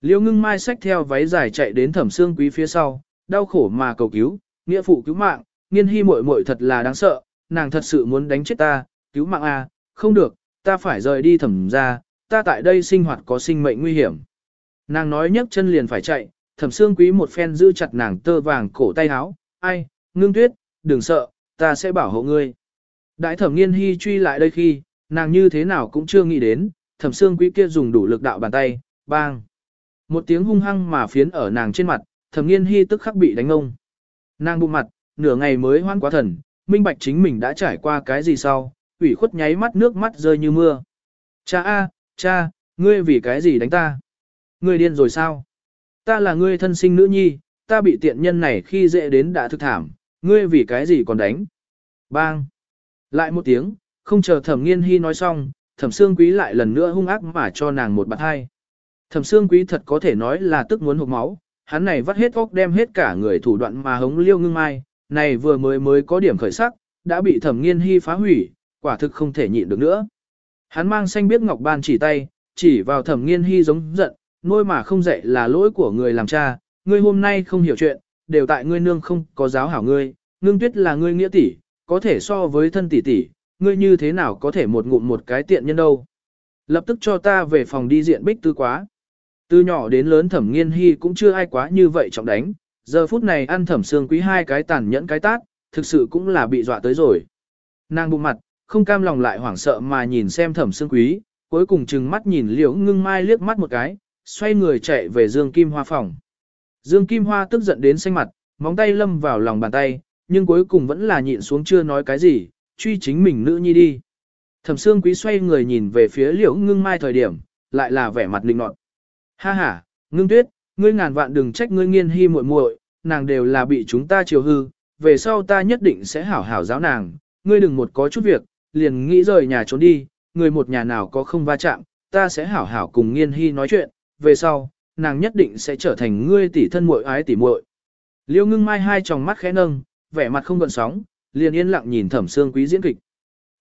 Liêu ngưng mai xách theo váy dài chạy đến thẩm xương quý phía sau, đau khổ mà cầu cứu, nghĩa phụ cứu mạng, nghiên hy muội muội thật là đáng sợ, nàng thật sự muốn đánh chết ta, cứu mạng à, không được, ta phải rời đi thẩm ra, ta tại đây sinh hoạt có sinh mệnh nguy hiểm. Nàng nói nhấc chân liền phải chạy, thẩm xương quý một phen giữ chặt nàng tơ vàng cổ tay áo, ai, ngưng tuyết, đừng sợ, ta sẽ bảo hộ ngươi. Đại thẩm nghiên hy truy lại đây khi, Nàng như thế nào cũng chưa nghĩ đến, thẩm xương quý kia dùng đủ lực đạo bàn tay, bang. Một tiếng hung hăng mà phiến ở nàng trên mặt, thẩm nghiên hy tức khắc bị đánh ông. Nàng bụng mặt, nửa ngày mới hoan quá thần, minh bạch chính mình đã trải qua cái gì sau, ủy khuất nháy mắt nước mắt rơi như mưa. Cha a, cha, ngươi vì cái gì đánh ta? Ngươi điên rồi sao? Ta là ngươi thân sinh nữ nhi, ta bị tiện nhân này khi dễ đến đã thực thảm, ngươi vì cái gì còn đánh? Bang! Lại một tiếng, không chờ thẩm nghiên hy nói xong, thẩm xương quý lại lần nữa hung ác mà cho nàng một bạc hai. Thẩm xương quý thật có thể nói là tức muốn hụt máu, hắn này vắt hết óc đem hết cả người thủ đoạn mà hống liêu ngưng mai, này vừa mới mới có điểm khởi sắc, đã bị thẩm nghiên hy phá hủy, quả thực không thể nhịn được nữa. Hắn mang xanh biết ngọc ban chỉ tay, chỉ vào thẩm nghiên hy giống giận, nuôi mà không dạy là lỗi của người làm cha, ngươi hôm nay không hiểu chuyện, đều tại ngươi nương không có giáo hảo ngươi, ngưng tuyết là ngươi nghĩa tỷ, có thể so với thân tỷ tỷ, ngươi như thế nào có thể một ngụm một cái tiện nhân đâu. Lập tức cho ta về phòng đi diện bích tư quá. Từ nhỏ đến lớn thẩm nghiên hy cũng chưa ai quá như vậy trọng đánh, giờ phút này ăn thẩm xương quý hai cái tàn nhẫn cái tát, thực sự cũng là bị dọa tới rồi. Nàng bụng mặt, không cam lòng lại hoảng sợ mà nhìn xem thẩm xương quý, cuối cùng chừng mắt nhìn liễu ngưng mai liếc mắt một cái, xoay người chạy về Dương Kim Hoa phòng. Dương Kim Hoa tức giận đến xanh mặt, móng tay lâm vào lòng bàn tay, nhưng cuối cùng vẫn là nhịn xuống chưa nói cái gì, truy chính mình nữ nhi đi. Thẩm Sương Quý xoay người nhìn về phía Liễu Ngưng Mai thời điểm, lại là vẻ mặt linh nọt. Ha ha, Ngưng Tuyết, ngươi ngàn vạn đừng trách ngươi nghiên hy muội muội, nàng đều là bị chúng ta chiều hư, về sau ta nhất định sẽ hảo hảo giáo nàng, ngươi đừng một có chút việc, liền nghĩ rời nhà trốn đi, người một nhà nào có không va chạm, ta sẽ hảo hảo cùng nghiên hy nói chuyện, về sau, nàng nhất định sẽ trở thành ngươi tỷ thân muội ái tỷ muội. Liêu ngưng mai hai tròng mắt khẽ nâng, vẻ mặt không gợn sóng, liền yên lặng nhìn thẩm xương quý diễn kịch.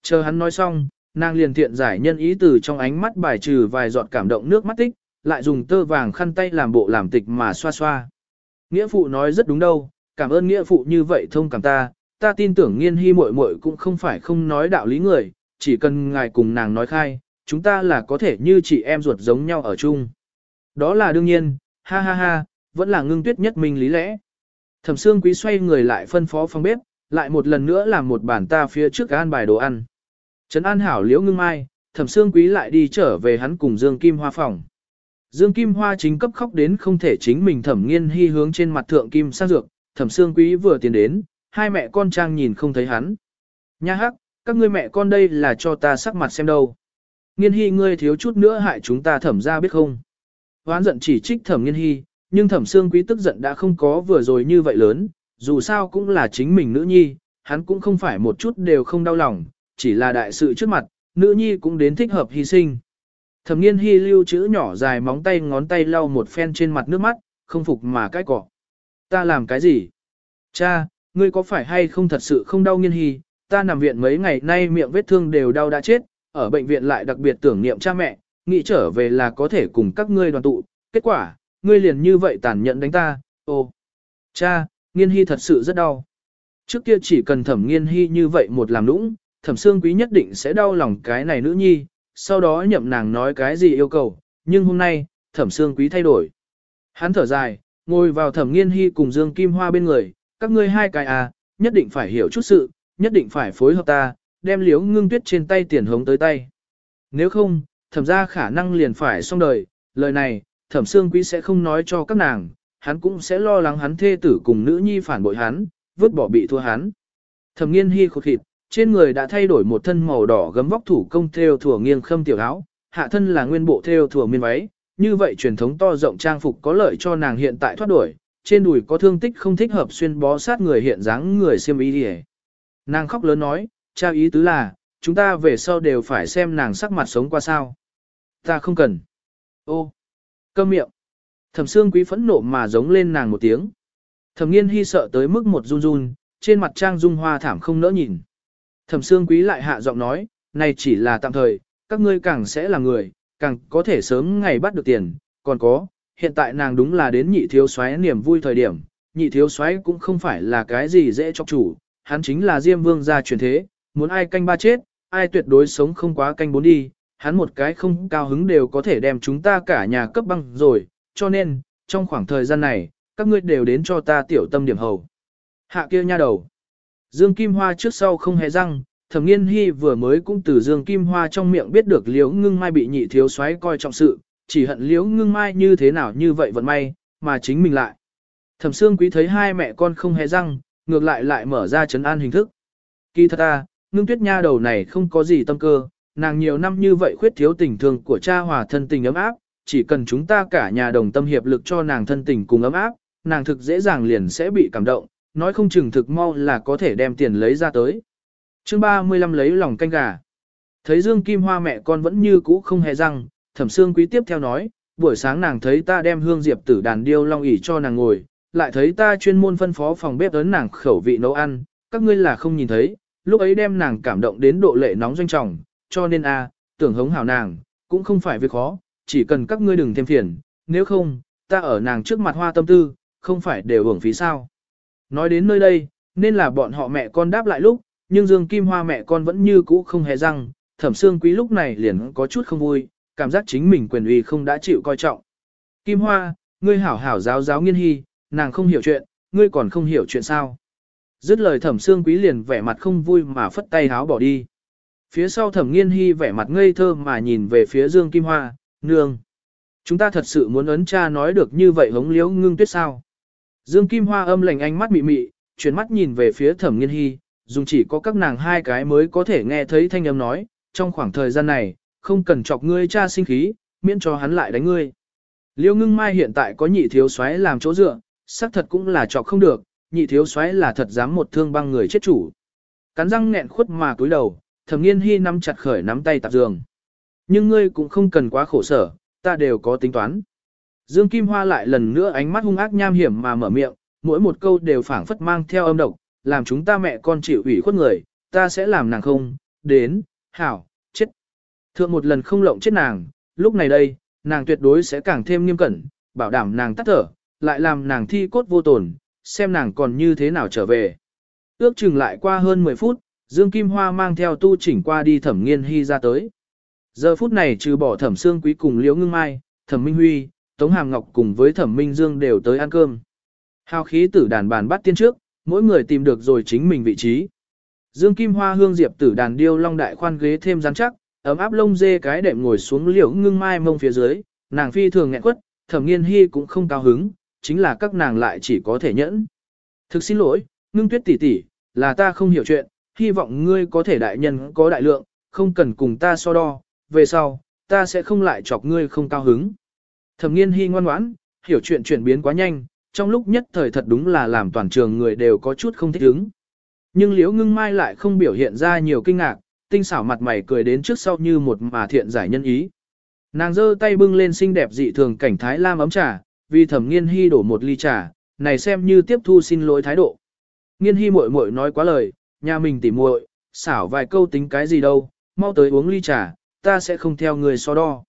Chờ hắn nói xong, nàng liền thiện giải nhân ý từ trong ánh mắt bài trừ vài giọt cảm động nước mắt tích, lại dùng tơ vàng khăn tay làm bộ làm tịch mà xoa xoa. Nghĩa phụ nói rất đúng đâu, cảm ơn nghĩa phụ như vậy thông cảm ta, ta tin tưởng nghiên hy muội muội cũng không phải không nói đạo lý người, chỉ cần ngài cùng nàng nói khai, chúng ta là có thể như chị em ruột giống nhau ở chung. Đó là đương nhiên, ha ha ha, vẫn là ngưng tuyết nhất mình lý lẽ. Thẩm Sương Quý xoay người lại phân phó phòng bếp, lại một lần nữa làm một bản ta phía trước an bài đồ ăn. Trấn An hảo liễu ngưng mai, Thẩm Sương Quý lại đi trở về hắn cùng Dương Kim Hoa phòng. Dương Kim Hoa chính cấp khóc đến không thể chính mình Thẩm Nghiên Hy hướng trên mặt thượng kim sang dược, Thẩm Sương Quý vừa tiến đến, hai mẹ con trang nhìn không thấy hắn. Nha hắc, các ngươi mẹ con đây là cho ta sắc mặt xem đâu. Nghiên Hy ngươi thiếu chút nữa hại chúng ta thẩm ra biết không. Hoán giận chỉ trích thẩm Nghiên Hy, nhưng thẩm xương Quý tức giận đã không có vừa rồi như vậy lớn, dù sao cũng là chính mình nữ nhi, hắn cũng không phải một chút đều không đau lòng, chỉ là đại sự trước mặt, nữ nhi cũng đến thích hợp hy sinh. Thẩm nghiên hy lưu chữ nhỏ dài móng tay ngón tay lau một phen trên mặt nước mắt, không phục mà cái cỏ. Ta làm cái gì? Cha, ngươi có phải hay không thật sự không đau nghiên hy, ta nằm viện mấy ngày nay miệng vết thương đều đau đã chết, ở bệnh viện lại đặc biệt tưởng niệm cha mẹ, nghĩ trở về là có thể cùng các ngươi đoàn tụ, kết quả, ngươi liền như vậy tàn nhẫn đánh ta, ô. Cha, nghiên hy thật sự rất đau. Trước kia chỉ cần thẩm nghiên hy như vậy một làm nũng, thẩm xương quý nhất định sẽ đau lòng cái này nữ nhi, sau đó nhậm nàng nói cái gì yêu cầu, nhưng hôm nay, thẩm xương quý thay đổi. Hắn thở dài, ngồi vào thẩm nghiên hy cùng Dương Kim Hoa bên người, các ngươi hai cái à, nhất định phải hiểu chút sự, nhất định phải phối hợp ta, đem liếu ngưng tuyết trên tay tiền hống tới tay. Nếu không, thẩm ra khả năng liền phải xong đời, lời này, thẩm xương quý sẽ không nói cho các nàng, hắn cũng sẽ lo lắng hắn thê tử cùng nữ nhi phản bội hắn, vứt bỏ bị thua hắn. Thẩm nghiên hy khột thịt, trên người đã thay đổi một thân màu đỏ gấm vóc thủ công theo thủa nghiêng khâm tiểu áo, hạ thân là nguyên bộ theo thủa miên váy, như vậy truyền thống to rộng trang phục có lợi cho nàng hiện tại thoát đổi, trên đùi có thương tích không thích hợp xuyên bó sát người hiện dáng người xiêm y đi Nàng khóc lớn nói, cha ý tứ là, chúng ta về sau đều phải xem nàng sắc mặt sống qua sao. Ta không cần. Ô, cơm miệng. Thẩm xương Quý phẫn nộ mà giống lên nàng một tiếng. Thẩm Nghiên Hi sợ tới mức một run run, trên mặt trang dung hoa thảm không nỡ nhìn. Thẩm xương Quý lại hạ giọng nói, này chỉ là tạm thời, các ngươi càng sẽ là người, càng có thể sớm ngày bắt được tiền, còn có, hiện tại nàng đúng là đến nhị thiếu soái niềm vui thời điểm, nhị thiếu soái cũng không phải là cái gì dễ chọc chủ, hắn chính là Diêm Vương gia truyền thế, muốn ai canh ba chết, ai tuyệt đối sống không quá canh bốn đi, hắn một cái không cao hứng đều có thể đem chúng ta cả nhà cấp băng rồi, cho nên, trong khoảng thời gian này, các ngươi đều đến cho ta tiểu tâm điểm hầu. Hạ kia nha đầu. Dương Kim Hoa trước sau không hề răng, thẩm nghiên hy vừa mới cũng từ Dương Kim Hoa trong miệng biết được liễu ngưng mai bị nhị thiếu soái coi trọng sự, chỉ hận liễu ngưng mai như thế nào như vậy vận may, mà chính mình lại. Thẩm Sương Quý thấy hai mẹ con không hề răng, ngược lại lại mở ra chấn an hình thức. Kỳ thật ta, ngưng tuyết nha đầu này không có gì tâm cơ, nàng nhiều năm như vậy khuyết thiếu tình thương của cha hòa thân tình ấm áp, chỉ cần chúng ta cả nhà đồng tâm hiệp lực cho nàng thân tình cùng ấm áp, nàng thực dễ dàng liền sẽ bị cảm động, nói không chừng thực mau là có thể đem tiền lấy ra tới. chương 35 lấy lòng canh gà. Thấy Dương Kim Hoa mẹ con vẫn như cũ không hề răng, thẩm xương quý tiếp theo nói, buổi sáng nàng thấy ta đem hương diệp tử đàn điêu long ỉ cho nàng ngồi, lại thấy ta chuyên môn phân phó phòng bếp ấn nàng khẩu vị nấu ăn, các ngươi là không nhìn thấy, lúc ấy đem nàng cảm động đến độ lệ nóng doanh trọng, cho nên a, tưởng hống hào nàng, cũng không phải việc khó, chỉ cần các ngươi đừng thêm phiền, nếu không, ta ở nàng trước mặt hoa tâm tư, không phải đều hưởng phí sao. Nói đến nơi đây, nên là bọn họ mẹ con đáp lại lúc, nhưng Dương Kim Hoa mẹ con vẫn như cũ không hề răng, thẩm xương quý lúc này liền có chút không vui, cảm giác chính mình quyền uy không đã chịu coi trọng. Kim Hoa, ngươi hảo hảo giáo giáo nghiên hy, nàng không hiểu chuyện, ngươi còn không hiểu chuyện sao. Dứt lời thẩm xương quý liền vẻ mặt không vui mà phất tay háo bỏ đi. Phía sau thẩm nghiên hy vẻ mặt ngây thơ mà nhìn về phía Dương Kim Hoa, nương. Chúng ta thật sự muốn ấn cha nói được như vậy hống liếu ngưng tuyết sao. Dương Kim Hoa âm lành ánh mắt mị mị, chuyển mắt nhìn về phía thẩm nghiên hy, dùng chỉ có các nàng hai cái mới có thể nghe thấy thanh âm nói, trong khoảng thời gian này, không cần chọc ngươi cha sinh khí, miễn cho hắn lại đánh ngươi. Liêu ngưng mai hiện tại có nhị thiếu soái làm chỗ dựa, xác thật cũng là chọc không được, nhị thiếu soái là thật dám một thương băng người chết chủ. Cắn răng nghẹn khuất mà cúi đầu, thẩm nghiên hy nắm chặt khởi nắm tay tạp giường. Nhưng ngươi cũng không cần quá khổ sở, ta đều có tính toán. Dương Kim Hoa lại lần nữa ánh mắt hung ác nham hiểm mà mở miệng, mỗi một câu đều phảng phất mang theo âm độc, làm chúng ta mẹ con chịu ủy khuất người, ta sẽ làm nàng không, đến, hảo. Thượng một lần không lộng chết nàng, lúc này đây, nàng tuyệt đối sẽ càng thêm nghiêm cẩn, bảo đảm nàng tắt thở, lại làm nàng thi cốt vô tổn, xem nàng còn như thế nào trở về. Ước chừng lại qua hơn 10 phút, Dương Kim Hoa mang theo tu chỉnh qua đi thẩm nghiên hy ra tới. Giờ phút này trừ bỏ thẩm xương quý cùng liễu ngưng mai, thẩm minh huy, tống hàm ngọc cùng với thẩm minh dương đều tới ăn cơm. Hào khí tử đàn bàn bắt tiên trước, mỗi người tìm được rồi chính mình vị trí. Dương Kim Hoa hương diệp tử đàn điêu long đại khoan ghế thêm rắn chắc, ấm áp lông dê cái đệm ngồi xuống liễu ngưng mai mông phía dưới, nàng phi thường nghẹn quất, thẩm nghiên hy cũng không cao hứng, chính là các nàng lại chỉ có thể nhẫn. Thực xin lỗi, ngưng tuyết tỷ tỷ, là ta không hiểu chuyện, hy vọng ngươi có thể đại nhân có đại lượng, không cần cùng ta so đo, về sau, ta sẽ không lại chọc ngươi không cao hứng. Thẩm nghiên hy ngoan ngoãn, hiểu chuyện chuyển biến quá nhanh, trong lúc nhất thời thật đúng là làm toàn trường người đều có chút không thích ứng. Nhưng liễu ngưng mai lại không biểu hiện ra nhiều kinh ngạc, tinh xảo mặt mày cười đến trước sau như một mà thiện giải nhân ý. Nàng giơ tay bưng lên xinh đẹp dị thường cảnh thái lam ấm trà, vì thẩm nghiên hy đổ một ly trà, này xem như tiếp thu xin lỗi thái độ. Nghiên hy muội muội nói quá lời, nhà mình tỉ muội, xảo vài câu tính cái gì đâu, mau tới uống ly trà, ta sẽ không theo người so đo.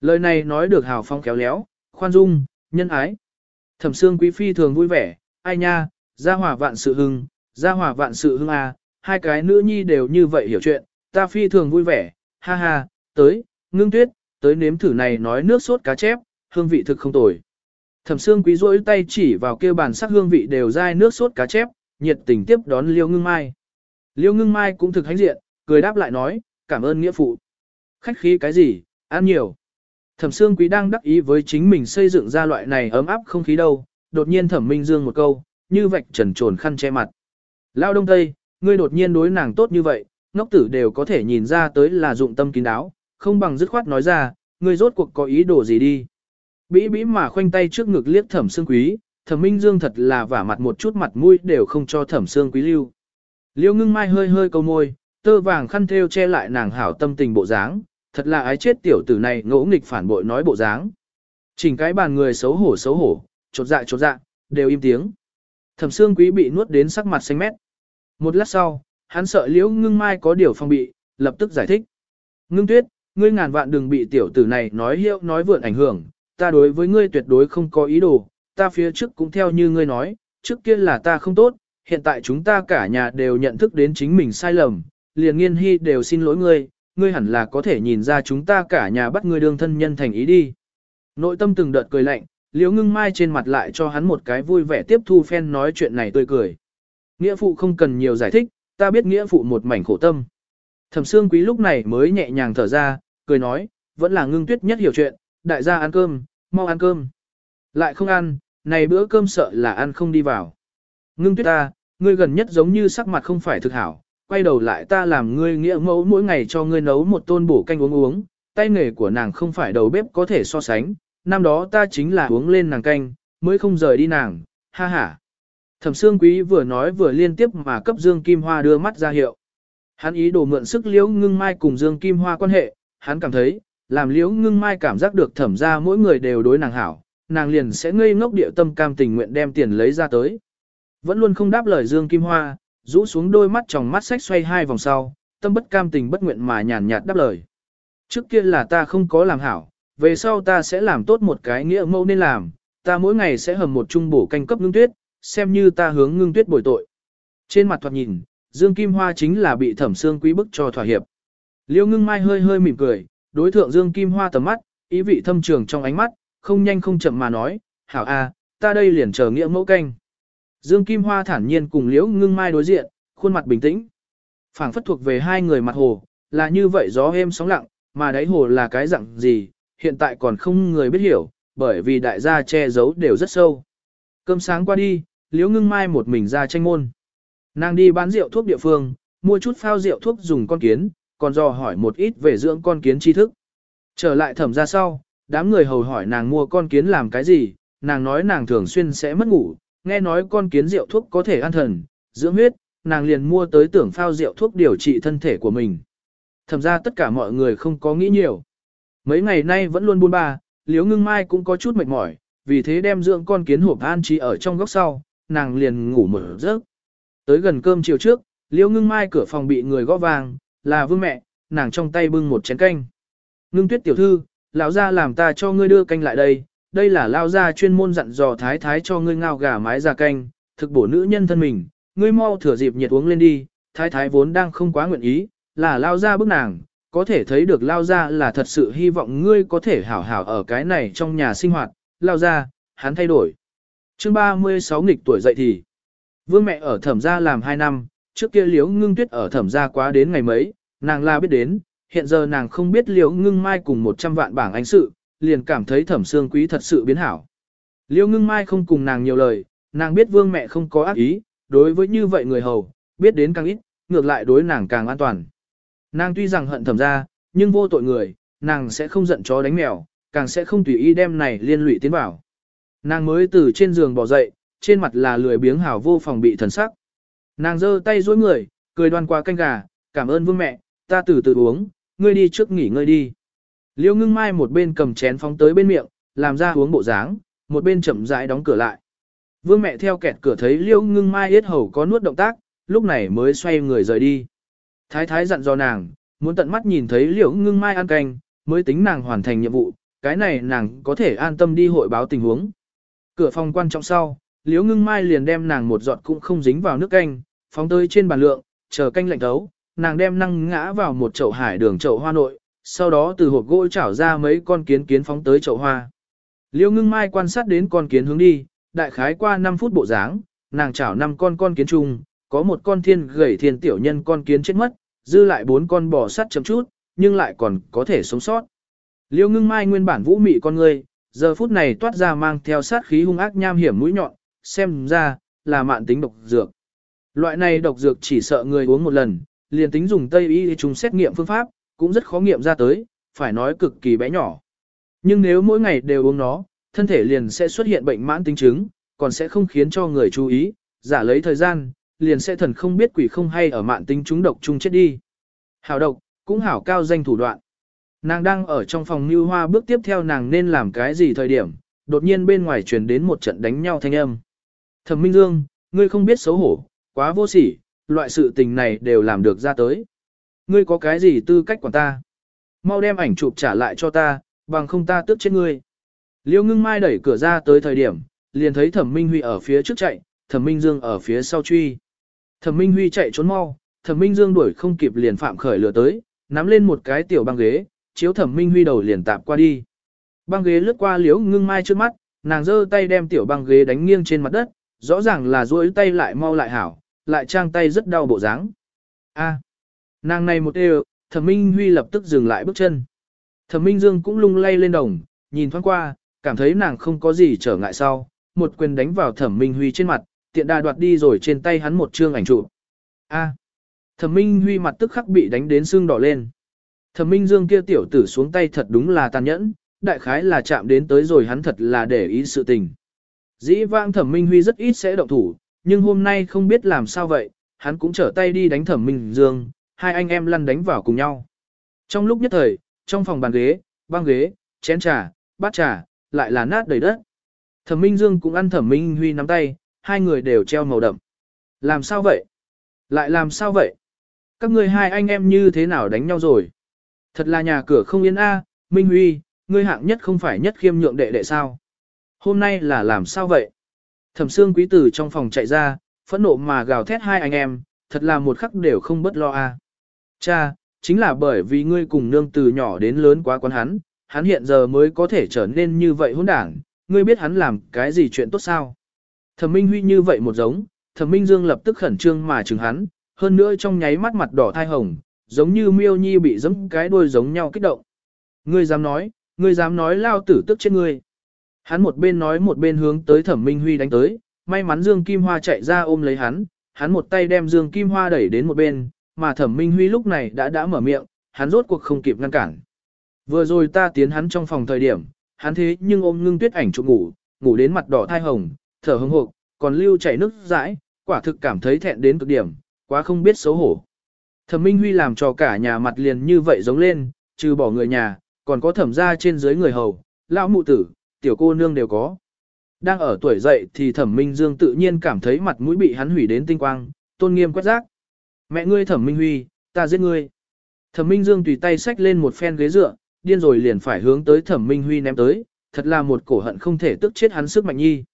Lời này nói được hào phong kéo léo, khoan dung, nhân ái. Thẩm xương quý phi thường vui vẻ, ai nha, gia hỏa vạn sự hưng, gia hỏa vạn sự hưng à, hai cái nữ nhi đều như vậy hiểu chuyện, ta phi thường vui vẻ, ha ha, tới, ngưng tuyết, tới nếm thử này nói nước sốt cá chép, hương vị thực không tồi. Thẩm Sương quý rỗi tay chỉ vào kia bàn sắc hương vị đều dai nước sốt cá chép, nhiệt tình tiếp đón liêu ngưng mai. Liêu ngưng mai cũng thực hãnh diện, cười đáp lại nói, cảm ơn nghĩa phụ. Khách khí cái gì, ăn nhiều. Thẩm Sương Quý đang đắc ý với chính mình xây dựng ra loại này ấm áp không khí đâu, đột nhiên Thẩm Minh Dương một câu, như vạch trần trồn khăn che mặt. Lao Đông Tây, ngươi đột nhiên đối nàng tốt như vậy, ngốc tử đều có thể nhìn ra tới là dụng tâm kín đáo, không bằng dứt khoát nói ra, ngươi rốt cuộc có ý đồ gì đi. Bĩ bĩ mà khoanh tay trước ngực liếc Thẩm Sương Quý, Thẩm Minh Dương thật là vả mặt một chút mặt mũi đều không cho Thẩm Sương Quý lưu. Liêu ngưng mai hơi hơi câu môi, tơ vàng khăn thêu che lại nàng hảo tâm tình bộ dáng, thật là ái chết tiểu tử này ngỗ nghịch phản bội nói bộ dáng. Chỉnh cái bàn người xấu hổ xấu hổ, chột dạ chột dạ, đều im tiếng. Thẩm xương quý bị nuốt đến sắc mặt xanh mét. Một lát sau, hắn sợ liễu ngưng mai có điều phong bị, lập tức giải thích. Ngưng tuyết, ngươi ngàn vạn đừng bị tiểu tử này nói hiệu nói vượn ảnh hưởng, ta đối với ngươi tuyệt đối không có ý đồ, ta phía trước cũng theo như ngươi nói, trước kia là ta không tốt, hiện tại chúng ta cả nhà đều nhận thức đến chính mình sai lầm, liền nghiên hy đều xin lỗi ngươi, ngươi hẳn là có thể nhìn ra chúng ta cả nhà bắt ngươi đương thân nhân thành ý đi. Nội tâm từng đợt cười lạnh, liễu ngưng mai trên mặt lại cho hắn một cái vui vẻ tiếp thu phen nói chuyện này tươi cười. Nghĩa phụ không cần nhiều giải thích, ta biết nghĩa phụ một mảnh khổ tâm. Thẩm xương quý lúc này mới nhẹ nhàng thở ra, cười nói, vẫn là ngưng tuyết nhất hiểu chuyện, đại gia ăn cơm, mau ăn cơm. Lại không ăn, này bữa cơm sợ là ăn không đi vào. Ngưng tuyết ta, ngươi gần nhất giống như sắc mặt không phải thực hảo, quay đầu lại ta làm ngươi nghĩa mẫu mỗi ngày cho ngươi nấu một tôn bổ canh uống uống, tay nghề của nàng không phải đầu bếp có thể so sánh, năm đó ta chính là uống lên nàng canh, mới không rời đi nàng, ha ha. Thẩm Sương Quý vừa nói vừa liên tiếp mà cấp Dương Kim Hoa đưa mắt ra hiệu. Hắn ý đồ mượn sức Liễu Ngưng Mai cùng Dương Kim Hoa quan hệ, hắn cảm thấy, làm Liễu Ngưng Mai cảm giác được thẩm ra mỗi người đều đối nàng hảo, nàng liền sẽ ngây ngốc địa tâm cam tình nguyện đem tiền lấy ra tới. Vẫn luôn không đáp lời Dương Kim Hoa, rũ xuống đôi mắt tròng mắt sách xoay hai vòng sau, tâm bất cam tình bất nguyện mà nhàn nhạt đáp lời. Trước kia là ta không có làm hảo, về sau ta sẽ làm tốt một cái nghĩa mẫu nên làm, ta mỗi ngày sẽ hầm một chung bổ canh cấp ngưng tuyết, xem như ta hướng ngưng tuyết bồi tội. Trên mặt thoạt nhìn, Dương Kim Hoa chính là bị thẩm xương quý bức cho thỏa hiệp. Liêu ngưng mai hơi hơi mỉm cười, đối thượng Dương Kim Hoa tầm mắt, ý vị thâm trường trong ánh mắt, không nhanh không chậm mà nói, hảo a, ta đây liền chờ nghĩa mẫu canh. Dương Kim Hoa thản nhiên cùng Liễu Ngưng Mai đối diện, khuôn mặt bình tĩnh. phảng phất thuộc về hai người mặt hồ, là như vậy gió êm sóng lặng, mà đáy hồ là cái dạng gì, hiện tại còn không người biết hiểu, bởi vì đại gia che giấu đều rất sâu. Cơm sáng qua đi, Liễu Ngưng Mai một mình ra tranh môn. Nàng đi bán rượu thuốc địa phương, mua chút phao rượu thuốc dùng con kiến, còn dò hỏi một ít về dưỡng con kiến tri thức. Trở lại thẩm ra sau, đám người hầu hỏi nàng mua con kiến làm cái gì, nàng nói nàng thường xuyên sẽ mất ngủ, nghe nói con kiến rượu thuốc có thể an thần, dưỡng huyết, nàng liền mua tới tưởng phao rượu thuốc điều trị thân thể của mình. Thẩm ra tất cả mọi người không có nghĩ nhiều. Mấy ngày nay vẫn luôn buôn ba, liếu ngưng mai cũng có chút mệt mỏi, vì thế đem dưỡng con kiến hộp an trí ở trong góc sau, nàng liền ngủ mở giấc. Tới gần cơm chiều trước, liễu ngưng mai cửa phòng bị người gõ vàng, là vương mẹ, nàng trong tay bưng một chén canh. Ngưng tuyết tiểu thư, lão gia làm ta cho ngươi đưa canh lại đây, đây là lao gia chuyên môn dặn dò thái thái cho ngươi ngao gà mái ra canh, thực bổ nữ nhân thân mình, ngươi mau thừa dịp nhiệt uống lên đi, thái thái vốn đang không quá nguyện ý, là lao gia bức nàng, có thể thấy được lao gia là thật sự hy vọng ngươi có thể hảo hảo ở cái này trong nhà sinh hoạt, lao gia, hắn thay đổi chương 36 nghịch tuổi dậy thì, vương mẹ ở thẩm gia làm 2 năm, trước kia liếu ngưng tuyết ở thẩm gia quá đến ngày mấy, nàng la biết đến, hiện giờ nàng không biết liếu ngưng mai cùng 100 vạn bảng ánh sự, liền cảm thấy thẩm xương quý thật sự biến hảo. Liễu ngưng mai không cùng nàng nhiều lời, nàng biết vương mẹ không có ác ý, đối với như vậy người hầu, biết đến càng ít, ngược lại đối nàng càng an toàn. Nàng tuy rằng hận thẩm gia, nhưng vô tội người, nàng sẽ không giận chó đánh mèo, càng sẽ không tùy ý đem này liên lụy tiến vào. Nàng mới từ trên giường bỏ dậy, trên mặt là lười biếng hảo vô phòng bị thần sắc. Nàng giơ tay dối người, cười đoan qua canh gà, cảm ơn vương mẹ, ta từ từ uống, ngươi đi trước nghỉ ngơi đi. Liêu ngưng mai một bên cầm chén phóng tới bên miệng, làm ra uống bộ dáng, một bên chậm rãi đóng cửa lại. Vương mẹ theo kẹt cửa thấy liêu ngưng mai yết hầu có nuốt động tác, lúc này mới xoay người rời đi. Thái thái dặn dò nàng, muốn tận mắt nhìn thấy liêu ngưng mai ăn canh, mới tính nàng hoàn thành nhiệm vụ, cái này nàng có thể an tâm đi hội báo tình huống. Cửa phòng quan trọng sau, liễu ngưng mai liền đem nàng một giọt cũng không dính vào nước canh, phóng tới trên bàn lượng, chờ canh lạnh thấu, nàng đem năng ngã vào một chậu hải đường chậu hoa nội, sau đó từ hộp gỗ chảo ra mấy con kiến kiến phóng tới chậu hoa. liễu ngưng mai quan sát đến con kiến hướng đi, đại khái qua 5 phút bộ dáng, nàng chảo năm con con kiến chung, có một con thiên gầy thiên tiểu nhân con kiến chết mất, dư lại bốn con bò sắt chấm chút, nhưng lại còn có thể sống sót. Liêu ngưng mai nguyên bản vũ mị con người, giờ phút này toát ra mang theo sát khí hung ác nham hiểm mũi nhọn, xem ra, là mạn tính độc dược. Loại này độc dược chỉ sợ người uống một lần, liền tính dùng Tây y chúng xét nghiệm phương pháp, cũng rất khó nghiệm ra tới, phải nói cực kỳ bé nhỏ. Nhưng nếu mỗi ngày đều uống nó, thân thể liền sẽ xuất hiện bệnh mãn tính chứng, còn sẽ không khiến cho người chú ý, giả lấy thời gian, liền sẽ thần không biết quỷ không hay ở mạn tính chúng độc chung chết đi. Hảo độc, cũng hảo cao danh thủ đoạn. Nàng đang ở trong phòng như hoa bước tiếp theo nàng nên làm cái gì thời điểm, đột nhiên bên ngoài truyền đến một trận đánh nhau thanh âm. Thẩm Minh Dương, ngươi không biết xấu hổ, quá vô sỉ, loại sự tình này đều làm được ra tới ngươi có cái gì tư cách quản ta? Mau đem ảnh chụp trả lại cho ta, bằng không ta tức chết ngươi. Liêu ngưng mai đẩy cửa ra tới thời điểm, liền thấy thẩm minh huy ở phía trước chạy, thẩm minh dương ở phía sau truy. Thẩm minh huy chạy trốn mau, thẩm minh dương đuổi không kịp liền phạm khởi lửa tới, nắm lên một cái tiểu băng ghế, chiếu thẩm minh huy đầu liền tạp qua đi. Băng ghế lướt qua liễu ngưng mai trước mắt, nàng giơ tay đem tiểu băng ghế đánh nghiêng trên mặt đất, rõ ràng là duỗi tay lại mau lại hảo, lại trang tay rất đau bộ dáng. A. Nàng này một đều, thẩm minh huy lập tức dừng lại bước chân. Thẩm minh dương cũng lung lay lên đồng, nhìn thoáng qua, cảm thấy nàng không có gì trở ngại sau, một quyền đánh vào thẩm minh huy trên mặt, tiện đà đoạt đi rồi trên tay hắn một chương ảnh chụp. A. Thẩm Minh Huy mặt tức khắc bị đánh đến xương đỏ lên. Thẩm Minh Dương kia tiểu tử xuống tay thật đúng là tàn nhẫn, đại khái là chạm đến tới rồi hắn thật là để ý sự tình. Dĩ vãng Thẩm Minh Huy rất ít sẽ động thủ, nhưng hôm nay không biết làm sao vậy, hắn cũng trở tay đi đánh Thẩm Minh Dương, hai anh em lăn đánh vào cùng nhau. Trong lúc nhất thời, trong phòng bàn ghế, băng ghế, chén trà, bát trà, lại là nát đầy đất. Thẩm Minh Dương cũng ăn Thẩm Minh Huy nắm tay, hai người đều treo màu đậm. Làm sao vậy? Lại làm sao vậy? Các ngươi hai anh em như thế nào đánh nhau rồi? Thật là nhà cửa không yên a, Minh Huy, ngươi hạng nhất không phải nhất khiêm nhượng đệ đệ sao? Hôm nay là làm sao vậy? Thẩm Sương quý tử trong phòng chạy ra, phẫn nộ mà gào thét hai anh em, thật là một khắc đều không bất lo a. Cha, chính là bởi vì ngươi cùng nương từ nhỏ đến lớn quá quán hắn, hắn hiện giờ mới có thể trở nên như vậy hỗn đảng, ngươi biết hắn làm cái gì chuyện tốt sao? Thẩm Minh Huy như vậy một giống, Thẩm Minh Dương lập tức khẩn trương mà chừng hắn, hơn nữa trong nháy mắt mặt đỏ thai hồng, giống như miêu nhi bị giẫm cái đuôi giống nhau kích động. Ngươi dám nói, ngươi dám nói lao tử tức chết ngươi. Hắn một bên nói một bên hướng tới Thẩm Minh Huy đánh tới, may mắn Dương Kim Hoa chạy ra ôm lấy hắn, hắn một tay đem Dương Kim Hoa đẩy đến một bên, mà Thẩm Minh Huy lúc này đã đã mở miệng, hắn rốt cuộc không kịp ngăn cản. Vừa rồi ta tiến hắn trong phòng thời điểm, hắn thế nhưng ôm ngưng tuyết ảnh chụp ngủ, ngủ đến mặt đỏ thai hồng, thở hững hộc, còn lưu chảy nước dãi, quả thực cảm thấy thẹn đến cực điểm, quá không biết xấu hổ. Thẩm Minh Huy làm cho cả nhà mặt liền như vậy giống lên, trừ bỏ người nhà, còn có thẩm gia trên dưới người hầu, lão mụ tử, tiểu cô nương đều có. Đang ở tuổi dậy thì thẩm Minh Dương tự nhiên cảm thấy mặt mũi bị hắn hủy đến tinh quang, tôn nghiêm quét rác. Mẹ ngươi thẩm Minh Huy, ta giết ngươi. Thẩm Minh Dương tùy tay xách lên một phen ghế dựa, điên rồi liền phải hướng tới thẩm Minh Huy ném tới, thật là một cổ hận không thể tức chết hắn sức mạnh nhi.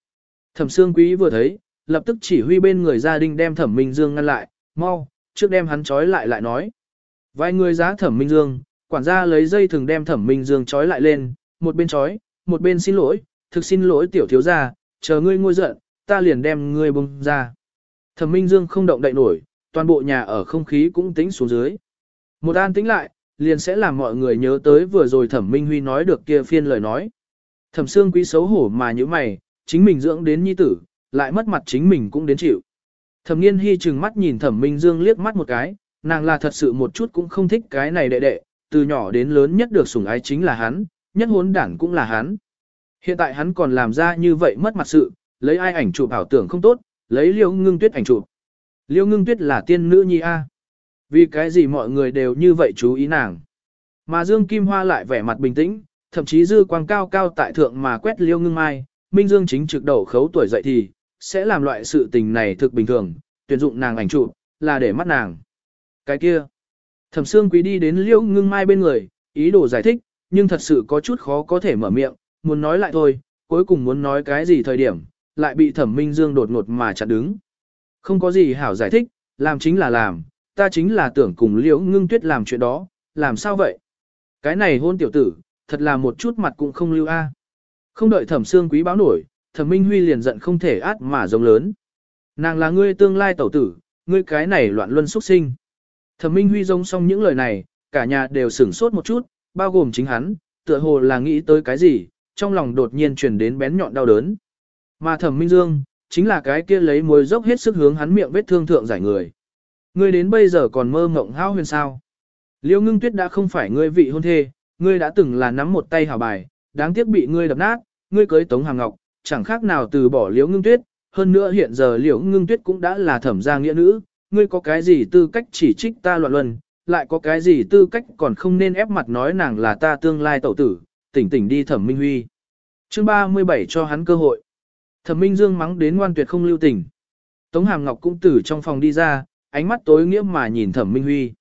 Thẩm Sương Quý vừa thấy, lập tức chỉ huy bên người gia đình đem Thẩm Minh Dương ngăn lại, mau, trước đem hắn trói lại lại nói. Vài người giá Thẩm Minh Dương, quản gia lấy dây thừng đem Thẩm Minh Dương trói lại lên, một bên trói, một bên xin lỗi, thực xin lỗi tiểu thiếu gia, chờ ngươi ngôi giận, ta liền đem ngươi bông ra. Thẩm Minh Dương không động đậy nổi, toàn bộ nhà ở không khí cũng tĩnh xuống dưới. Một an tĩnh lại, liền sẽ làm mọi người nhớ tới vừa rồi Thẩm Minh Huy nói được kia phiên lời nói. Thẩm Sương Quý xấu hổ mà như mày, chính mình dưỡng đến nhi tử, lại mất mặt chính mình cũng đến chịu. Thẩm nghiên hy chừng mắt nhìn thẩm minh dương liếc mắt một cái, nàng là thật sự một chút cũng không thích cái này đệ đệ, từ nhỏ đến lớn nhất được sủng ái chính là hắn, nhất hốn đảng cũng là hắn. Hiện tại hắn còn làm ra như vậy mất mặt sự, lấy ai ảnh chụp ảo tưởng không tốt, lấy liêu ngưng tuyết ảnh chụp. Liêu ngưng tuyết là tiên nữ nhi A. Vì cái gì mọi người đều như vậy chú ý nàng. Mà Dương Kim Hoa lại vẻ mặt bình tĩnh, thậm chí dư quang cao cao tại thượng mà quét liêu ngưng mai, Minh Dương chính trực đầu khấu tuổi dậy thì, sẽ làm loại sự tình này thực bình thường, tuyển dụng nàng ảnh chụp là để mắt nàng. Cái kia, thẩm xương quý đi đến liễu ngưng mai bên người, ý đồ giải thích, nhưng thật sự có chút khó có thể mở miệng, muốn nói lại thôi, cuối cùng muốn nói cái gì thời điểm, lại bị thẩm minh dương đột ngột mà chặn đứng. Không có gì hảo giải thích, làm chính là làm, ta chính là tưởng cùng liễu ngưng tuyết làm chuyện đó, làm sao vậy? Cái này hôn tiểu tử, thật là một chút mặt cũng không lưu a. Không đợi thẩm xương quý báo nổi, thẩm minh huy liền giận không thể át mà giống lớn. Nàng là ngươi tương lai tẩu tử, ngươi cái này loạn luân xuất sinh. Thẩm minh huy giống xong những lời này, cả nhà đều sửng sốt một chút, bao gồm chính hắn, tựa hồ là nghĩ tới cái gì, trong lòng đột nhiên truyền đến bén nhọn đau đớn. Mà thẩm minh dương, chính là cái kia lấy môi dốc hết sức hướng hắn miệng vết thương thượng giải người. Ngươi đến bây giờ còn mơ mộng hao huyền sao. Liêu ngưng tuyết đã không phải ngươi vị hôn thê, ngươi đã từng là nắm một tay hào bài, đáng tiếc bị ngươi đập nát, ngươi cưới Tống Hàng Ngọc, chẳng khác nào từ bỏ Liễu Ngưng Tuyết, hơn nữa hiện giờ Liễu Ngưng Tuyết cũng đã là thẩm gia nghĩa nữ, ngươi có cái gì tư cách chỉ trích ta loạn luân, lại có cái gì tư cách còn không nên ép mặt nói nàng là ta tương lai tẩu tử, tỉnh tỉnh đi thẩm minh huy. Chương 37 cho hắn cơ hội. Thẩm minh dương mắng đến ngoan tuyệt không lưu tình. Tống Hàm Ngọc cũng từ trong phòng đi ra, ánh mắt tối nghĩa mà nhìn thẩm minh huy.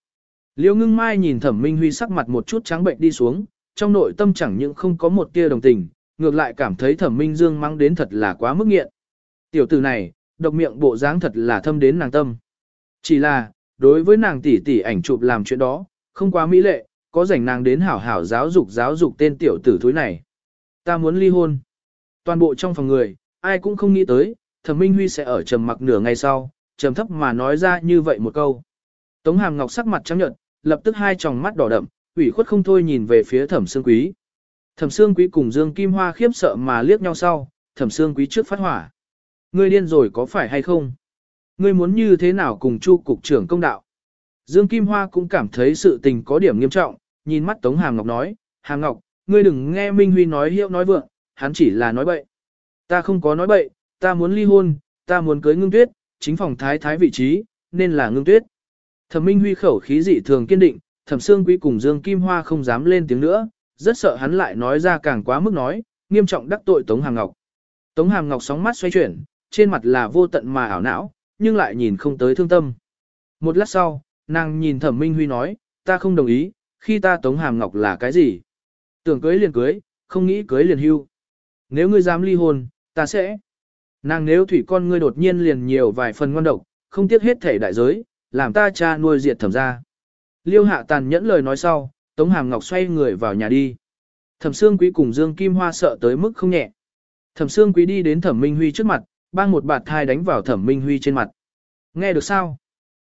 Liễu ngưng mai nhìn thẩm minh huy sắc mặt một chút trắng bệnh đi xuống, trong nội tâm chẳng những không có một tia đồng tình, ngược lại cảm thấy thẩm minh dương mang đến thật là quá mức nghiện. Tiểu tử này, độc miệng bộ dáng thật là thâm đến nàng tâm. Chỉ là, đối với nàng tỷ tỷ ảnh chụp làm chuyện đó, không quá mỹ lệ, có rảnh nàng đến hảo hảo giáo dục giáo dục tên tiểu tử thúi này. Ta muốn ly hôn. Toàn bộ trong phòng người, ai cũng không nghĩ tới, thẩm minh huy sẽ ở trầm mặc nửa ngày sau, trầm thấp mà nói ra như vậy một câu. Tống hàm ngọc sắc mặt trắng nhợt, lập tức hai tròng mắt đỏ đậm, ủy khuất không thôi nhìn về phía thẩm sương quý. Thẩm Sương Quý cùng Dương Kim Hoa khiếp sợ mà liếc nhau sau, Thẩm Sương Quý trước phát hỏa. Ngươi điên rồi có phải hay không? Ngươi muốn như thế nào cùng Chu cục trưởng công đạo? Dương Kim Hoa cũng cảm thấy sự tình có điểm nghiêm trọng, nhìn mắt Tống Hàm Ngọc nói, Hàm Ngọc, ngươi đừng nghe Minh Huy nói hiệu nói vượng, hắn chỉ là nói bậy. Ta không có nói bậy, ta muốn ly hôn, ta muốn cưới ngưng tuyết, chính phòng thái thái vị trí, nên là ngưng tuyết. Thẩm Minh Huy khẩu khí dị thường kiên định, Thẩm Sương Quý cùng Dương Kim Hoa không dám lên tiếng nữa, rất sợ hắn lại nói ra càng quá mức nói, nghiêm trọng đắc tội Tống Hàm Ngọc. Tống Hàm Ngọc sóng mắt xoay chuyển, trên mặt là vô tận mà ảo não, nhưng lại nhìn không tới thương tâm. Một lát sau, nàng nhìn Thẩm Minh Huy nói, ta không đồng ý, khi ta Tống Hàm Ngọc là cái gì? Tưởng cưới liền cưới, không nghĩ cưới liền hưu. Nếu ngươi dám ly hôn, ta sẽ. Nàng nếu thủy con ngươi đột nhiên liền nhiều vài phần ngon độc, không tiếc hết thể đại giới, làm ta cha nuôi diệt thẩm ra. Liêu hạ tàn nhẫn lời nói sau, Tống Hàm Ngọc xoay người vào nhà đi. Thẩm Sương Quý cùng Dương Kim Hoa sợ tới mức không nhẹ. Thẩm Sương Quý đi đến Thẩm Minh Huy trước mặt, bang một bạt thai đánh vào Thẩm Minh Huy trên mặt. Nghe được sao?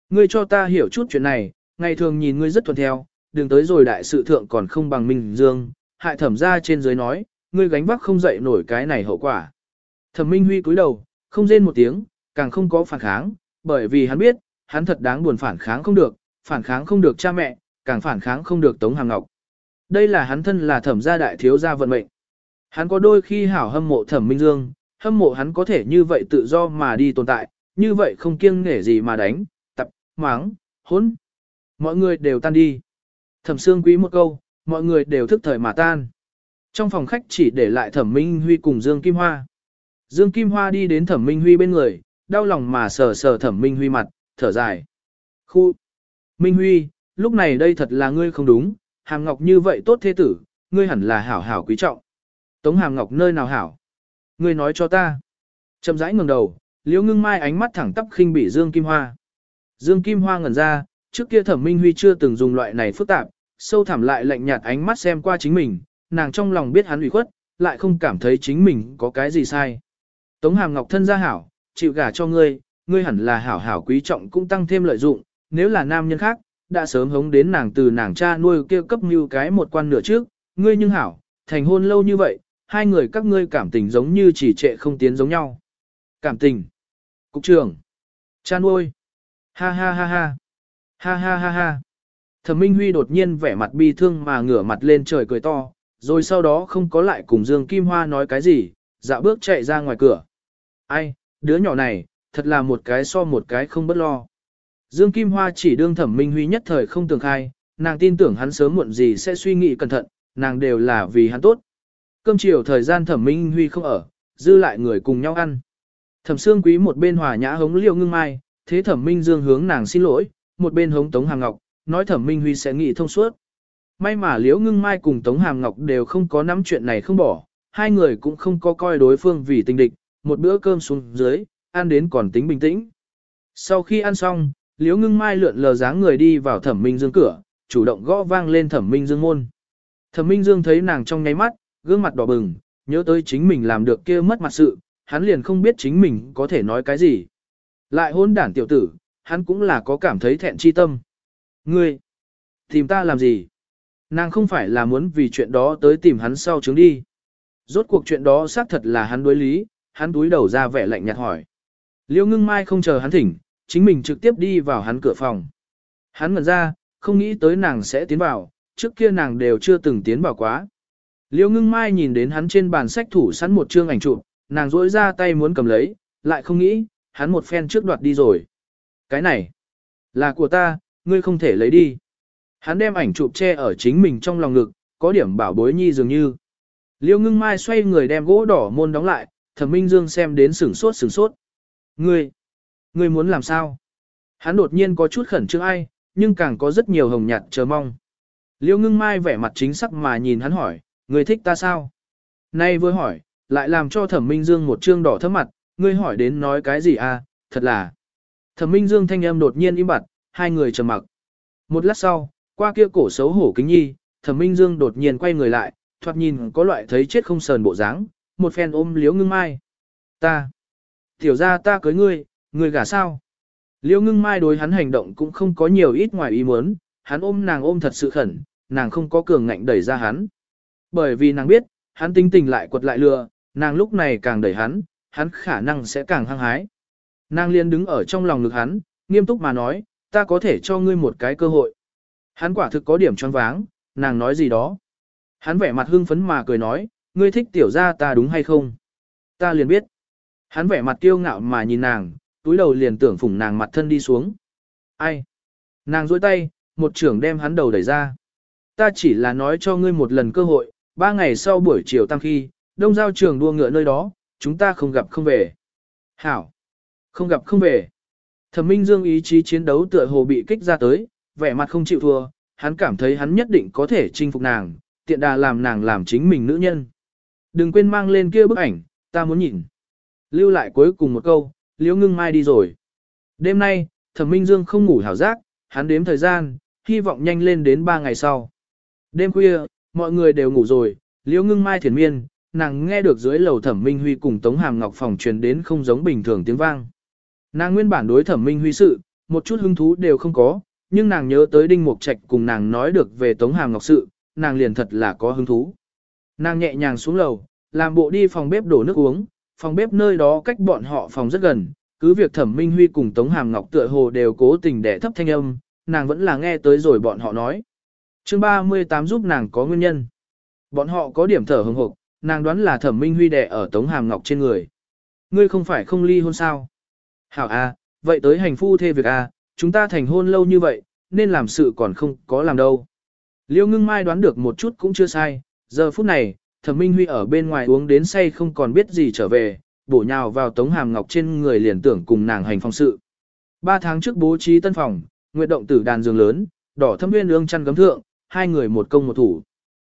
Ngươi cho ta hiểu chút chuyện này, ngày thường nhìn ngươi rất thuần theo, đừng tới rồi đại sự thượng còn không bằng Minh Dương, hại thẩm ra trên dưới nói, ngươi gánh vác không dậy nổi cái này hậu quả. Thẩm Minh Huy cúi đầu, không rên một tiếng, càng không có phản kháng, bởi vì hắn biết, hắn thật đáng buồn phản kháng không được, phản kháng không được cha mẹ, càng phản kháng không được Tống Hàng Ngọc. Đây là hắn thân là thẩm gia đại thiếu gia vận mệnh. Hắn có đôi khi hảo hâm mộ thẩm Minh Dương, hâm mộ hắn có thể như vậy tự do mà đi tồn tại, như vậy không kiêng nể gì mà đánh, tập, máng, hỗn. Mọi người đều tan đi. Thẩm Sương Quý một câu, mọi người đều thức thời mà tan. Trong phòng khách chỉ để lại Thẩm Minh Huy cùng Dương Kim Hoa. Dương Kim Hoa đi đến Thẩm Minh Huy bên người, đau lòng mà sờ sờ Thẩm Minh Huy mặt, thở dài. Khu! Minh Huy, lúc này đây thật là ngươi không đúng, Hàm Ngọc như vậy tốt thế tử, ngươi hẳn là hảo hảo quý trọng. Tống Hàm Ngọc nơi nào hảo? Ngươi nói cho ta. Chậm rãi ngẩng đầu, Liễu Ngưng Mai ánh mắt thẳng tắp khinh bỉ Dương Kim Hoa. Dương Kim Hoa ngẩn ra, trước kia Thẩm Minh Huy chưa từng dùng loại này phức tạp, sâu thẳm lại lạnh nhạt ánh mắt xem qua chính mình, nàng trong lòng biết hắn ủy khuất, lại không cảm thấy chính mình có cái gì sai. Tống Hàm Ngọc thân gia hảo, chịu gả cho ngươi, ngươi hẳn là hảo hảo quý trọng cũng tăng thêm lợi dụng, nếu là nam nhân khác, đã sớm hống đến nàng từ nàng cha nuôi kia cấp như cái một quan nửa trước, ngươi nhưng hảo, thành hôn lâu như vậy, hai người các ngươi cảm tình giống như chỉ trệ không tiến giống nhau. Cảm tình. Cục trưởng. Cha nuôi. Ha ha ha ha. Ha ha ha ha. Thẩm Minh Huy đột nhiên vẻ mặt bi thương mà ngửa mặt lên trời cười to, rồi sau đó không có lại cùng Dương Kim Hoa nói cái gì, dạo bước chạy ra ngoài cửa. Ai, đứa nhỏ này, thật là một cái so một cái không bất lo. Dương Kim Hoa chỉ đương Thẩm Minh Huy nhất thời không tưởng khai, nàng tin tưởng hắn sớm muộn gì sẽ suy nghĩ cẩn thận, nàng đều là vì hắn tốt. Cơm chiều thời gian Thẩm Minh Huy không ở, dư lại người cùng nhau ăn. Thẩm Sương Quý một bên hòa nhã hống liêu ngưng mai, thế Thẩm Minh Dương hướng nàng xin lỗi, một bên hống Tống Hàm Ngọc, nói Thẩm Minh Huy sẽ nghĩ thông suốt. May mà Liễu Ngưng Mai cùng Tống Hàm Ngọc đều không có nắm chuyện này không bỏ, hai người cũng không có coi đối phương vì tình địch, một bữa cơm xuống dưới, ăn đến còn tính bình tĩnh. Sau khi ăn xong, Liễu Ngưng Mai lượn lờ dáng người đi vào Thẩm Minh Dương cửa, chủ động gõ vang lên Thẩm Minh Dương môn. Thẩm Minh Dương thấy nàng trong nháy mắt, gương mặt đỏ bừng, nhớ tới chính mình làm được kia mất mặt sự, hắn liền không biết chính mình có thể nói cái gì. Lại hôn đản tiểu tử, hắn cũng là có cảm thấy thẹn chi tâm. Ngươi, tìm ta làm gì? Nàng không phải là muốn vì chuyện đó tới tìm hắn sau chứng đi. Rốt cuộc chuyện đó xác thật là hắn đối lý, hắn túi đầu ra vẻ lạnh nhạt hỏi. Liêu ngưng mai không chờ hắn thỉnh, chính mình trực tiếp đi vào hắn cửa phòng. Hắn ngẩn ra, không nghĩ tới nàng sẽ tiến vào, trước kia nàng đều chưa từng tiến vào quá. Liêu ngưng mai nhìn đến hắn trên bàn sách thủ sẵn một chương ảnh chụp, nàng rỗi ra tay muốn cầm lấy, lại không nghĩ, hắn một phen trước đoạt đi rồi. Cái này, là của ta, ngươi không thể lấy đi. Hắn đem ảnh chụp che ở chính mình trong lòng ngực, có điểm bảo bối nhi dường như. Liêu ngưng mai xoay người đem gỗ đỏ môn đóng lại, thẩm minh dương xem đến sửng sốt sửng sốt. Ngươi, ngươi muốn làm sao? Hắn đột nhiên có chút khẩn trương ai, nhưng càng có rất nhiều hồng nhạt chờ mong. Liêu ngưng mai vẻ mặt chính sắc mà nhìn hắn hỏi, ngươi thích ta sao? Nay vừa hỏi, lại làm cho thẩm minh dương một trương đỏ thấp mặt, ngươi hỏi đến nói cái gì à, thật là. Thẩm minh dương thanh âm đột nhiên im bặt, hai người trầm mặc. Một lát sau, qua kia cổ xấu hổ kính nhi, thẩm minh dương đột nhiên quay người lại, thoạt nhìn có loại thấy chết không sờn bộ dáng, một phen ôm liếu ngưng mai. Ta, tiểu ra ta cưới ngươi, Người gả sao? Liêu ngưng mai đối hắn hành động cũng không có nhiều ít ngoài ý muốn, hắn ôm nàng ôm thật sự khẩn, nàng không có cường ngạnh đẩy ra hắn. Bởi vì nàng biết, hắn tính tình lại quật lại lừa, nàng lúc này càng đẩy hắn, hắn khả năng sẽ càng hăng hái. Nàng liên đứng ở trong lòng ngực hắn, nghiêm túc mà nói, ta có thể cho ngươi một cái cơ hội. Hắn quả thực có điểm choáng váng, nàng nói gì đó. Hắn vẻ mặt hưng phấn mà cười nói, ngươi thích tiểu gia ta đúng hay không? Ta liền biết. Hắn vẻ mặt kiêu ngạo mà nhìn nàng, túi đầu liền tưởng phủng nàng mặt thân đi xuống. Ai? Nàng dối tay, một trưởng đem hắn đầu đẩy ra. Ta chỉ là nói cho ngươi một lần cơ hội, ba ngày sau buổi chiều tăng khi, đông giao trường đua ngựa nơi đó, chúng ta không gặp không về. Hảo! Không gặp không về. Thẩm Minh Dương ý chí chiến đấu tựa hồ bị kích ra tới, vẻ mặt không chịu thua, hắn cảm thấy hắn nhất định có thể chinh phục nàng, tiện đà làm nàng làm chính mình nữ nhân. Đừng quên mang lên kia bức ảnh, ta muốn nhìn. Lưu lại cuối cùng một câu, liễu ngưng mai đi rồi. Đêm nay, thẩm minh dương không ngủ hảo giác, hắn đếm thời gian, hy vọng nhanh lên đến 3 ngày sau. Đêm khuya, mọi người đều ngủ rồi, liễu ngưng mai thiền miên, nàng nghe được dưới lầu thẩm minh huy cùng Tống Hàm Ngọc phòng truyền đến không giống bình thường tiếng vang. Nàng nguyên bản đối thẩm minh huy sự, một chút hứng thú đều không có, nhưng nàng nhớ tới Đinh Mục Trạch cùng nàng nói được về Tống Hàm Ngọc sự, nàng liền thật là có hứng thú. Nàng nhẹ nhàng xuống lầu, làm bộ đi phòng bếp đổ nước uống, phòng bếp nơi đó cách bọn họ phòng rất gần, cứ việc Thẩm Minh Huy cùng Tống Hàm Ngọc tựa hồ đều cố tình để thấp thanh âm, nàng vẫn là nghe tới rồi bọn họ nói. Chương 38 giúp nàng có nguyên nhân. Bọn họ có điểm thở hừng hực, nàng đoán là Thẩm Minh Huy đè ở Tống Hàm Ngọc trên người. Ngươi không phải không ly hôn sao? Hảo a, vậy tới hành phu thê việc a, chúng ta thành hôn lâu như vậy, nên làm sự còn không có làm đâu. Liêu ngưng mai đoán được một chút cũng chưa sai, giờ phút này, thẩm minh huy ở bên ngoài uống đến say không còn biết gì trở về, bổ nhào vào tống hàm ngọc trên người liền tưởng cùng nàng hành phong sự. Ba tháng trước bố trí tân phòng, nguyện động tử đàn giường lớn, đỏ thâm nguyên ương chăn gấm thượng, hai người một công một thủ.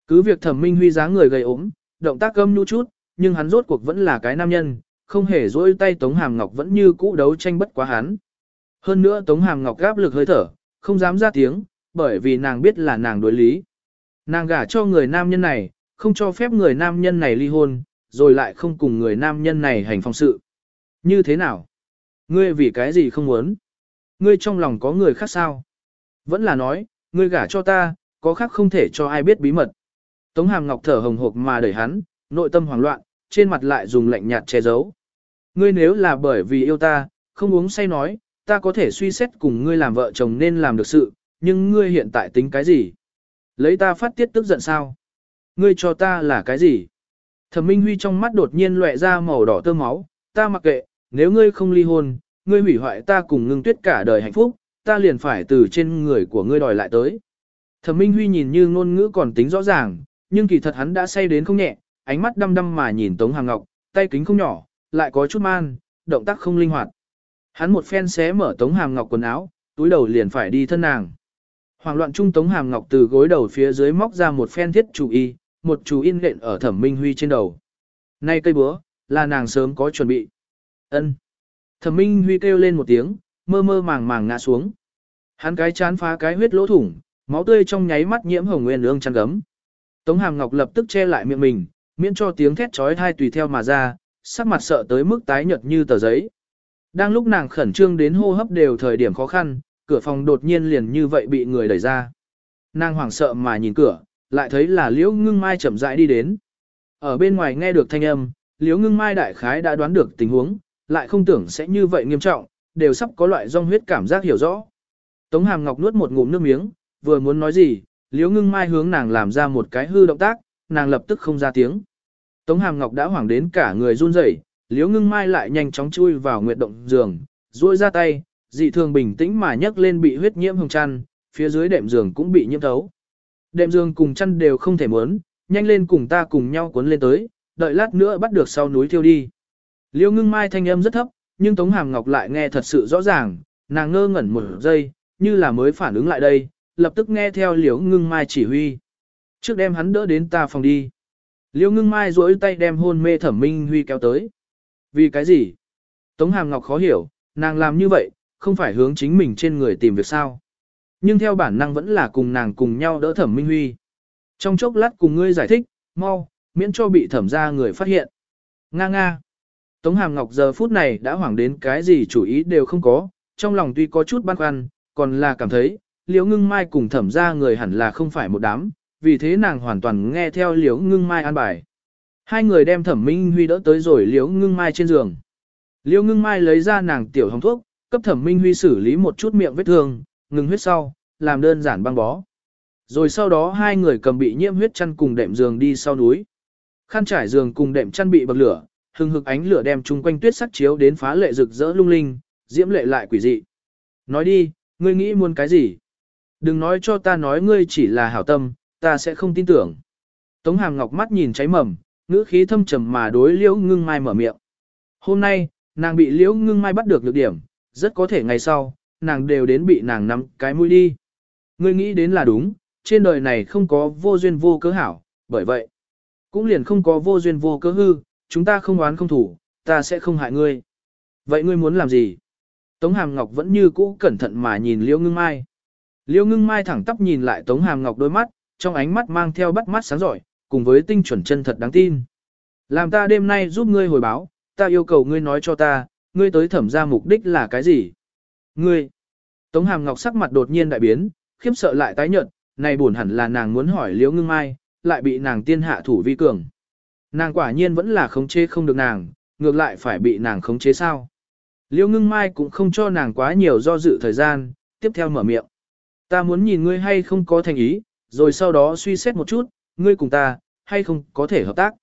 Cứ việc thẩm minh huy dáng người gầy ốm, động tác gâm nhu chút, nhưng hắn rốt cuộc vẫn là cái nam nhân, không hề dỗi tay tống hàm ngọc vẫn như cũ đấu tranh bất quá hắn. Hơn nữa tống hàm ngọc gáp lực hơi thở, không dám ra tiếng, bởi vì nàng biết là nàng đối lý. Nàng gả cho người nam nhân này, không cho phép người nam nhân này ly hôn, rồi lại không cùng người nam nhân này hành phong sự. Như thế nào? Ngươi vì cái gì không muốn? Ngươi trong lòng có người khác sao? Vẫn là nói, ngươi gả cho ta, có khác không thể cho ai biết bí mật. Tống Hàm Ngọc thở hồng hộc mà đẩy hắn, nội tâm hoảng loạn, trên mặt lại dùng lạnh nhạt che giấu. Ngươi nếu là bởi vì yêu ta, không uống say nói, ta có thể suy xét cùng ngươi làm vợ chồng nên làm được sự, nhưng ngươi hiện tại tính cái gì? Lấy ta phát tiết tức giận sao? Ngươi cho ta là cái gì? Thẩm Minh Huy trong mắt đột nhiên lóe ra màu đỏ tơ máu, ta mặc kệ, nếu ngươi không ly hôn, ngươi hủy hoại ta cùng ngưng tuyết cả đời hạnh phúc, ta liền phải từ trên người của ngươi đòi lại tới. Thẩm Minh Huy nhìn như ngôn ngữ còn tính rõ ràng, nhưng kỳ thật hắn đã say đến không nhẹ, ánh mắt đăm đăm mà nhìn Tống Hàng Ngọc, tay kính không nhỏ, lại có chút man, động tác không linh hoạt. Hắn một phen xé mở Tống Hàm Ngọc quần áo, túi đầu liền phải đi thân nàng. Hoàng loạn trung Tống Hàm Ngọc từ gối đầu phía dưới móc ra một phen thiết chủ y, một chú in lệnh ở Thẩm Minh Huy trên đầu. Nay cây búa, là nàng sớm có chuẩn bị. Ân. Thẩm Minh Huy kêu lên một tiếng, mơ mơ màng màng ngã xuống. Hắn cái chán phá cái huyết lỗ thủng, máu tươi trong nháy mắt nhiễm hồng nguyên ương chăn gấm. Tống Hàm Ngọc lập tức che lại miệng mình, miễn cho tiếng thét chói tai tùy theo mà ra, sắc mặt sợ tới mức tái nhợt như tờ giấy. Đang lúc nàng khẩn trương đến hô hấp đều thời điểm khó khăn, cửa phòng đột nhiên liền như vậy bị người đẩy ra. Nàng hoảng sợ mà nhìn cửa, lại thấy là Liễu Ngưng Mai chậm rãi đi đến. Ở bên ngoài nghe được thanh âm, Liễu Ngưng Mai đại khái đã đoán được tình huống, lại không tưởng sẽ như vậy nghiêm trọng, đều sắp có loại rong huyết cảm giác hiểu rõ. Tống Hàm Ngọc nuốt một ngụm nước miếng, vừa muốn nói gì, Liễu Ngưng Mai hướng nàng làm ra một cái hư động tác, nàng lập tức không ra tiếng. Tống Hàm Ngọc đã hoảng đến cả người run rẩy, Liễu ngưng mai lại nhanh chóng chui vào nguyệt động giường, duỗi ra tay, dị thường bình tĩnh mà nhấc lên bị huyết nhiễm hồng chăn, phía dưới đệm giường cũng bị nhiễm thấu. Đệm giường cùng chăn đều không thể muốn, nhanh lên cùng ta cùng nhau cuốn lên tới, đợi lát nữa bắt được sau núi thiêu đi. Liêu ngưng mai thanh âm rất thấp, nhưng Tống Hàm Ngọc lại nghe thật sự rõ ràng, nàng ngơ ngẩn một giây, như là mới phản ứng lại đây, lập tức nghe theo Liễu ngưng mai chỉ huy. Trước đem hắn đỡ đến ta phòng đi. Liễu ngưng mai duỗi tay đem hôn mê thẩm minh huy kéo tới. Vì cái gì? Tống Hàm Ngọc khó hiểu, nàng làm như vậy, không phải hướng chính mình trên người tìm việc sao. Nhưng theo bản năng vẫn là cùng nàng cùng nhau đỡ thẩm minh huy. Trong chốc lát cùng ngươi giải thích, mau, miễn cho bị thẩm ra người phát hiện. Nga nga. Tống Hàm Ngọc giờ phút này đã hoảng đến cái gì chủ ý đều không có, trong lòng tuy có chút băn khoăn, còn là cảm thấy, liễu ngưng mai cùng thẩm ra người hẳn là không phải một đám, vì thế nàng hoàn toàn nghe theo liễu ngưng mai an bài. Hai người đem thẩm minh huy đỡ tới rồi liễu ngưng mai trên giường. Liễu ngưng mai lấy ra nàng tiểu hồng thuốc, cấp thẩm minh huy xử lý một chút miệng vết thương, ngừng huyết sau, làm đơn giản băng bó. Rồi sau đó hai người cầm bị nhiễm huyết chăn cùng đệm giường đi sau núi. Khăn trải giường cùng đệm chăn bị bậc lửa, hừng hực ánh lửa đem chung quanh tuyết sắc chiếu đến phá lệ rực rỡ lung linh, diễm lệ lại quỷ dị. Nói đi, ngươi nghĩ muốn cái gì? Đừng nói cho ta nói ngươi chỉ là hảo tâm, ta sẽ không tin tưởng. Tống Hàm Ngọc mắt nhìn cháy mầm, ngữ khí thâm trầm mà đối Liễu Ngưng Mai mở miệng. Hôm nay, nàng bị Liễu Ngưng Mai bắt được nhược điểm, rất có thể ngày sau, nàng đều đến bị nàng nắm cái mũi đi. Ngươi nghĩ đến là đúng, trên đời này không có vô duyên vô cớ hảo, bởi vậy, cũng liền không có vô duyên vô cớ hư, chúng ta không oán không thủ, ta sẽ không hại ngươi. Vậy ngươi muốn làm gì? Tống Hàm Ngọc vẫn như cũ cẩn thận mà nhìn Liễu Ngưng Mai. Liễu Ngưng Mai thẳng tắp nhìn lại Tống Hàm Ngọc đôi mắt, trong ánh mắt mang theo bắt mắt sáng giỏi, cùng với tinh chuẩn chân thật đáng tin. Làm ta đêm nay giúp ngươi hồi báo, ta yêu cầu ngươi nói cho ta, ngươi tới thẩm ra mục đích là cái gì? Ngươi! Tống Hàm Ngọc sắc mặt đột nhiên đại biến, khiếp sợ lại tái nhợt, này buồn hẳn là nàng muốn hỏi Liễu Ngưng Mai, lại bị nàng tiên hạ thủ vi cường. Nàng quả nhiên vẫn là khống chế không được nàng, ngược lại phải bị nàng khống chế sao? Liễu Ngưng Mai cũng không cho nàng quá nhiều do dự thời gian, tiếp theo mở miệng. Ta muốn nhìn ngươi hay không có thành ý, rồi sau đó suy xét một chút, ngươi cùng ta, hay không có thể hợp tác.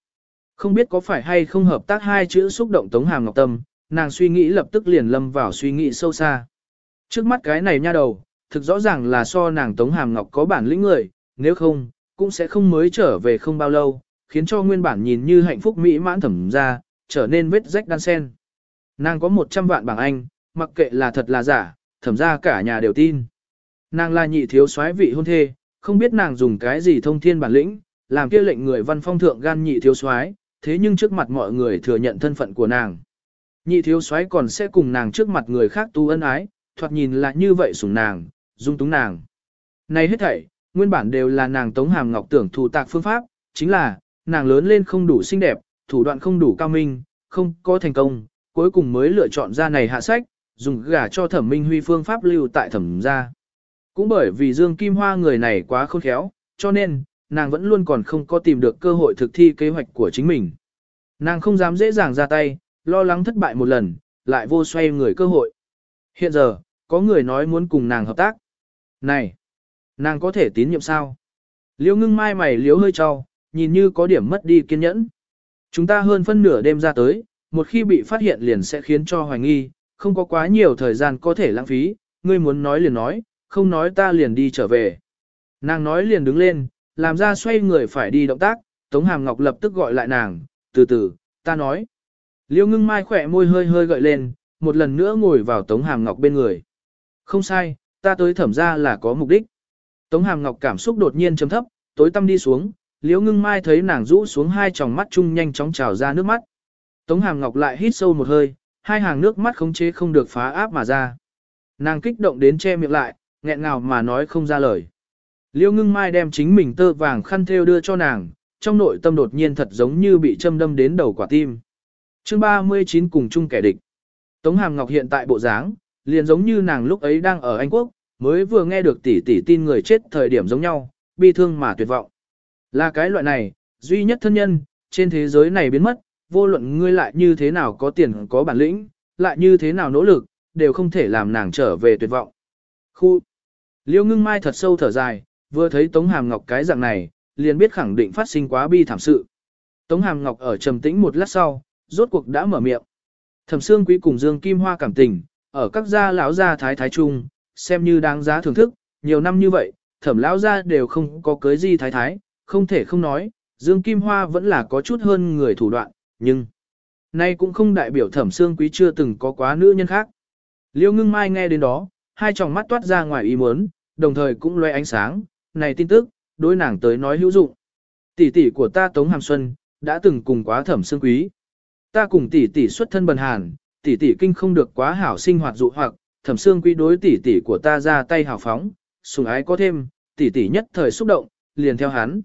Không biết có phải hay không hợp tác hai chữ xúc động Tống Hàm Ngọc Tâm, nàng suy nghĩ lập tức liền lâm vào suy nghĩ sâu xa. Trước mắt cái này nha đầu, thực rõ ràng là so nàng Tống Hàm Ngọc có bản lĩnh người, nếu không, cũng sẽ không mới trở về không bao lâu, khiến cho nguyên bản nhìn như hạnh phúc mỹ mãn thẩm ra, trở nên vết rách đan sen. Nàng có 100 vạn bảng Anh, mặc kệ là thật là giả, thẩm ra cả nhà đều tin. Nàng là nhị thiếu soái vị hôn thê, không biết nàng dùng cái gì thông thiên bản lĩnh, làm kia lệnh người văn phong thượng gan nhị thiếu soái, thế nhưng trước mặt mọi người thừa nhận thân phận của nàng. Nhị thiếu soái còn sẽ cùng nàng trước mặt người khác tu ân ái, thoạt nhìn là như vậy sủng nàng, dung túng nàng. Này hết thảy, nguyên bản đều là nàng Tống Hàm Ngọc tưởng thủ tạc phương pháp, chính là, nàng lớn lên không đủ xinh đẹp, thủ đoạn không đủ cao minh, không có thành công, cuối cùng mới lựa chọn ra này hạ sách, dùng gả cho thẩm minh huy phương pháp lưu tại thẩm gia. Cũng bởi vì Dương Kim Hoa người này quá khôn khéo, cho nên, nàng vẫn luôn còn không có tìm được cơ hội thực thi kế hoạch của chính mình. Nàng không dám dễ dàng ra tay, lo lắng thất bại một lần, lại vô xoay người cơ hội. Hiện giờ, có người nói muốn cùng nàng hợp tác. Này, nàng có thể tín nhiệm sao? Liễu ngưng mai mày liễu hơi cho, nhìn như có điểm mất đi kiên nhẫn. Chúng ta hơn phân nửa đêm ra tới, một khi bị phát hiện liền sẽ khiến cho hoài nghi, không có quá nhiều thời gian có thể lãng phí, ngươi muốn nói liền nói, không nói ta liền đi trở về. Nàng nói liền đứng lên, làm ra xoay người phải đi động tác, Tống Hàm Ngọc lập tức gọi lại nàng, từ từ, ta nói. Liêu ngưng mai khỏe môi hơi hơi gợi lên, một lần nữa ngồi vào Tống Hàm Ngọc bên người. Không sai, ta tới thẩm ra là có mục đích. Tống Hàm Ngọc cảm xúc đột nhiên chấm thấp, tối tâm đi xuống, Liễu Ngưng Mai thấy nàng rũ xuống hai tròng mắt chung nhanh chóng trào ra nước mắt. Tống Hàm Ngọc lại hít sâu một hơi, hai hàng nước mắt khống chế không được phá áp mà ra. Nàng kích động đến che miệng lại, nghẹn ngào mà nói không ra lời. Liễu ngưng mai đem chính mình tơ vàng khăn thêu đưa cho nàng, trong nội tâm đột nhiên thật giống như bị châm đâm đến đầu quả tim. chương 39 cùng chung kẻ địch. Tống Hàm Ngọc hiện tại bộ dáng, liền giống như nàng lúc ấy đang ở Anh Quốc, mới vừa nghe được tỷ tỷ tin người chết thời điểm giống nhau, bi thương mà tuyệt vọng. Là cái loại này, duy nhất thân nhân, trên thế giới này biến mất, vô luận ngươi lại như thế nào có tiền có bản lĩnh, lại như thế nào nỗ lực, đều không thể làm nàng trở về tuyệt vọng. Khu Liêu ngưng mai thật sâu thở dài, vừa thấy Tống Hàm Ngọc cái dạng này, liền biết khẳng định phát sinh quá bi thảm sự. Tống Hàm Ngọc ở trầm tĩnh một lát sau, rốt cuộc đã mở miệng. Thẩm Sương Quý cùng Dương Kim Hoa cảm tình, ở các gia lão gia thái thái trung, xem như đáng giá thưởng thức, nhiều năm như vậy, thẩm lão gia đều không có cưới gì thái thái, không thể không nói, Dương Kim Hoa vẫn là có chút hơn người thủ đoạn, nhưng nay cũng không đại biểu thẩm xương Quý chưa từng có quá nữ nhân khác. Liêu ngưng mai nghe đến đó, hai tròng mắt toát ra ngoài ý muốn, đồng thời cũng loe ánh sáng, này tin tức, đối nàng tới nói hữu dụng. Tỷ tỷ của ta Tống Hàm Xuân, đã từng cùng quá thẩm xương quý. Ta cùng tỷ tỷ xuất thân bần hàn, tỷ tỷ kinh không được quá hảo sinh hoạt dụ hoặc, thẩm xương quý đối tỷ tỷ của ta ra tay hào phóng, sùng ái có thêm, tỷ tỷ nhất thời xúc động, liền theo hắn.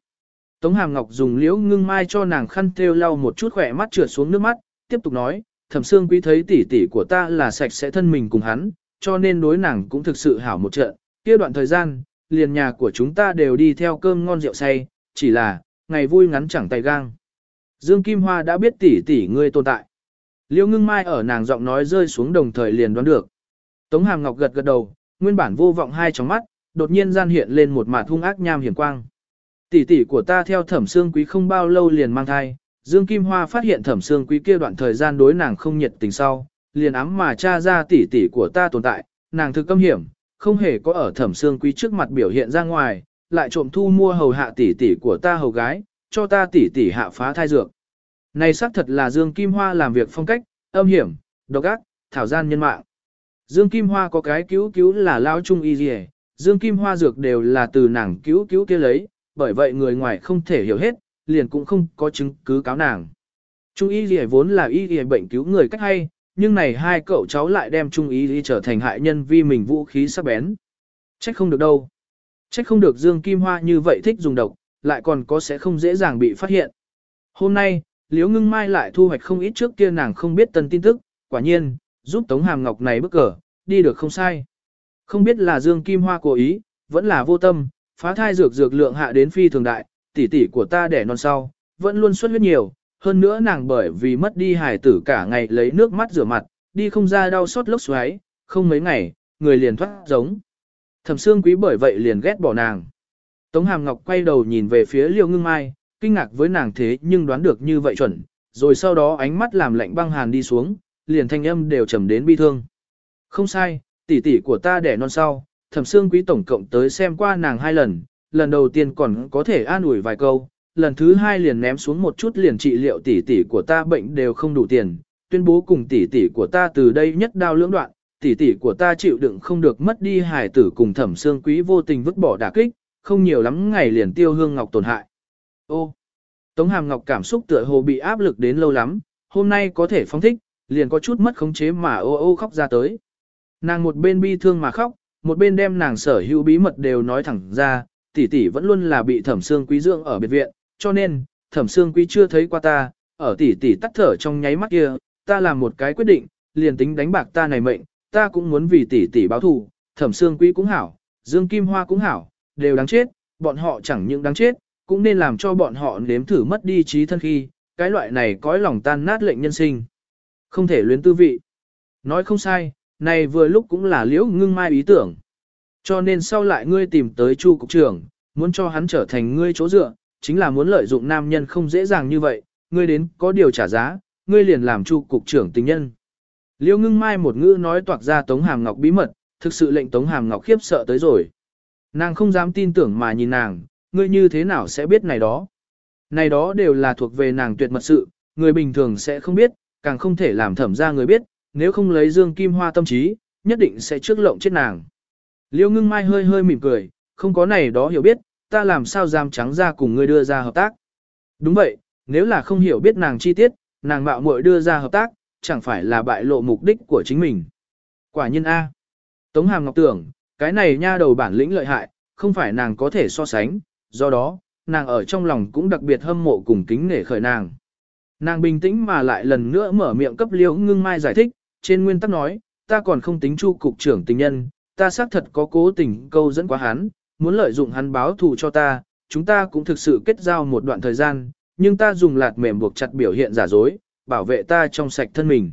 Tống Hàm Ngọc dùng liễu ngưng mai cho nàng khăn thêu lau một chút khỏe mắt trượt xuống nước mắt, tiếp tục nói, thẩm xương quý thấy tỷ tỷ của ta là sạch sẽ thân mình cùng hắn, cho nên đối nàng cũng thực sự hảo một trận, kia đoạn thời gian, liền nhà của chúng ta đều đi theo cơm ngon rượu say, chỉ là, ngày vui ngắn chẳng tay gang. Dương Kim Hoa đã biết tỷ tỷ ngươi tồn tại. Liêu ngưng mai ở nàng giọng nói rơi xuống đồng thời liền đoán được. Tống Hàm Ngọc gật gật đầu, nguyên bản vô vọng hai tròng mắt, đột nhiên gian hiện lên một mạt hung ác nham hiểm quang. Tỷ tỷ của ta theo Thẩm Sương Quý không bao lâu liền mang thai, Dương Kim Hoa phát hiện Thẩm Sương Quý kia đoạn thời gian đối nàng không nhiệt tình sau, liền ám mà tra ra tỷ tỷ của ta tồn tại, nàng thực câm hiểm, không hề có ở Thẩm Sương Quý trước mặt biểu hiện ra ngoài, lại trộm thu mua hầu hạ tỷ tỷ của ta hầu gái, cho ta tỷ tỷ hạ phá thai dược. Này xác thật là Dương Kim Hoa làm việc phong cách, âm hiểm, độc ác, thảo gian nhân mạng. Dương Kim Hoa có cái cứu cứu là lao trung y gì Dương Kim Hoa dược đều là từ nàng cứu cứu kia lấy, bởi vậy người ngoài không thể hiểu hết, liền cũng không có chứng cứ cáo nàng. Trung y gì vốn là y gì bệnh cứu người cách hay, nhưng này hai cậu cháu lại đem trung y gì trở thành hại nhân vì mình vũ khí sắc bén. Trách không được đâu. Trách không được Dương Kim Hoa như vậy thích dùng độc, lại còn có sẽ không dễ dàng bị phát hiện. Hôm nay, Liễu Ngưng Mai lại thu hoạch không ít trước kia nàng không biết tân tin tức, quả nhiên, giúp Tống Hàm Ngọc này bức cờ, đi được không sai. Không biết là Dương Kim Hoa cố ý, vẫn là vô tâm, phá thai dược dược lượng hạ đến phi thường đại, tỷ tỷ của ta đẻ non sau, vẫn luôn xuất huyết nhiều, hơn nữa nàng bởi vì mất đi hài tử cả ngày lấy nước mắt rửa mặt, đi không ra đau sốt lốc xoáy, không mấy ngày, người liền thoát giống. Thẩm Sương Quý bởi vậy liền ghét bỏ nàng. Tống Hàm Ngọc quay đầu nhìn về phía Liêu Ngưng Mai, kinh ngạc với nàng thế nhưng đoán được như vậy chuẩn, rồi sau đó ánh mắt làm lạnh băng hàn đi xuống, liền thanh âm đều trầm đến bi thương. Không sai, tỷ tỷ của ta đẻ non sau, thẩm xương quý tổng cộng tới xem qua nàng hai lần, lần đầu tiên còn có thể an ủi vài câu, lần thứ hai liền ném xuống một chút liền trị liệu tỷ tỷ của ta bệnh đều không đủ tiền, tuyên bố cùng tỷ tỷ của ta từ đây nhất đao lưỡng đoạn, tỷ tỷ của ta chịu đựng không được mất đi hài tử cùng thẩm xương quý vô tình vứt bỏ đả kích, không nhiều lắm ngày liền tiêu hương ngọc tổn hại. Ô, Tống Hàm Ngọc cảm xúc tựa hồ bị áp lực đến lâu lắm, hôm nay có thể phóng thích, liền có chút mất khống chế mà ô ô khóc ra tới. Nàng một bên bi thương mà khóc, một bên đem nàng sở hữu bí mật đều nói thẳng ra, tỷ tỷ vẫn luôn là bị thẩm Sương quý dưỡng ở biệt viện, cho nên, thẩm Sương quý chưa thấy qua ta, ở tỷ tỷ tắt thở trong nháy mắt kia, ta làm một cái quyết định, liền tính đánh bạc ta này mệnh, ta cũng muốn vì tỷ tỷ báo thù, thẩm Sương quý cũng hảo, dương kim hoa cũng hảo, đều đáng chết, bọn họ chẳng những đáng chết, cũng nên làm cho bọn họ nếm thử mất đi trí thân khi, cái loại này cõi lòng tan nát lệnh nhân sinh. Không thể luyến tư vị. Nói không sai, này vừa lúc cũng là liễu ngưng mai ý tưởng. Cho nên sau lại ngươi tìm tới Chu cục trưởng, muốn cho hắn trở thành ngươi chỗ dựa, chính là muốn lợi dụng nam nhân không dễ dàng như vậy, ngươi đến có điều trả giá, ngươi liền làm Chu cục trưởng tình nhân. Liễu ngưng mai một ngữ nói toạc ra Tống Hàm Ngọc bí mật, thực sự lệnh Tống Hàm Ngọc khiếp sợ tới rồi. Nàng không dám tin tưởng mà nhìn nàng, ngươi như thế nào sẽ biết này đó. Này đó đều là thuộc về nàng tuyệt mật sự, người bình thường sẽ không biết, càng không thể làm thẩm ra người biết, nếu không lấy Dương Kim Hoa tâm trí, nhất định sẽ trước lộng chết nàng. Liêu ngưng mai hơi hơi mỉm cười, không có này đó hiểu biết, ta làm sao dám trắng ra cùng ngươi đưa ra hợp tác. Đúng vậy, nếu là không hiểu biết nàng chi tiết, nàng mạo muội đưa ra hợp tác, chẳng phải là bại lộ mục đích của chính mình. Quả nhân A. Tống Hàm Ngọc tưởng, cái này nha đầu bản lĩnh lợi hại, không phải nàng có thể so sánh, do đó, nàng ở trong lòng cũng đặc biệt hâm mộ cùng kính nể khởi nàng. Nàng bình tĩnh mà lại lần nữa mở miệng cấp liễu ngưng mai giải thích, trên nguyên tắc nói, ta còn không tính chu cục trưởng tình nhân, ta xác thật có cố tình câu dẫn quá hắn, muốn lợi dụng hắn báo thù cho ta, chúng ta cũng thực sự kết giao một đoạn thời gian, nhưng ta dùng lạt mềm buộc chặt biểu hiện giả dối, bảo vệ ta trong sạch thân mình.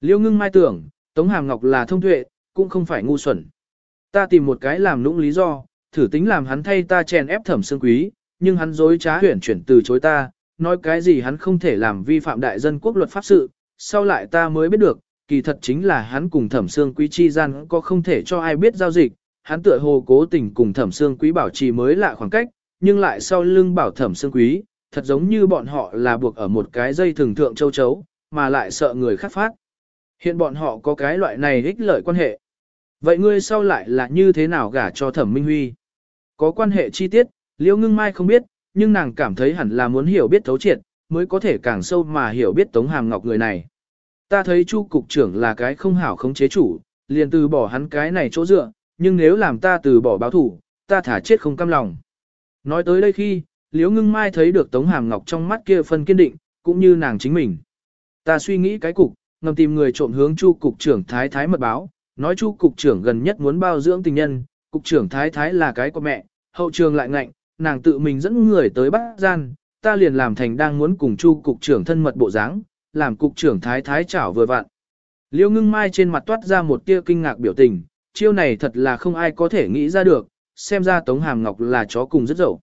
Liêu ngưng mai tưởng, Tống Hàm Ngọc là thông tuệ, cũng không phải ngu xuẩn. Ta tìm một cái làm nũng lý do, thử tính làm hắn thay ta chèn ép thẩm xương quý, nhưng hắn dối trá huyển chuyển từ chối ta, nói cái gì hắn không thể làm vi phạm đại dân quốc luật pháp sự, sau lại ta mới biết được, kỳ thật chính là hắn cùng thẩm xương quý chi gian có không thể cho ai biết giao dịch, hắn tựa hồ cố tình cùng thẩm xương quý bảo trì mới lạ khoảng cách, nhưng lại sau lưng bảo thẩm xương quý, thật giống như bọn họ là buộc ở một cái dây thường thượng châu chấu, mà lại sợ người khác phát. Hiện bọn họ có cái loại này ích lợi quan hệ. Vậy ngươi sau lại là như thế nào gả cho thẩm minh huy? Có quan hệ chi tiết, liễu ngưng mai không biết, nhưng nàng cảm thấy hẳn là muốn hiểu biết thấu triệt, mới có thể càng sâu mà hiểu biết Tống Hàm Ngọc người này. Ta thấy Chu cục trưởng là cái không hảo không chế chủ, liền từ bỏ hắn cái này chỗ dựa, nhưng nếu làm ta từ bỏ báo thủ, ta thả chết không cam lòng. Nói tới đây khi, Liễu Ngưng Mai thấy được Tống Hàm Ngọc trong mắt kia phân kiên định, cũng như nàng chính mình. Ta suy nghĩ cái cục, ngầm tìm người trộm hướng Chu cục trưởng Thái Thái mật báo, nói Chu cục trưởng gần nhất muốn bao dưỡng tình nhân, cục trưởng Thái Thái là cái của mẹ, hậu trường lại ngạnh, nàng tự mình dẫn người tới bắt gian, ta liền làm thành đang muốn cùng Chu cục trưởng thân mật bộ dáng, làm cục trưởng thái thái chảo vừa vặn. Liêu ngưng mai trên mặt toát ra một tia kinh ngạc biểu tình, chiêu này thật là không ai có thể nghĩ ra được, xem ra Tống Hàm Ngọc là chó cùng rất dậu.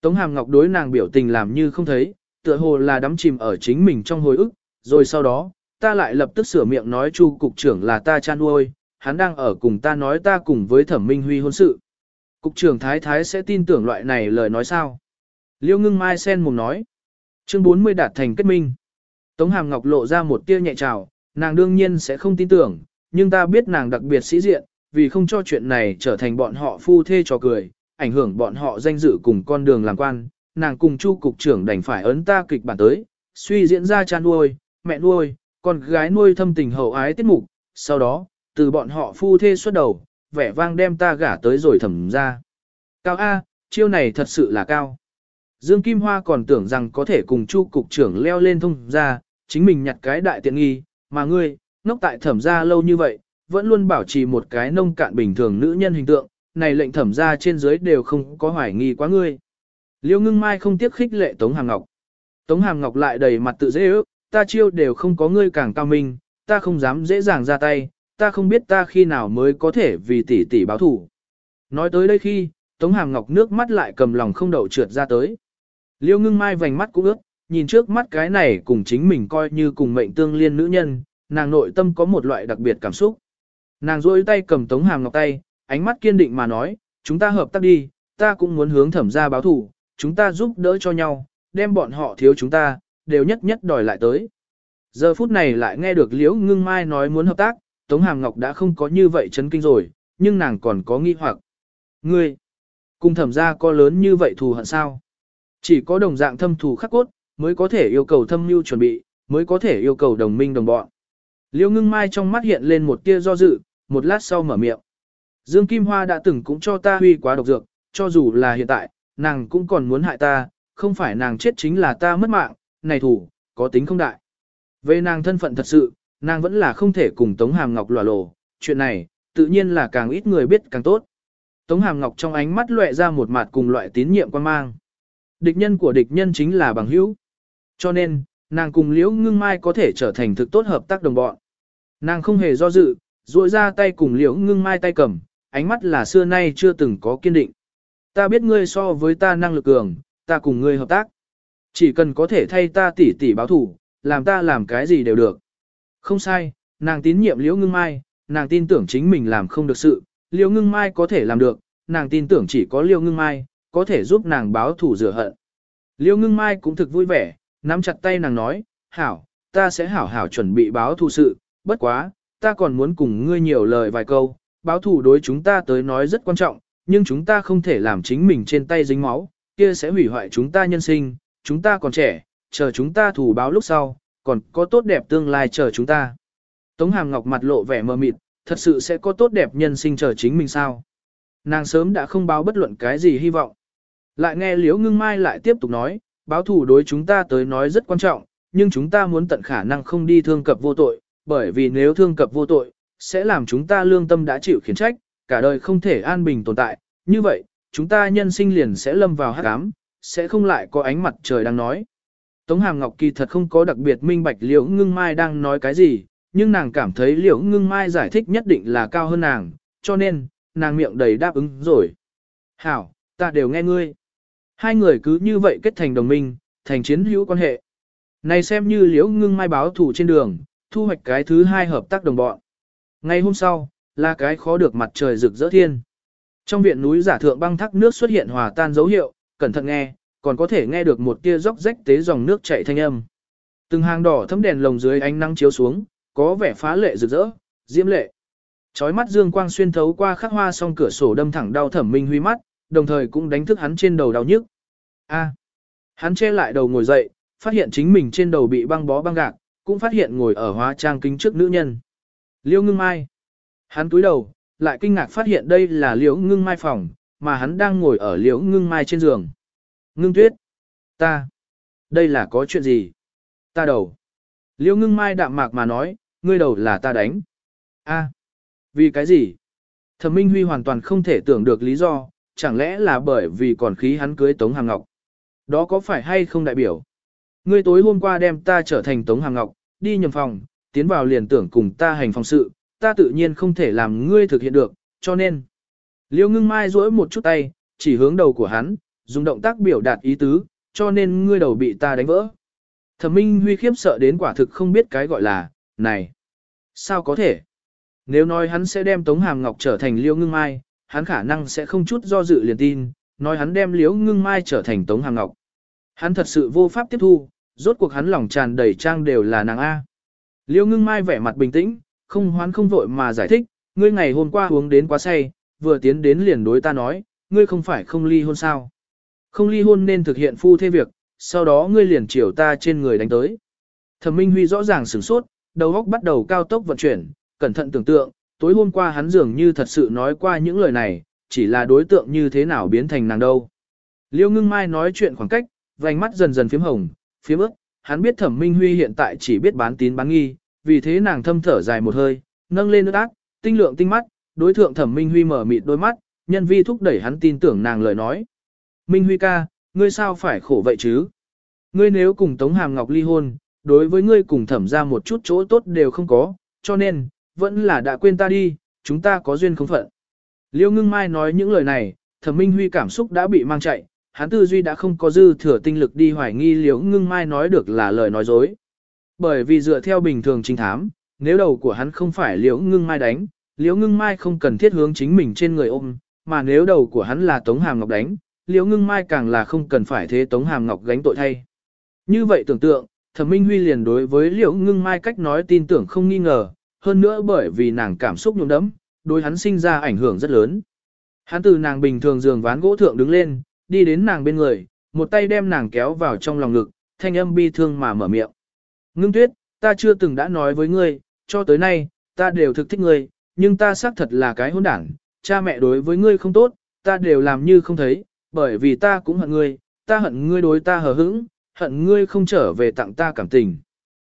Tống Hàm Ngọc đối nàng biểu tình làm như không thấy, tựa hồ là đắm chìm ở chính mình trong hồi ức, rồi sau đó, ta lại lập tức sửa miệng nói chu cục trưởng là ta chan nuôi, hắn đang ở cùng ta nói ta cùng với thẩm minh huy hôn sự. Cục trưởng thái thái sẽ tin tưởng loại này lời nói sao? Liêu ngưng mai sen mồm nói. Chương 40 đạt thành kết minh. Tống Hàm Ngọc lộ ra một tia nhẹ trào, nàng đương nhiên sẽ không tin tưởng, nhưng ta biết nàng đặc biệt sĩ diện, vì không cho chuyện này trở thành bọn họ phu thê trò cười, ảnh hưởng bọn họ danh dự cùng con đường làm quan, nàng cùng chu cục trưởng đành phải ấn ta kịch bản tới, suy diễn ra cha nuôi, mẹ nuôi, con gái nuôi thâm tình hậu ái tiết mục, sau đó, từ bọn họ phu thê xuất đầu, vẻ vang đem ta gả tới rồi thẩm ra. Cao A, chiêu này thật sự là cao. Dương Kim Hoa còn tưởng rằng có thể cùng chu cục trưởng leo lên thông ra, chính mình nhặt cái đại tiện nghi, mà ngươi, ngốc tại thẩm ra lâu như vậy, vẫn luôn bảo trì một cái nông cạn bình thường nữ nhân hình tượng, này lệnh thẩm ra trên dưới đều không có hoài nghi quá ngươi. Liêu ngưng mai không tiếc khích lệ Tống Hàm Ngọc. Tống Hàm Ngọc lại đầy mặt tự dễ ước, ta chiêu đều không có ngươi càng cao minh, ta không dám dễ dàng ra tay, ta không biết ta khi nào mới có thể vì tỷ tỷ báo thủ. Nói tới đây khi, Tống Hàm Ngọc nước mắt lại cầm lòng không đậu trượt ra tới. Liêu ngưng mai vành mắt cũng ướt, nhìn trước mắt cái này cùng chính mình coi như cùng mệnh tương liên nữ nhân, nàng nội tâm có một loại đặc biệt cảm xúc. Nàng rôi tay cầm Tống Hàm Ngọc tay, ánh mắt kiên định mà nói, chúng ta hợp tác đi, ta cũng muốn hướng thẩm ra báo thủ, chúng ta giúp đỡ cho nhau, đem bọn họ thiếu chúng ta, đều nhất nhất đòi lại tới. Giờ phút này lại nghe được Liễu Ngưng Mai nói muốn hợp tác, Tống Hàm Ngọc đã không có như vậy chấn kinh rồi, nhưng nàng còn có nghi hoặc. Ngươi, cùng thẩm ra có lớn như vậy thù hận sao? Chỉ có đồng dạng thâm thù khắc cốt, mới có thể yêu cầu thâm mưu chuẩn bị, mới có thể yêu cầu đồng minh đồng bọn. Liêu Ngưng Mai trong mắt hiện lên một tia do dự, một lát sau mở miệng. Dương Kim Hoa đã từng cũng cho ta huy quá độc dược, cho dù là hiện tại, nàng cũng còn muốn hại ta, không phải nàng chết chính là ta mất mạng, này thủ, có tính không đại. Về nàng thân phận thật sự, nàng vẫn là không thể cùng Tống Hàm Ngọc lòa lồ, chuyện này, tự nhiên là càng ít người biết càng tốt. Tống Hàm Ngọc trong ánh mắt lóe ra một mặt cùng loại tín nhiệm quan mang. Địch nhân của địch nhân chính là bằng hữu. Cho nên, nàng cùng Liễu Ngưng Mai có thể trở thành thực tốt hợp tác đồng bọn. Nàng không hề do dự, duỗi ra tay cùng Liễu Ngưng Mai tay cầm, ánh mắt là xưa nay chưa từng có kiên định. Ta biết ngươi so với ta năng lực cường, ta cùng ngươi hợp tác. Chỉ cần có thể thay ta tỉ tỉ báo thủ, làm ta làm cái gì đều được. Không sai, nàng tín nhiệm Liễu Ngưng Mai, nàng tin tưởng chính mình làm không được sự, Liễu Ngưng Mai có thể làm được, nàng tin tưởng chỉ có Liễu Ngưng Mai, có thể giúp nàng báo thù rửa hận. Liễu Ngưng Mai cũng thực vui vẻ, nắm chặt tay nàng nói, hảo, ta sẽ hảo hảo chuẩn bị báo thù sự, bất quá, ta còn muốn cùng ngươi nhiều lời vài câu, báo thù đối chúng ta tới nói rất quan trọng, nhưng chúng ta không thể làm chính mình trên tay dính máu, kia sẽ hủy hoại chúng ta nhân sinh, chúng ta còn trẻ, chờ chúng ta thủ báo lúc sau, còn có tốt đẹp tương lai chờ chúng ta. Tống Hàm Ngọc mặt lộ vẻ mơ mịt, thật sự sẽ có tốt đẹp nhân sinh chờ chính mình sao? Nàng sớm đã không báo bất luận cái gì hy vọng. Lại nghe Liễu Ngưng Mai lại tiếp tục nói, báo thủ đối chúng ta tới nói rất quan trọng, nhưng chúng ta muốn tận khả năng không đi thương cập vô tội, bởi vì nếu thương cập vô tội, sẽ làm chúng ta lương tâm đã chịu khiển trách, cả đời không thể an bình tồn tại, như vậy, chúng ta nhân sinh liền sẽ lâm vào hắc ám, sẽ không lại có ánh mặt trời đang nói. Tống Hàm Ngọc kỳ thật không có đặc biệt minh bạch Liễu Ngưng Mai đang nói cái gì, nhưng nàng cảm thấy Liễu Ngưng Mai giải thích nhất định là cao hơn nàng, cho nên, nàng miệng đầy đáp ứng rồi. Hảo, ta đều nghe ngươi. Hai người cứ như vậy kết thành đồng minh, thành chiến hữu quan hệ. Này xem như Liễu Ngưng Mai báo thủ trên đường, thu hoạch cái thứ hai hợp tác đồng bọn. Ngày hôm sau, là cái khó được mặt trời rực rỡ thiên. Trong viện núi giả thượng băng thác nước xuất hiện hòa tan dấu hiệu, cẩn thận nghe, còn có thể nghe được một tia róc rách tế dòng nước chảy thanh âm. Từng hàng đỏ thấm đèn lồng dưới ánh nắng chiếu xuống, có vẻ phá lệ rực rỡ, diễm lệ. Chói mắt dương quang xuyên thấu qua khắc hoa song cửa sổ đâm thẳng đau thẩm minh huy mắt, đồng thời cũng đánh thức hắn trên đầu đau nhức. A. Hắn che lại đầu ngồi dậy, phát hiện chính mình trên đầu bị băng bó băng gạc, cũng phát hiện ngồi ở hóa trang kính trước nữ nhân. Liêu ngưng mai. Hắn túi đầu, lại kinh ngạc phát hiện đây là liễu ngưng mai phòng, mà hắn đang ngồi ở liễu ngưng mai trên giường. Ngưng tuyết. Ta. Đây là có chuyện gì? Ta đầu. Liêu ngưng mai đạm mạc mà nói, ngươi đầu là ta đánh. A. Vì cái gì? Thẩm Minh Huy hoàn toàn không thể tưởng được lý do, chẳng lẽ là bởi vì còn khí hắn cưới Tống Hàm Ngọc. Đó có phải hay không đại biểu? Ngươi tối hôm qua đem ta trở thành Tống Hàm Ngọc, đi nhầm phòng, tiến vào liền tưởng cùng ta hành phòng sự, ta tự nhiên không thể làm ngươi thực hiện được, cho nên. Liêu ngưng mai duỗi một chút tay, chỉ hướng đầu của hắn, dùng động tác biểu đạt ý tứ, cho nên ngươi đầu bị ta đánh vỡ. Thẩm Minh Huy khiếp sợ đến quả thực không biết cái gọi là, này, sao có thể? Nếu nói hắn sẽ đem Tống Hàm Ngọc trở thành Liêu Ngưng Mai, hắn khả năng sẽ không chút do dự liền tin, nói hắn đem Liêu Ngưng Mai trở thành Tống Hàm Ngọc. Hắn thật sự vô pháp tiếp thu, rốt cuộc hắn lòng tràn đầy trang đều là nàng A. Liêu Ngưng Mai vẻ mặt bình tĩnh, không hoán không vội mà giải thích, ngươi ngày hôm qua uống đến quá say, vừa tiến đến liền đối ta nói, ngươi không phải không ly hôn sao. Không ly hôn nên thực hiện phu thê việc, sau đó ngươi liền chiều ta trên người đánh tới. Thẩm Minh Huy rõ ràng sửng sốt, đầu óc bắt đầu cao tốc vận chuyển, cẩn thận tưởng tượng, tối hôm qua hắn dường như thật sự nói qua những lời này, chỉ là đối tượng như thế nào biến thành nàng đâu. Liêu ngưng mai nói chuyện khoảng cách, vành mắt dần dần phím hồng, phím ước, hắn biết thẩm minh huy hiện tại chỉ biết bán tín bán nghi, vì thế nàng thâm thở dài một hơi, nâng lên nước ác, tinh lượng tinh mắt, đối thượng thẩm minh huy mở mịt đôi mắt, nhân vi thúc đẩy hắn tin tưởng nàng lời nói. Minh huy ca, ngươi sao phải khổ vậy chứ? Ngươi nếu cùng Tống Hàm Ngọc ly hôn, đối với ngươi cùng thẩm ra một chút chỗ tốt đều không có, cho nên, vẫn là đã quên ta đi, chúng ta có duyên không phận. Liêu ngưng mai nói những lời này, thẩm minh huy cảm xúc đã bị mang chạy, hắn tư duy đã không có dư thừa tinh lực đi hoài nghi liêu ngưng mai nói được là lời nói dối. Bởi vì dựa theo bình thường trinh thám, nếu đầu của hắn không phải liêu ngưng mai đánh, liêu ngưng mai không cần thiết hướng chính mình trên người ôm, mà nếu đầu của hắn là tống hàm ngọc đánh, Liễu ngưng mai càng là không cần phải thế tống hàm ngọc gánh tội thay. Như vậy tưởng tượng, thẩm minh huy liền đối với liễu ngưng mai cách nói tin tưởng không nghi ngờ, hơn nữa bởi vì nàng cảm xúc nhuộm đẫm, đối hắn sinh ra ảnh hưởng rất lớn. Hắn từ nàng bình thường giường ván gỗ thượng đứng lên, đi đến nàng bên người, một tay đem nàng kéo vào trong lòng ngực, thanh âm bi thương mà mở miệng. Ngưng tuyết, ta chưa từng đã nói với ngươi, cho tới nay, ta đều thực thích ngươi, nhưng ta xác thật là cái hỗn đảng, cha mẹ đối với ngươi không tốt, ta đều làm như không thấy, bởi vì ta cũng hận ngươi, ta hận ngươi đối ta hờ hững, hận ngươi không trở về tặng ta cảm tình.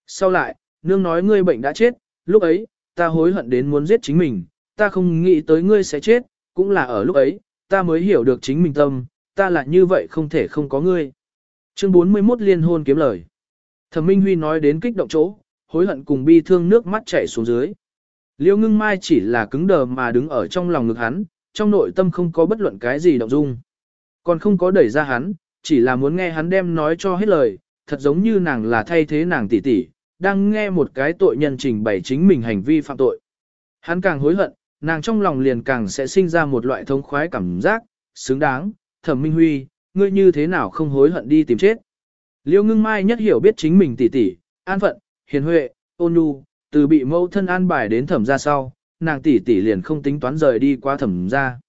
Sau lại, nương nói ngươi bệnh đã chết, lúc ấy, ta hối hận đến muốn giết chính mình, ta không nghĩ tới ngươi sẽ chết, cũng là ở lúc ấy, ta mới hiểu được chính mình tâm, ta là như vậy không thể không có ngươi. Chương 41 liên hôn kiếm lời. Thẩm Minh Huy nói đến kích động chỗ, hối hận cùng bi thương nước mắt chảy xuống dưới. Liêu ngưng mai chỉ là cứng đờ mà đứng ở trong lòng ngực hắn, trong nội tâm không có bất luận cái gì động dung. Còn không có đẩy ra hắn, chỉ là muốn nghe hắn đem nói cho hết lời, thật giống như nàng là thay thế nàng tỷ tỷ, đang nghe một cái tội nhân trình bày chính mình hành vi phạm tội. Hắn càng hối hận, nàng trong lòng liền càng sẽ sinh ra một loại thống khoái cảm giác, xứng đáng, thẩm minh huy, ngươi như thế nào không hối hận đi tìm chết. Liêu ngưng mai nhất hiểu biết chính mình tỷ tỷ, an phận, hiền huệ, ôn nhu, từ bị mâu thân an bài đến thẩm ra sau, nàng tỷ tỷ liền không tính toán rời đi qua thẩm ra.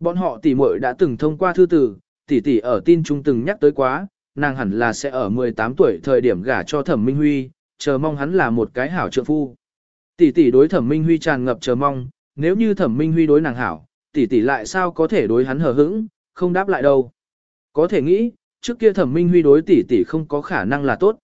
Bọn họ tỷ muội đã từng thông qua thư tử, tỷ tỷ ở tin trung từng nhắc tới quá, nàng hẳn là sẽ ở 18 tuổi thời điểm gả cho Thẩm Minh Huy, chờ mong hắn là một cái hảo trượng phu. Tỷ tỷ đối Thẩm Minh Huy tràn ngập chờ mong, nếu như Thẩm Minh Huy đối nàng hảo, tỷ tỷ lại sao có thể đối hắn hờ hững, không đáp lại đâu. Có thể nghĩ, trước kia Thẩm Minh Huy đối tỷ tỷ không có khả năng là tốt.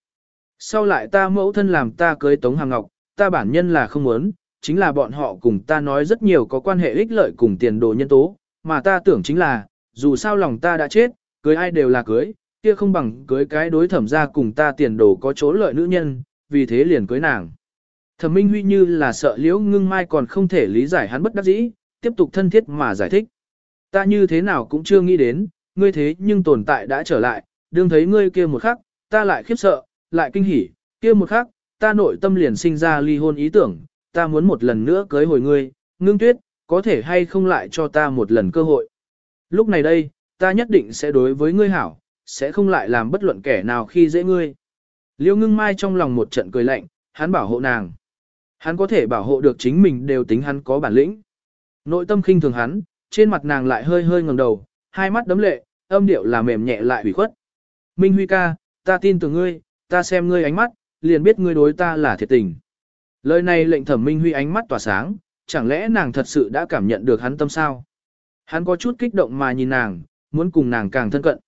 Sau lại ta mẫu thân làm ta cưới Tống Hàm Ngọc, ta bản nhân là không muốn, chính là bọn họ cùng ta nói rất nhiều có quan hệ ích lợi cùng tiền đồ nhân tố, mà ta tưởng chính là, dù sao lòng ta đã chết, cưới ai đều là cưới, kia không bằng cưới cái đối thẩm ra cùng ta tiền đồ có chỗ lợi nữ nhân, vì thế liền cưới nàng. Thẩm Minh Huy như là sợ liễu ngưng mai còn không thể lý giải hắn bất đắc dĩ, tiếp tục thân thiết mà giải thích. Ta như thế nào cũng chưa nghĩ đến, ngươi thế nhưng tồn tại đã trở lại, đương thấy ngươi kia một khắc, ta lại khiếp sợ, lại kinh hỉ, kia một khắc, ta nội tâm liền sinh ra ly hôn ý tưởng, ta muốn một lần nữa cưới hồi ngươi, ngưng tuyết, có thể hay không lại cho ta một lần cơ hội. Lúc này đây, ta nhất định sẽ đối với ngươi hảo, sẽ không lại làm bất luận kẻ nào khi dễ ngươi. Liêu ngưng mai trong lòng một trận cười lạnh, hắn bảo hộ nàng. Hắn có thể bảo hộ được chính mình đều tính hắn có bản lĩnh. Nội tâm khinh thường hắn, trên mặt nàng lại hơi hơi ngẩng đầu, hai mắt đấm lệ, âm điệu là mềm nhẹ lại ủy khuất. Minh Huy ca, ta tin tưởng ngươi, ta xem ngươi ánh mắt, liền biết ngươi đối ta là thiệt tình. Lời này lệnh thẩm Minh Huy ánh mắt tỏa sáng, chẳng lẽ nàng thật sự đã cảm nhận được hắn tâm sao? Hắn có chút kích động mà nhìn nàng, muốn cùng nàng càng thân cận.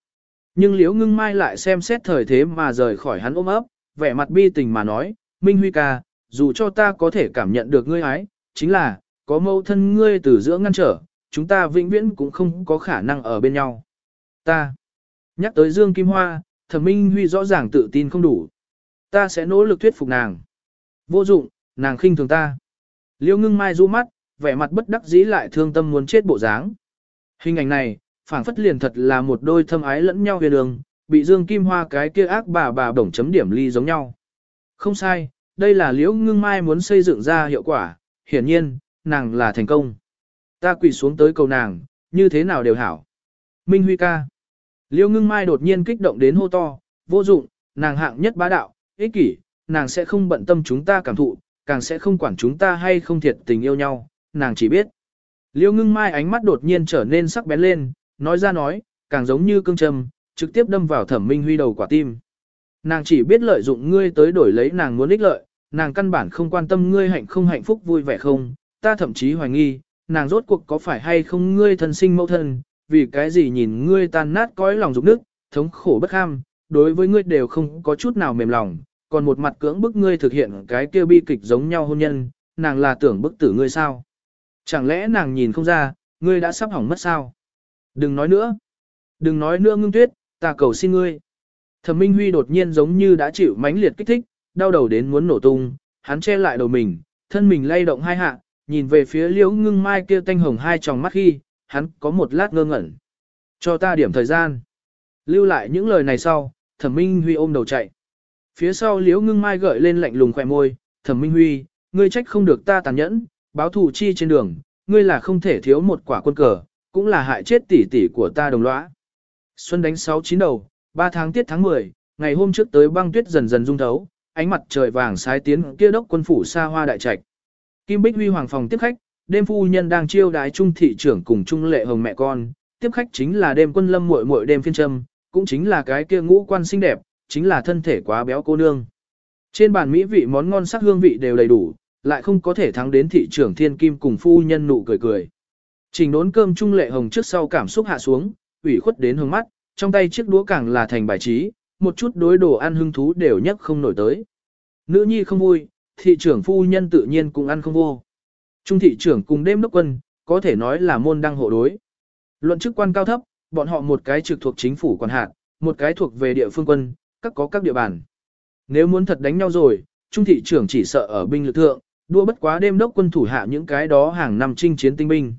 Nhưng Liễu Ngưng Mai lại xem xét thời thế mà rời khỏi hắn ôm ấp, vẻ mặt bi tình mà nói, Minh Huy ca, dù cho ta có thể cảm nhận được ngươi ái, chính là, có mâu thân ngươi từ giữa ngăn trở, chúng ta vĩnh viễn cũng không có khả năng ở bên nhau. Ta, nhắc tới Dương Kim Hoa, thẩm Minh Huy rõ ràng tự tin không đủ. Ta sẽ nỗ lực thuyết phục nàng. Vô dụng, nàng khinh thường ta. Liêu ngưng mai du mắt, vẻ mặt bất đắc dĩ lại thương tâm muốn chết bộ dáng. Hình ảnh này, phảng phất liền thật là một đôi thâm ái lẫn nhau huyền đường, bị Dương Kim Hoa cái kia ác bà bà bổng chấm điểm ly giống nhau. Không sai, đây là liễu ngưng mai muốn xây dựng ra hiệu quả, hiển nhiên, nàng là thành công. Ta quỳ xuống tới cầu nàng, như thế nào đều hảo. Minh Huy ca. Liễu ngưng mai đột nhiên kích động đến hô to, vô dụng, nàng hạng nhất bá đạo, ích kỷ, nàng sẽ không bận tâm chúng ta cảm thụ, càng sẽ không quản chúng ta hay không thiệt tình yêu nhau, nàng chỉ biết. Liêu ngưng mai ánh mắt đột nhiên trở nên sắc bén lên, nói ra nói, càng giống như cương châm, trực tiếp đâm vào thẩm minh huy đầu quả tim. Nàng chỉ biết lợi dụng ngươi tới đổi lấy nàng muốn ích lợi, nàng căn bản không quan tâm ngươi hạnh không hạnh phúc vui vẻ không, ta thậm chí hoài nghi, nàng rốt cuộc có phải hay không ngươi thân sinh mẫu thân, vì cái gì nhìn ngươi tan nát cõi lòng dục nước, thống khổ bất ham, đối với ngươi đều không có chút nào mềm lòng, còn một mặt cưỡng bức ngươi thực hiện cái kia bi kịch giống nhau hôn nhân, nàng là tưởng bức tử ngươi sao? Chẳng lẽ nàng nhìn không ra, ngươi đã sắp hỏng mất sao? Đừng nói nữa. Đừng nói nữa ngưng tuyết, ta cầu xin ngươi. Thẩm Minh Huy đột nhiên giống như đã chịu mãnh liệt kích thích, đau đầu đến muốn nổ tung, hắn che lại đầu mình, thân mình lay động hai hạ, nhìn về phía liễu ngưng mai kia tanh hồng hai tròng mắt khi, hắn có một lát ngơ ngẩn. Cho ta điểm thời gian. Lưu lại những lời này sau, thẩm minh huy ôm đầu chạy. Phía sau liễu ngưng mai gợi lên lạnh lùng khỏe môi, thẩm minh huy, ngươi trách không được ta tàn nhẫn, báo thù chi trên đường, ngươi là không thể thiếu một quả quân cờ, cũng là hại chết tỷ tỷ của ta đồng lõa. Xuân đánh sáu chín đầu, ba tháng tiết tháng 10, ngày hôm trước tới băng tuyết dần dần dung thấu, ánh mặt trời vàng sái tiến kia đốc quân phủ xa hoa đại trạch. Kim Bích Huy hoàng phòng tiếp khách, đêm phu nhân đang chiêu đái trung thị trưởng cùng trung lệ hồng mẹ con, tiếp khách chính là đêm quân lâm muội muội đêm phiên trâm, cũng chính là cái kia ngũ quan xinh đẹp, chính là thân thể quá béo cô nương. Trên bàn mỹ vị món ngon sắc hương vị đều đầy đủ, lại không có thể thắng đến thị trưởng thiên kim cùng phu nhân nụ cười cười. Trình đốn cơm trung lệ hồng trước sau cảm xúc hạ xuống, ủy khuất đến hướng mắt, trong tay chiếc đũa càng là thành bài trí, một chút đối đồ ăn hưng thú đều nhất không nổi tới. Nữ nhi không vui, thị trưởng phu nhân tự nhiên cũng ăn không vô. Trung thị trưởng cùng đêm đốc quân, có thể nói là môn đăng hộ đối. Luận chức quan cao thấp, bọn họ một cái trực thuộc chính phủ quản hạt, một cái thuộc về địa phương quân, các có các địa bàn. Nếu muốn thật đánh nhau rồi, trung thị trưởng chỉ sợ ở binh lực thượng, đua bất quá đêm đốc quân thủ hạ những cái đó hàng năm chinh chiến tinh binh.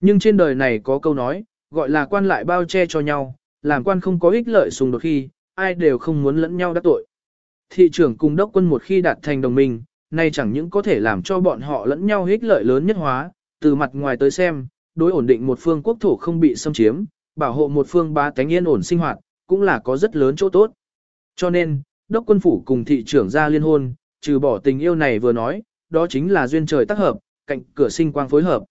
Nhưng trên đời này có câu nói, gọi là quan lại bao che cho nhau, làm quan không có ích lợi xung đột khi, ai đều không muốn lẫn nhau đắc tội. Thị trưởng cùng đốc quân một khi đạt thành đồng minh, nay chẳng những có thể làm cho bọn họ lẫn nhau ích lợi lớn nhất hóa, từ mặt ngoài tới xem, đối ổn định một phương quốc thổ không bị xâm chiếm, bảo hộ một phương ba tánh yên ổn sinh hoạt, cũng là có rất lớn chỗ tốt. Cho nên, đốc quân phủ cùng thị trưởng ra liên hôn, trừ bỏ tình yêu này vừa nói, đó chính là duyên trời tác hợp, cạnh cửa sinh quang phối hợp.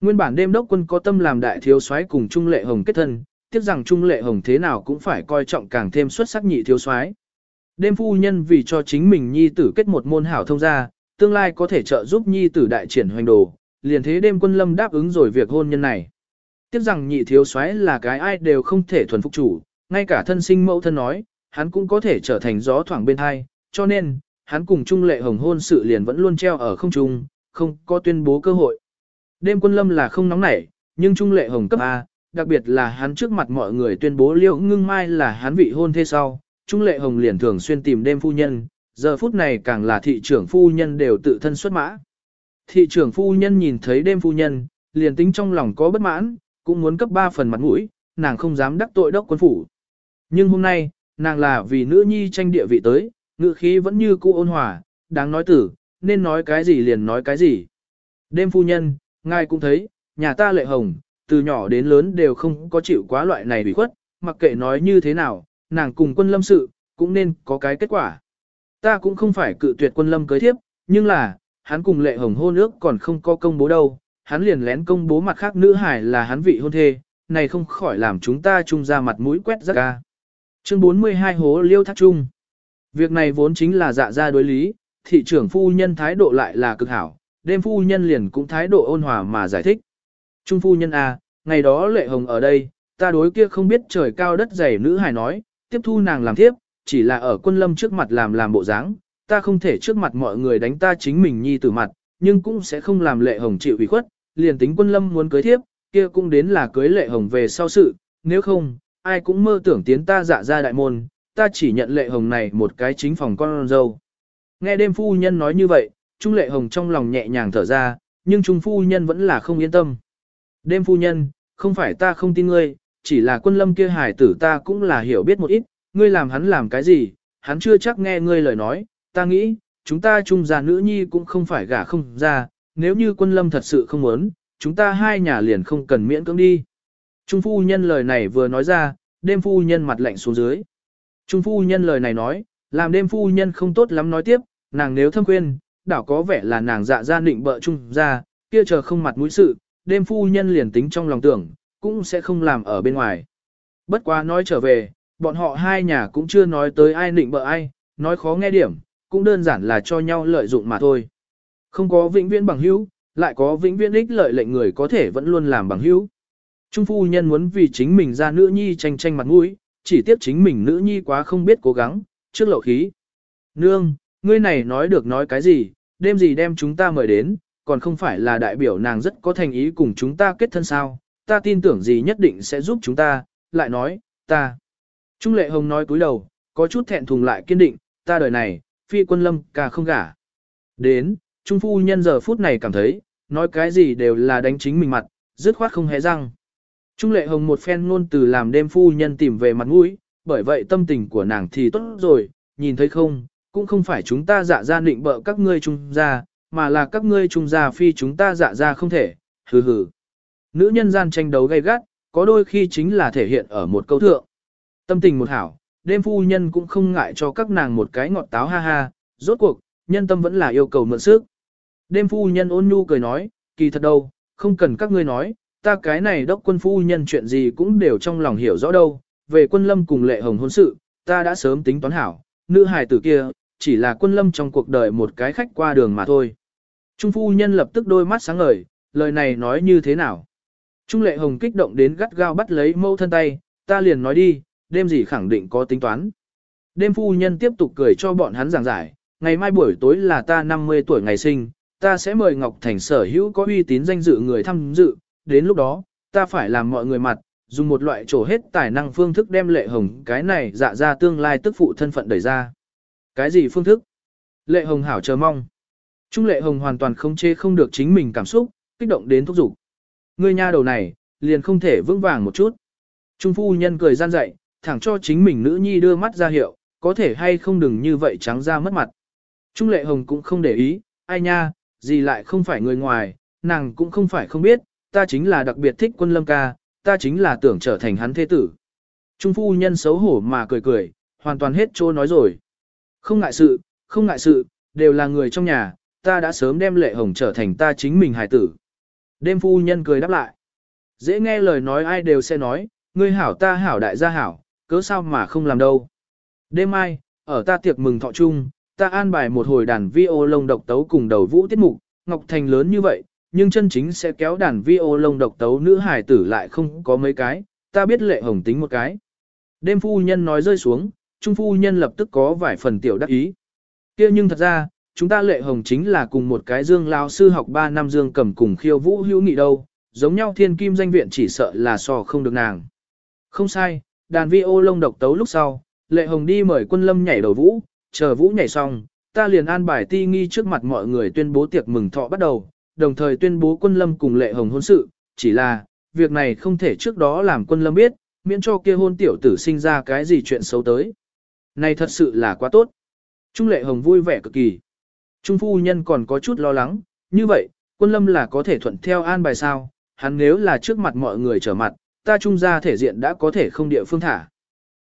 Nguyên bản đêm đốc quân có tâm làm đại thiếu soái cùng Trung Lệ Hồng kết thân, tiếc rằng Trung Lệ Hồng thế nào cũng phải coi trọng càng thêm xuất sắc nhị thiếu soái. Đêm phu nhân vì cho chính mình nhi tử kết một môn hảo thông gia, tương lai có thể trợ giúp nhi tử đại triển hoành đồ, liền thế đêm quân lâm đáp ứng rồi việc hôn nhân này. Tiếc rằng nhị thiếu soái là cái ai đều không thể thuần phục chủ, ngay cả thân sinh mẫu thân nói, hắn cũng có thể trở thành gió thoảng bên hai, cho nên, hắn cùng Trung Lệ Hồng hôn sự liền vẫn luôn treo ở không trung, không có tuyên bố cơ hội. Đêm quân lâm là không nóng nảy, nhưng Trung Lệ Hồng cấp A, đặc biệt là hắn trước mặt mọi người tuyên bố liễu ngưng mai là hắn vị hôn thế sau, Trung Lệ Hồng liền thường xuyên tìm đêm phu nhân, giờ phút này càng là thị trưởng phu nhân đều tự thân xuất mã. Thị trưởng phu nhân nhìn thấy đêm phu nhân, liền tính trong lòng có bất mãn, cũng muốn cấp 3 phần mặt mũi, nàng không dám đắc tội đốc quân phủ. Nhưng hôm nay, nàng là vì nữ nhi tranh địa vị tới, ngự khí vẫn như cũ ôn hòa, đáng nói tử, nên nói cái gì liền nói cái gì. Đêm phu nhân, ngài cũng thấy, nhà ta lệ hồng, từ nhỏ đến lớn đều không có chịu quá loại này bị khuất, mặc kệ nói như thế nào, nàng cùng quân lâm sự, cũng nên có cái kết quả. Ta cũng không phải cự tuyệt quân lâm cưới thiếp, nhưng là, hắn cùng lệ hồng hôn ước còn không có công bố đâu, hắn liền lén công bố mặt khác nữ hải là hắn vị hôn thê, này không khỏi làm chúng ta chung ra mặt mũi quét rất ca. Chương 42 hố liêu thác Trung. Việc này vốn chính là dạ ra đối lý, thị trưởng phu nhân thái độ lại là cực hảo, đêm phu nhân liền cũng thái độ ôn hòa mà giải thích. Trung phu nhân A, à, ngày đó lệ hồng ở đây, ta đối kia không biết trời cao đất dày nữ hài nói, tiếp thu nàng làm thiếp, chỉ là ở quân lâm trước mặt làm làm bộ dáng, ta không thể trước mặt mọi người đánh ta chính mình nhi tử mặt, nhưng cũng sẽ không làm lệ hồng chịu ủy khuất, liền tính quân lâm muốn cưới thiếp, kia cũng đến là cưới lệ hồng về sau sự, nếu không, ai cũng mơ tưởng tiến ta dạ ra đại môn, ta chỉ nhận lệ hồng này một cái chính phòng con dâu. Nghe đêm phu nhân nói như vậy, Trung Lệ Hồng trong lòng nhẹ nhàng thở ra, nhưng Trung phu nhân vẫn là không yên tâm. Đêm phu nhân, không phải ta không tin ngươi, chỉ là quân lâm kia hải tử ta cũng là hiểu biết một ít, ngươi làm hắn làm cái gì, hắn chưa chắc nghe ngươi lời nói, ta nghĩ, chúng ta trung già nữ nhi cũng không phải gả không ra, nếu như quân lâm thật sự không muốn, chúng ta hai nhà liền không cần miễn cưỡng đi. Trung phu nhân lời này vừa nói ra, đêm phu nhân mặt lạnh xuống dưới. Trung phu nhân lời này nói, làm đêm phu nhân không tốt lắm nói tiếp, nàng nếu thâm khuyên, đảo có vẻ là nàng dạ ra định bợ trung ra, kia chờ không mặt mũi sự, đêm phu nhân liền tính trong lòng tưởng, cũng sẽ không làm ở bên ngoài. Bất quá nói trở về, bọn họ hai nhà cũng chưa nói tới ai định bợ ai, nói khó nghe điểm, cũng đơn giản là cho nhau lợi dụng mà thôi. Không có vĩnh viễn bằng hữu, lại có vĩnh viễn ích lợi lệnh người có thể vẫn luôn làm bằng hữu. Trung phu nhân muốn vì chính mình ra nữ nhi tranh tranh mặt mũi, chỉ tiếp chính mình nữ nhi quá không biết cố gắng, trước lậu khí. Nương, ngươi này nói được nói cái gì, đêm gì đem chúng ta mời đến, còn không phải là đại biểu nàng rất có thành ý cùng chúng ta kết thân sao, ta tin tưởng gì nhất định sẽ giúp chúng ta, lại nói, ta. Trung lệ hồng nói cúi đầu, có chút thẹn thùng lại kiên định, ta đời này, phi quân lâm cả không gả. Đến, Trung phu nhân giờ phút này cảm thấy, nói cái gì đều là đánh chính mình mặt, dứt khoát không hé răng. Trung lệ hồng một phen ngôn từ làm đêm phu nhân tìm về mặt mũi, bởi vậy tâm tình của nàng thì tốt rồi, nhìn thấy không, cũng không phải chúng ta dạ ra định bợ các ngươi trung gia, mà là các ngươi trung gia phi chúng ta dạ ra không thể, hừ hừ. Nữ nhân gian tranh đấu gay gắt, có đôi khi chính là thể hiện ở một câu thượng. Tâm tình một hảo, đêm phu nhân cũng không ngại cho các nàng một cái ngọt táo ha ha, rốt cuộc, nhân tâm vẫn là yêu cầu mượn sức. Đêm phu nhân ôn nhu cười nói, kỳ thật đâu, không cần các ngươi nói, ta cái này đốc quân phu nhân chuyện gì cũng đều trong lòng hiểu rõ đâu, về quân lâm cùng lệ hồng hôn sự, ta đã sớm tính toán hảo, nữ hài tử kia, chỉ là quân lâm trong cuộc đời một cái khách qua đường mà thôi. Trung phu nhân lập tức đôi mắt sáng ngời, lời này nói như thế nào? Trung lệ hồng kích động đến gắt gao bắt lấy mâu thân tay, ta liền nói đi, đêm gì khẳng định có tính toán. Đêm phu nhân tiếp tục cười cho bọn hắn giảng giải, ngày mai buổi tối là ta 50 tuổi ngày sinh, ta sẽ mời Ngọc Thành sở hữu có uy tín danh dự người tham dự, đến lúc đó, ta phải làm mọi người mặt, dùng một loại trổ hết tài năng phương thức đem lệ hồng cái này dạ ra tương lai tức phụ thân phận đẩy ra. Cái gì phương thức? Lệ hồng hảo chờ mong. Trung lệ hồng hoàn toàn không chê không được chính mình cảm xúc, kích động đến thúc giục. Người nha đầu này, liền không thể vững vàng một chút. Trung phu nhân cười gian dậy, thẳng cho chính mình nữ nhi đưa mắt ra hiệu, có thể hay không đừng như vậy trắng ra mất mặt. Trung lệ hồng cũng không để ý, ai nha, gì lại không phải người ngoài, nàng cũng không phải không biết, ta chính là đặc biệt thích quân lâm ca, ta chính là tưởng trở thành hắn thế tử. Trung phu nhân xấu hổ mà cười cười, hoàn toàn hết trô nói rồi. Không ngại sự, không ngại sự, đều là người trong nhà, ta đã sớm đem lệ hồng trở thành ta chính mình hài tử. Đêm phu nhân cười đáp lại. Dễ nghe lời nói ai đều sẽ nói, ngươi hảo ta hảo đại gia hảo, cớ sao mà không làm đâu. Đêm mai, ở ta tiệc mừng thọ chung, ta an bài một hồi đàn vi ô lông độc tấu cùng đầu vũ tiết mục, Ngọc Thành lớn như vậy, nhưng chân chính sẽ kéo đàn vi ô lông độc tấu nữ hải tử lại không có mấy cái, ta biết lệ hồng tính một cái. Đêm phu nhân nói rơi xuống, trung phu nhân lập tức có vài phần tiểu đắc ý. kia nhưng thật ra, chúng ta lệ hồng chính là cùng một cái dương lao sư học 3 năm dương cầm cùng khiêu vũ hữu nghị đâu, giống nhau thiên kim danh viện chỉ sợ là so không được nàng. Không sai, đàn vi ô lông độc tấu lúc sau, lệ hồng đi mời quân lâm nhảy đầu vũ, chờ vũ nhảy xong, ta liền an bài ti nghi trước mặt mọi người tuyên bố tiệc mừng thọ bắt đầu, đồng thời tuyên bố quân lâm cùng lệ hồng hôn sự, chỉ là, việc này không thể trước đó làm quân lâm biết, miễn cho kia hôn tiểu tử sinh ra cái gì chuyện xấu tới. Này thật sự là quá tốt. Trung lệ hồng vui vẻ cực kỳ. Trung phu nhân còn có chút lo lắng, như vậy, quân lâm là có thể thuận theo an bài sao, hắn nếu là trước mặt mọi người trở mặt, ta trung gia thể diện đã có thể không địa phương thả.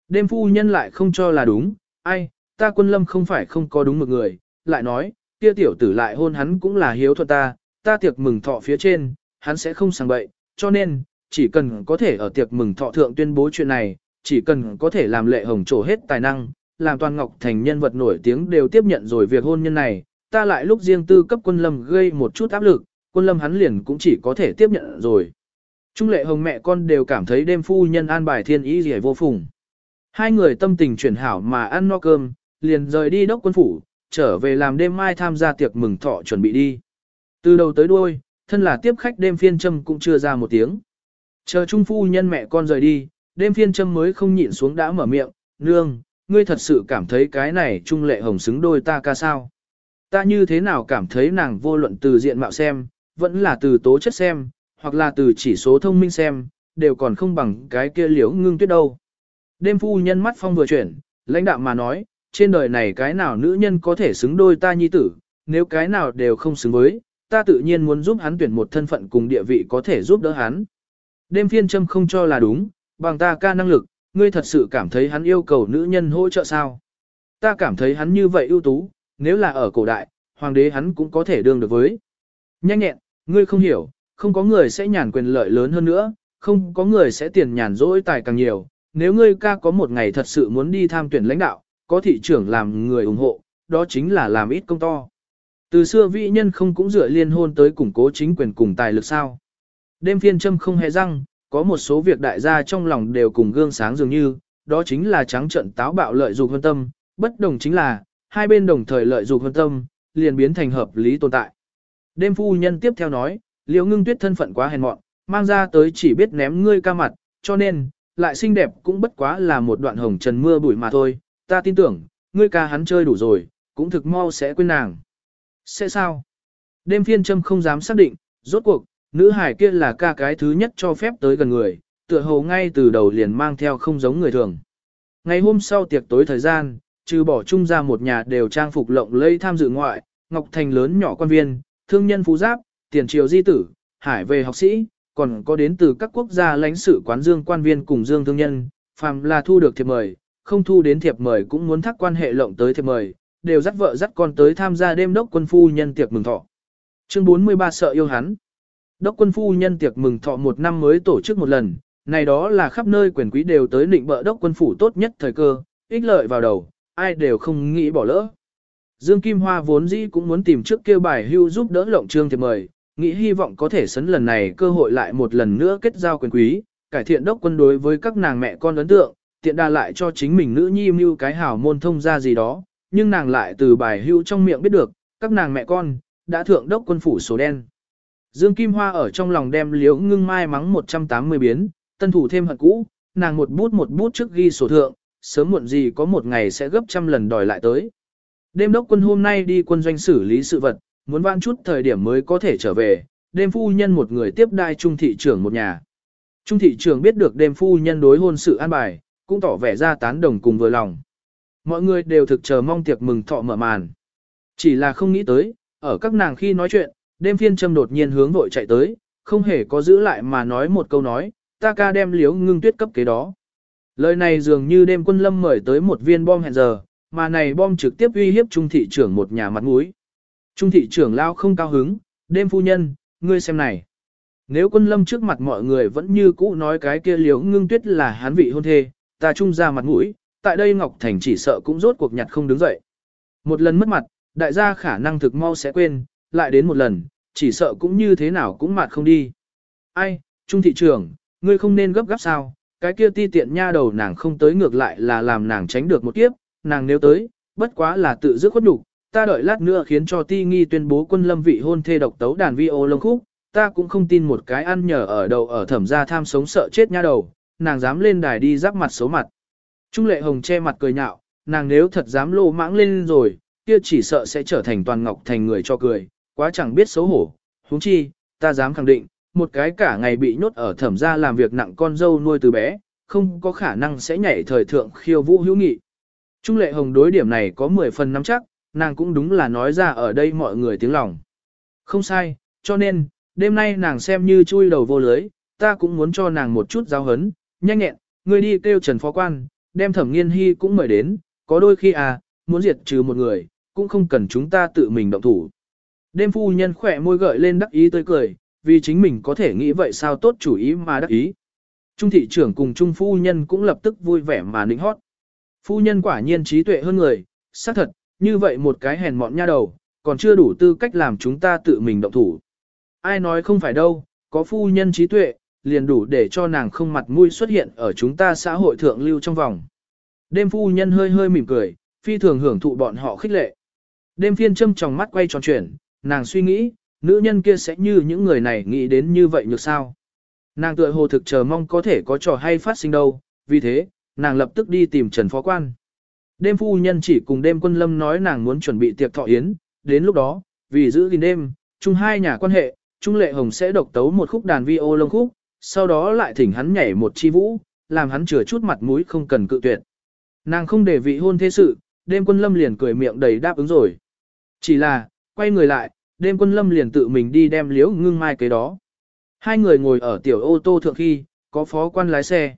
Đêm phu nhân lại không cho là đúng, ai, ta quân lâm không phải không có đúng một người, lại nói, kia tiểu tử lại hôn hắn cũng là hiếu thuận ta, ta tiệc mừng thọ phía trên, hắn sẽ không sang bậy, cho nên, chỉ cần có thể ở tiệc mừng thọ thượng tuyên bố chuyện này, chỉ cần có thể làm lệ hồng trổ hết tài năng, làm toàn ngọc thành nhân vật nổi tiếng đều tiếp nhận rồi việc hôn nhân này, ta lại lúc riêng tư cấp quân lâm gây một chút áp lực, quân lâm hắn liền cũng chỉ có thể tiếp nhận rồi. Trung lệ hồng mẹ con đều cảm thấy đêm phu nhân an bài thiên ý gì vô phùng. Hai người tâm tình chuyển hảo mà ăn no cơm, liền rời đi đốc quân phủ, trở về làm đêm mai tham gia tiệc mừng thọ chuẩn bị đi. Từ đầu tới đuôi, thân là tiếp khách đêm phiên châm cũng chưa ra một tiếng. Chờ trung phu nhân mẹ con rời đi, đêm phiên châm mới không nhịn xuống đã mở miệng, nương, ngươi thật sự cảm thấy cái này trung lệ hồng xứng đôi ta ca sao. Ta như thế nào cảm thấy nàng vô luận từ diện mạo xem, vẫn là từ tố chất xem, hoặc là từ chỉ số thông minh xem, đều còn không bằng cái kia liễu ngưng tuyết đâu. Đêm phu nhân mắt phong vừa chuyển, lãnh đạm mà nói, trên đời này cái nào nữ nhân có thể xứng đôi ta nhi tử, nếu cái nào đều không xứng với, ta tự nhiên muốn giúp hắn tuyển một thân phận cùng địa vị có thể giúp đỡ hắn. Đêm phiên châm không cho là đúng, bằng ta ca năng lực, ngươi thật sự cảm thấy hắn yêu cầu nữ nhân hỗ trợ sao? Ta cảm thấy hắn như vậy ưu tú, nếu là ở cổ đại, hoàng đế hắn cũng có thể đương được với. Nhanh nhẹn, ngươi không hiểu, không có người sẽ nhàn quyền lợi lớn hơn nữa, không có người sẽ tiền nhàn rỗi tài càng nhiều. Nếu ngươi ca có một ngày thật sự muốn đi tham tuyển lãnh đạo, có thị trưởng làm người ủng hộ, đó chính là làm ít công to. Từ xưa vị nhân không cũng dựa liên hôn tới củng cố chính quyền cùng tài lực sao. Đêm phiên châm không hề răng, có một số việc đại gia trong lòng đều cùng gương sáng dường như, đó chính là trắng trận táo bạo lợi dụng hơn tâm, bất đồng chính là, hai bên đồng thời lợi dụng hơn tâm, liền biến thành hợp lý tồn tại. Đêm phu nhân tiếp theo nói, liễu ngưng tuyết thân phận quá hèn mọn, mang ra tới chỉ biết ném ngươi ca mặt, cho nên, lại xinh đẹp cũng bất quá là một đoạn hồng trần mưa bụi mà thôi, ta tin tưởng, ngươi ca hắn chơi đủ rồi, cũng thực mau sẽ quên nàng. Sẽ sao? Đêm phiên châm không dám xác định, rốt cuộc, nữ hải kia là ca cái thứ nhất cho phép tới gần người, tựa hồ ngay từ đầu liền mang theo không giống người thường. Ngày hôm sau tiệc tối thời gian, trừ bỏ chung ra một nhà đều trang phục lộng lẫy tham dự ngoại, Ngọc Thành lớn nhỏ quan viên, thương nhân phú giáp, tiền triều di tử, hải về học sĩ, còn có đến từ các quốc gia lãnh sự quán dương quan viên cùng dương thương nhân, phàm là thu được thiệp mời, không thu đến thiệp mời cũng muốn thắc quan hệ lộng tới thiệp mời, đều dắt vợ dắt con tới tham gia đêm đốc quân phu nhân tiệc mừng thọ. Chương 43 sợ yêu hắn. Đốc quân phu nhân tiệc mừng thọ một năm mới tổ chức một lần, này đó là khắp nơi quyền quý đều tới định bợ đốc quân phủ tốt nhất thời cơ, ích lợi vào đầu, ai đều không nghĩ bỏ lỡ. Dương Kim Hoa vốn dĩ cũng muốn tìm trước kêu bài hưu giúp đỡ lộng trương thiệp mời, nghĩ hy vọng có thể sấn lần này cơ hội lại một lần nữa kết giao quyền quý, cải thiện đốc quân đối với các nàng mẹ con ấn tượng, tiện đa lại cho chính mình nữ nhi mưu cái hảo môn thông ra gì đó, nhưng nàng lại từ bài hưu trong miệng biết được, các nàng mẹ con, đã thượng đốc quân phủ số đen. Dương Kim Hoa ở trong lòng đem liễu ngưng mai mắng 180 biến, tân thủ thêm hận cũ, nàng một bút một bút trước ghi sổ thượng, sớm muộn gì có một ngày sẽ gấp trăm lần đòi lại tới. Đêm đốc quân hôm nay đi quân doanh xử lý sự vật, muốn vãn chút thời điểm mới có thể trở về, đêm phu nhân một người tiếp đai trung thị trưởng một nhà. Trung thị trưởng biết được đêm phu nhân đối hôn sự an bài, cũng tỏ vẻ ra tán đồng cùng vừa lòng. Mọi người đều thực chờ mong tiệc mừng thọ mở màn. Chỉ là không nghĩ tới, ở các nàng khi nói chuyện, đêm phiên châm đột nhiên hướng vội chạy tới, không hề có giữ lại mà nói một câu nói, ta ca đem liếu ngưng tuyết cấp kế đó. Lời này dường như đêm quân lâm mời tới một viên bom hẹn giờ, mà này bom trực tiếp uy hiếp trung thị trưởng một nhà mặt mũi. Trung thị trưởng lao không cao hứng, đêm phu nhân, ngươi xem này. Nếu quân lâm trước mặt mọi người vẫn như cũ nói cái kia liếu ngưng tuyết là hán vị hôn thê, ta trung ra mặt mũi, tại đây Ngọc Thành chỉ sợ cũng rốt cuộc nhặt không đứng dậy. Một lần mất mặt, đại gia khả năng thực mau sẽ quên, lại đến một lần, chỉ sợ cũng như thế nào cũng mặt không đi. Ai, trung thị trưởng, ngươi không nên gấp gáp sao, cái kia ti tiện nha đầu nàng không tới ngược lại là làm nàng tránh được một kiếp, nàng nếu tới, bất quá là tự dứt khuất đủ, ta đợi lát nữa khiến cho ti nghi tuyên bố quân lâm vị hôn thê độc tấu đàn vi ô lông khúc, ta cũng không tin một cái ăn nhờ ở đầu ở thẩm gia tham sống sợ chết nha đầu, nàng dám lên đài đi giáp mặt xấu mặt. Trung lệ hồng che mặt cười nhạo, nàng nếu thật dám lô mãng lên rồi, kia chỉ sợ sẽ trở thành toàn ngọc thành người cho cười, quá chẳng biết xấu hổ. huống chi, ta dám khẳng định, một cái cả ngày bị nhốt ở thẩm gia làm việc nặng con dâu nuôi từ bé, không có khả năng sẽ nhảy thời thượng khiêu vũ hữu nghị. Trung lệ hồng đối điểm này có 10 phần nắm chắc, nàng cũng đúng là nói ra ở đây mọi người tiếng lòng. Không sai, cho nên, đêm nay nàng xem như chui đầu vô lưới, ta cũng muốn cho nàng một chút giáo hấn, nhanh nhẹn, người đi kêu Trần Phó Quan, đem thẩm nghiên hy cũng mời đến, có đôi khi à, muốn diệt trừ một người, cũng không cần chúng ta tự mình động thủ. Đêm phu nhân khỏe môi gợi lên đắc ý tới cười, vì chính mình có thể nghĩ vậy sao tốt chủ ý mà đắc ý. Trung thị trưởng cùng trung phu nhân cũng lập tức vui vẻ mà nịnh hót. Phu nhân quả nhiên trí tuệ hơn người, xác thật, như vậy một cái hèn mọn nha đầu, còn chưa đủ tư cách làm chúng ta tự mình động thủ. Ai nói không phải đâu, có phu nhân trí tuệ, liền đủ để cho nàng không mặt mũi xuất hiện ở chúng ta xã hội thượng lưu trong vòng. Đêm phu nhân hơi hơi mỉm cười, phi thường hưởng thụ bọn họ khích lệ. Đêm phiên châm trong mắt quay tròn chuyển, nàng suy nghĩ, nữ nhân kia sẽ như những người này nghĩ đến như vậy nhược sao. Nàng tựa hồ thực chờ mong có thể có trò hay phát sinh đâu, vì thế, nàng lập tức đi tìm Trần Phó Quan. Đêm phu nhân chỉ cùng đêm quân lâm nói nàng muốn chuẩn bị tiệc thọ yến, đến lúc đó, vì giữ gìn đêm, chung hai nhà quan hệ, Trung Lệ Hồng sẽ độc tấu một khúc đàn vi ô lông khúc, sau đó lại thỉnh hắn nhảy một chi vũ, làm hắn chừa chút mặt mũi không cần cự tuyệt. Nàng không để vị hôn thế sự, đêm quân lâm liền cười miệng đầy đáp ứng rồi. Chỉ là, quay người lại, đêm quân lâm liền tự mình đi đem liễu ngưng mai cái đó. Hai người ngồi ở tiểu ô tô thượng khi, có phó quan lái xe.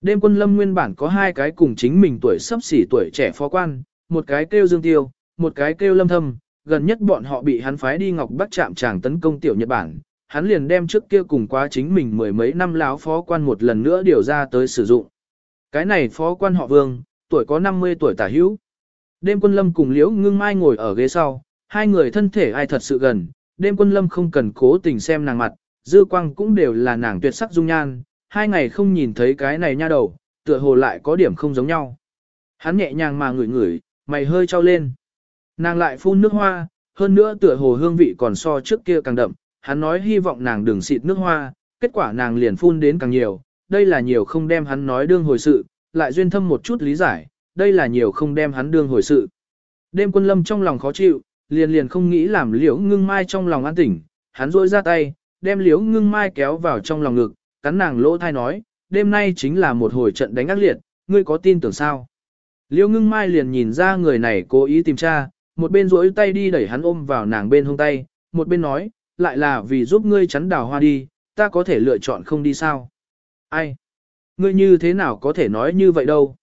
Đêm quân lâm nguyên bản có hai cái cùng chính mình tuổi sắp xỉ tuổi trẻ phó quan, một cái kêu Dương Tiêu, một cái kêu Lâm Thâm, gần nhất bọn họ bị hắn phái đi Ngọc Bắc chạm tràng tấn công tiểu Nhật Bản, hắn liền đem trước kia cùng quá chính mình mười mấy năm láo phó quan một lần nữa điều ra tới sử dụng. Cái này phó quan họ Vương, tuổi có 50 tuổi tả hữu. Đêm quân lâm cùng Liễu Ngưng Mai ngồi ở ghế sau, hai người thân thể ai thật sự gần, đêm quân lâm không cần cố tình xem nàng mặt, dư quang cũng đều là nàng tuyệt sắc dung nhan, hai ngày không nhìn thấy cái này nha đầu, tựa hồ lại có điểm không giống nhau. Hắn nhẹ nhàng mà ngửi ngửi, mày hơi trao lên. Nàng lại phun nước hoa, hơn nữa tựa hồ hương vị còn so trước kia càng đậm, hắn nói hy vọng nàng đừng xịt nước hoa, kết quả nàng liền phun đến càng nhiều, đây là nhiều không đem hắn nói đương hồi sự, lại duyên thâm một chút lý giải, đây là nhiều không đem hắn đương hồi sự. Đêm quân lâm trong lòng khó chịu, liền liền không nghĩ làm liễu ngưng mai trong lòng an tỉnh, hắn rôi ra tay, đem liễu ngưng mai kéo vào trong lòng ngực, cắn nàng lỗ thai nói, đêm nay chính là một hồi trận đánh ác liệt, ngươi có tin tưởng sao? Liễu ngưng mai liền nhìn ra người này cố ý tìm tra, một bên rỗi tay đi đẩy hắn ôm vào nàng bên hông tay, một bên nói, lại là vì giúp ngươi chắn đào hoa đi, ta có thể lựa chọn không đi sao? Ai? Ngươi như thế nào có thể nói như vậy đâu?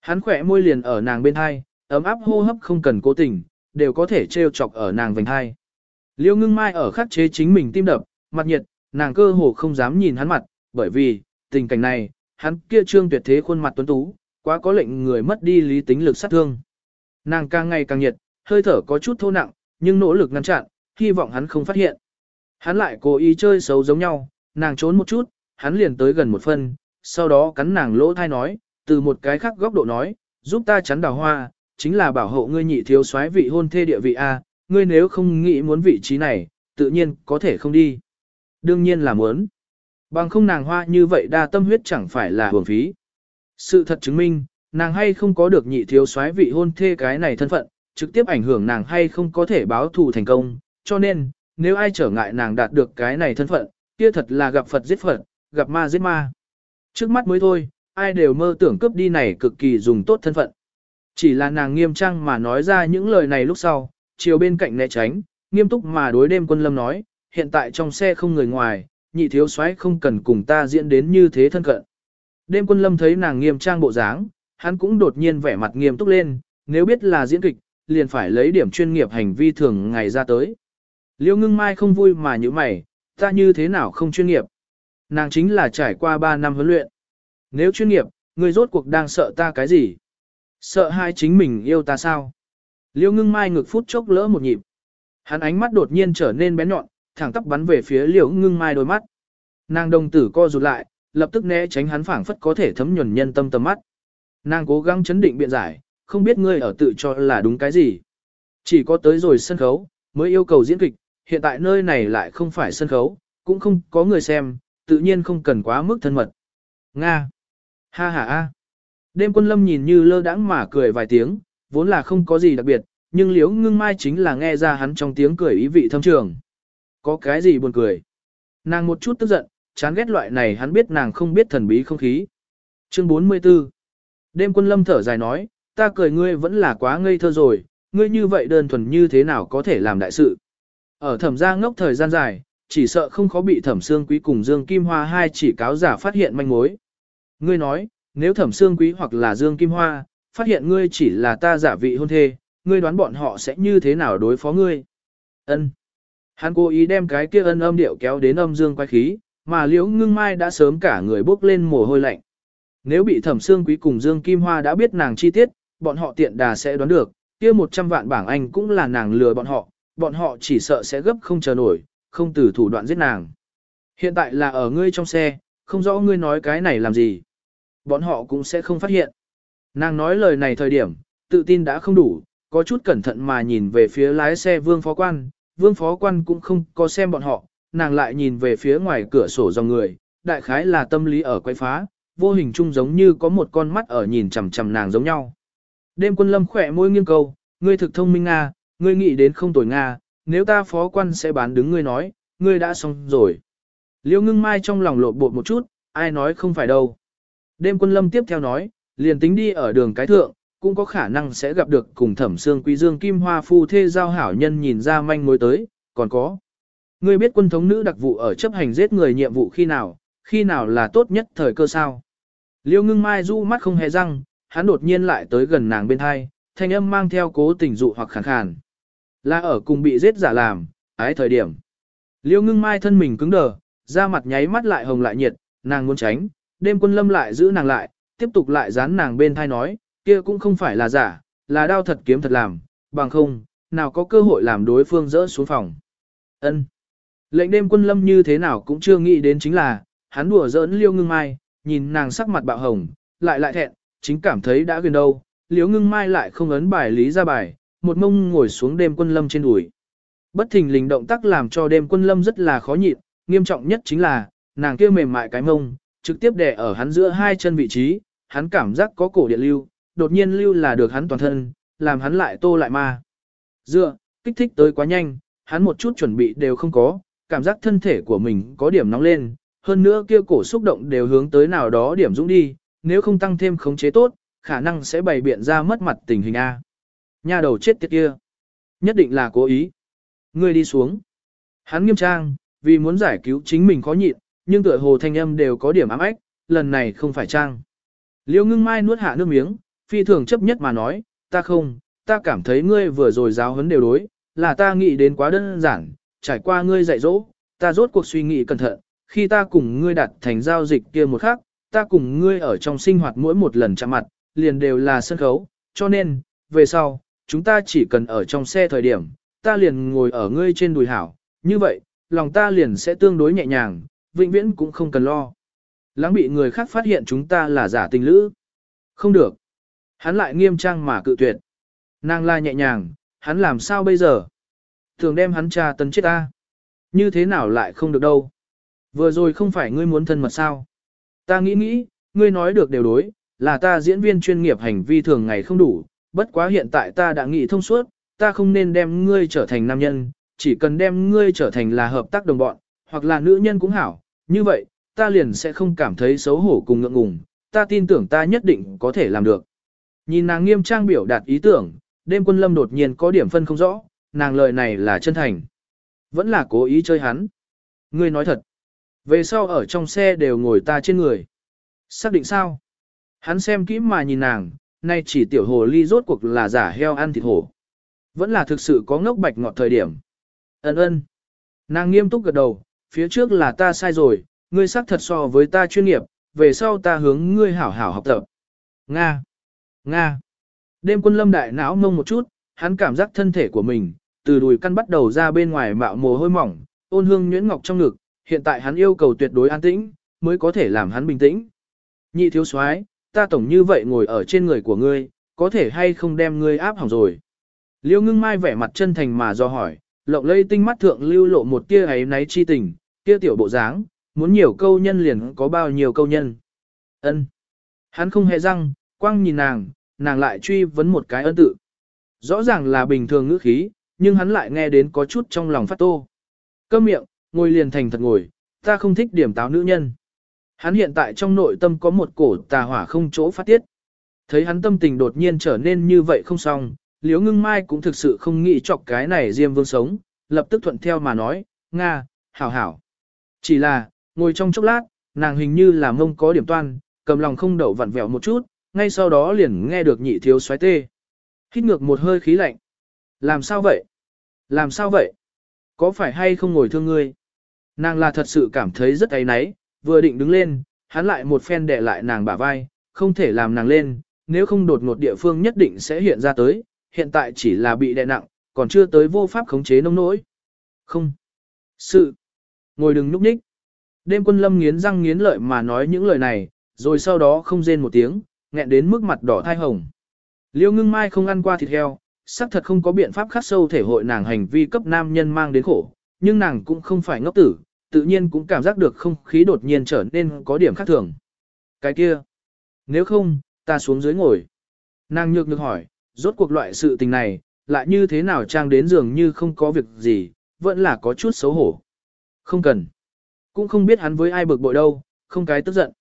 Hắn khỏe môi liền ở nàng bên hai, ấm áp hô hấp không cần cố tình, đều có thể trêu chọc ở nàng vành hai. Liêu ngưng mai ở khắc chế chính mình tim đập, mặt nhiệt, nàng cơ hồ không dám nhìn hắn mặt, bởi vì, tình cảnh này, hắn kia trương tuyệt thế khuôn mặt tuấn tú, quá có lệnh người mất đi lý tính lực sát thương. Nàng càng ngày càng nhiệt, hơi thở có chút thô nặng, nhưng nỗ lực ngăn chặn, hy vọng hắn không phát hiện. Hắn lại cố ý chơi xấu giống nhau, nàng trốn một chút, hắn liền tới gần một phân, sau đó cắn nàng lỗ thai nói, từ một cái khác góc độ nói, giúp ta chắn đào hoa, chính là bảo hộ ngươi nhị thiếu soái vị hôn thê địa vị A, ngươi nếu không nghĩ muốn vị trí này, tự nhiên có thể không đi. Đương nhiên là muốn. Bằng không nàng hoa như vậy đa tâm huyết chẳng phải là hưởng phí. Sự thật chứng minh, nàng hay không có được nhị thiếu soái vị hôn thê cái này thân phận, trực tiếp ảnh hưởng nàng hay không có thể báo thù thành công, cho nên, nếu ai trở ngại nàng đạt được cái này thân phận, kia thật là gặp Phật giết Phật, gặp ma giết ma. Trước mắt mới thôi, ai đều mơ tưởng cướp đi này cực kỳ dùng tốt thân phận. Chỉ là nàng nghiêm trang mà nói ra những lời này lúc sau, chiều bên cạnh né tránh, nghiêm túc mà đối đêm quân lâm nói, hiện tại trong xe không người ngoài, nhị thiếu soái không cần cùng ta diễn đến như thế thân cận. Đêm quân lâm thấy nàng nghiêm trang bộ dáng, hắn cũng đột nhiên vẻ mặt nghiêm túc lên, nếu biết là diễn kịch, liền phải lấy điểm chuyên nghiệp hành vi thường ngày ra tới. Liêu ngưng mai không vui mà như mày, ta như thế nào không chuyên nghiệp. Nàng chính là trải qua 3 năm huấn luyện. Nếu chuyên nghiệp, người rốt cuộc đang sợ ta cái gì? Sợ hai chính mình yêu ta sao? Liêu ngưng mai ngực phút chốc lỡ một nhịp. Hắn ánh mắt đột nhiên trở nên bén nhọn, thẳng tắp bắn về phía liêu ngưng mai đôi mắt. Nàng đồng tử co rụt lại, lập tức né tránh hắn phảng phất có thể thấm nhuần nhân tâm tầm mắt. Nàng cố gắng chấn định biện giải, không biết ngươi ở tự cho là đúng cái gì. Chỉ có tới rồi sân khấu, mới yêu cầu diễn kịch, hiện tại nơi này lại không phải sân khấu, cũng không có người xem, tự nhiên không cần quá mức thân mật. Nga. Ha ha ha! Đêm quân lâm nhìn như lơ đãng mà cười vài tiếng, vốn là không có gì đặc biệt, nhưng liếu ngưng mai chính là nghe ra hắn trong tiếng cười ý vị thâm trường. Có cái gì buồn cười? Nàng một chút tức giận, chán ghét loại này hắn biết nàng không biết thần bí không khí. Chương 44 Đêm quân lâm thở dài nói, ta cười ngươi vẫn là quá ngây thơ rồi, ngươi như vậy đơn thuần như thế nào có thể làm đại sự. Ở thẩm gia ngốc thời gian dài, chỉ sợ không có bị thẩm xương quý cùng Dương Kim Hoa hai chỉ cáo giả phát hiện manh mối. Ngươi nói, nếu thẩm xương quý hoặc là Dương Kim Hoa, phát hiện ngươi chỉ là ta giả vị hôn thê, ngươi đoán bọn họ sẽ như thế nào đối phó ngươi? Ân. Hắn cố ý đem cái kia ân âm điệu kéo đến âm dương quái khí, mà liễu ngưng mai đã sớm cả người bốc lên mồ hôi lạnh. Nếu bị thẩm xương quý cùng Dương Kim Hoa đã biết nàng chi tiết, bọn họ tiện đà sẽ đoán được, kia 100 vạn bảng Anh cũng là nàng lừa bọn họ, bọn họ chỉ sợ sẽ gấp không chờ nổi, không từ thủ đoạn giết nàng. Hiện tại là ở ngươi trong xe, không rõ ngươi nói cái này làm gì. Bọn họ cũng sẽ không phát hiện. Nàng nói lời này thời điểm, tự tin đã không đủ, có chút cẩn thận mà nhìn về phía lái xe vương phó quan, vương phó quan cũng không có xem bọn họ, nàng lại nhìn về phía ngoài cửa sổ dòng người, đại khái là tâm lý ở quay phá, vô hình chung giống như có một con mắt ở nhìn chằm chằm nàng giống nhau. Đêm quân lâm khỏe môi nghiêng câu, ngươi thực thông minh à, ngươi nghĩ đến không tồi Nga, nếu ta phó quan sẽ bán đứng ngươi nói, ngươi đã xong rồi. Liêu ngưng mai trong lòng lộn bột một chút, ai nói không phải đâu. Đêm quân lâm tiếp theo nói, liền tính đi ở đường cái thượng, cũng có khả năng sẽ gặp được cùng thẩm xương quý dương kim hoa phu thê giao hảo nhân nhìn ra manh mối tới, còn có. Ngươi biết quân thống nữ đặc vụ ở chấp hành giết người nhiệm vụ khi nào, khi nào là tốt nhất thời cơ sao. Liêu ngưng mai du mắt không hề răng, hắn đột nhiên lại tới gần nàng bên thai, thanh âm mang theo cố tình dụ hoặc khàn khàn. Là ở cùng bị giết giả làm, ái thời điểm. Liêu ngưng mai thân mình cứng đờ, da mặt nháy mắt lại hồng lại nhiệt, nàng muốn tránh, đêm quân lâm lại giữ nàng lại, tiếp tục lại dán nàng bên thai nói, kia cũng không phải là giả, là đao thật kiếm thật làm, bằng không, nào có cơ hội làm đối phương rỡ xuống phòng. Ân. Lệnh đêm quân lâm như thế nào cũng chưa nghĩ đến chính là, hắn đùa giỡn liêu ngưng mai, nhìn nàng sắc mặt bạo hồng, lại lại thẹn, chính cảm thấy đã gần đâu, Liễu ngưng mai lại không ấn bài lý ra bài, một mông ngồi xuống đêm quân lâm trên đùi. Bất thình lình động tác làm cho đêm quân lâm rất là khó nhịn, nghiêm trọng nhất chính là, nàng kia mềm mại cái mông, trực tiếp đè ở hắn giữa hai chân vị trí, hắn cảm giác có cổ điện lưu, đột nhiên lưu là được hắn toàn thân, làm hắn lại tô lại ma. Dựa, kích thích tới quá nhanh, hắn một chút chuẩn bị đều không có, cảm giác thân thể của mình có điểm nóng lên, hơn nữa kia cổ xúc động đều hướng tới nào đó điểm dũng đi, nếu không tăng thêm khống chế tốt, khả năng sẽ bày biện ra mất mặt tình hình A. Nhà đầu chết tiệt kia. Nhất định là cố ý. Ngươi đi xuống. Hắn nghiêm trang, vì muốn giải cứu chính mình khó nhịn, nhưng tựa hồ thanh âm đều có điểm ám ách, lần này không phải trang. Liêu ngưng mai nuốt hạ nước miếng, phi thường chấp nhất mà nói, ta không, ta cảm thấy ngươi vừa rồi giáo huấn đều đối, là ta nghĩ đến quá đơn giản, trải qua ngươi dạy dỗ, ta rốt cuộc suy nghĩ cẩn thận, khi ta cùng ngươi đặt thành giao dịch kia một khắc, ta cùng ngươi ở trong sinh hoạt mỗi một lần chạm mặt, liền đều là sân khấu, cho nên, về sau, chúng ta chỉ cần ở trong xe thời điểm, ta liền ngồi ở ngươi trên đùi hảo, như vậy, lòng ta liền sẽ tương đối nhẹ nhàng, vĩnh viễn cũng không cần lo. Lắng bị người khác phát hiện chúng ta là giả tình lữ. Không được. Hắn lại nghiêm trang mà cự tuyệt. Nàng la nhẹ nhàng, hắn làm sao bây giờ? Thường đem hắn tra tấn chết ta. Như thế nào lại không được đâu? Vừa rồi không phải ngươi muốn thân mật sao? Ta nghĩ nghĩ, ngươi nói được đều đối, là ta diễn viên chuyên nghiệp hành vi thường ngày không đủ, bất quá hiện tại ta đã nghĩ thông suốt, ta không nên đem ngươi trở thành nam nhân, chỉ cần đem ngươi trở thành là hợp tác đồng bọn, hoặc là nữ nhân cũng hảo, như vậy, ta liền sẽ không cảm thấy xấu hổ cùng ngượng ngùng, ta tin tưởng ta nhất định có thể làm được. Nhìn nàng nghiêm trang biểu đạt ý tưởng, đêm quân lâm đột nhiên có điểm phân không rõ, nàng lời này là chân thành. Vẫn là cố ý chơi hắn. Ngươi nói thật. Về sau ở trong xe đều ngồi ta trên người. Xác định sao? Hắn xem kỹ mà nhìn nàng, nay chỉ tiểu hồ ly rốt cuộc là giả heo ăn thịt hổ. Vẫn là thực sự có ngốc bạch ngọt thời điểm. Ấn ơn. Nàng nghiêm túc gật đầu, phía trước là ta sai rồi, ngươi xác thật so với ta chuyên nghiệp, về sau ta hướng ngươi hảo hảo học tập. Nga. Nga. Đêm quân lâm đại não mông một chút, hắn cảm giác thân thể của mình, từ đùi căn bắt đầu ra bên ngoài mạo mồ hôi mỏng, ôn hương nhuyễn ngọc trong ngực, hiện tại hắn yêu cầu tuyệt đối an tĩnh, mới có thể làm hắn bình tĩnh. Nhị thiếu soái, ta tổng như vậy ngồi ở trên người của ngươi, có thể hay không đem ngươi áp hỏng rồi. Liêu ngưng mai vẻ mặt chân thành mà do hỏi, lộng lây tinh mắt thượng lưu lộ một tia ấy náy chi tình, kia tiểu bộ dáng, muốn nhiều câu nhân liền có bao nhiêu câu nhân. ân Hắn không hề răng, quăng nhìn nàng, nàng lại truy vấn một cái ân tự. Rõ ràng là bình thường ngữ khí, nhưng hắn lại nghe đến có chút trong lòng phát tô. Câm miệng, ngồi liền thành thật ngồi, ta không thích điểm táo nữ nhân. Hắn hiện tại trong nội tâm có một cổ tà hỏa không chỗ phát tiết. Thấy hắn tâm tình đột nhiên trở nên như vậy không xong, Liễu ngưng mai cũng thực sự không nghĩ chọc cái này Diêm Vương sống, lập tức thuận theo mà nói, Nga, hảo hảo. Chỉ là, ngồi trong chốc lát, nàng hình như là mông có điểm toan, cầm lòng không đậu vặn vẹo một chút, ngay sau đó liền nghe được nhị thiếu xoáy tê. Hít ngược một hơi khí lạnh. Làm sao vậy? Làm sao vậy? Có phải hay không ngồi thương ngươi? Nàng là thật sự cảm thấy rất ấy náy, vừa định đứng lên, hắn lại một phen đè lại nàng bả vai, không thể làm nàng lên, nếu không đột ngột địa phương nhất định sẽ hiện ra tới, hiện tại chỉ là bị đè nặng, còn chưa tới vô pháp khống chế nông nỗi. Không. Sự. Ngồi đừng núp ních. Đêm quân lâm nghiến răng nghiến lợi mà nói những lời này, rồi sau đó không rên một tiếng, nghẹn đến mức mặt đỏ thai hồng. Liêu ngưng mai không ăn qua thịt heo, xác thật không có biện pháp khắc sâu thể hội nàng hành vi cấp nam nhân mang đến khổ, nhưng nàng cũng không phải ngốc tử, tự nhiên cũng cảm giác được không khí đột nhiên trở nên có điểm khác thường. Cái kia, nếu không, ta xuống dưới ngồi. Nàng nhược nhược hỏi, rốt cuộc loại sự tình này, lại như thế nào trang đến giường như không có việc gì, vẫn là có chút xấu hổ. Không cần. Cũng không biết hắn với ai bực bội đâu, không cái tức giận.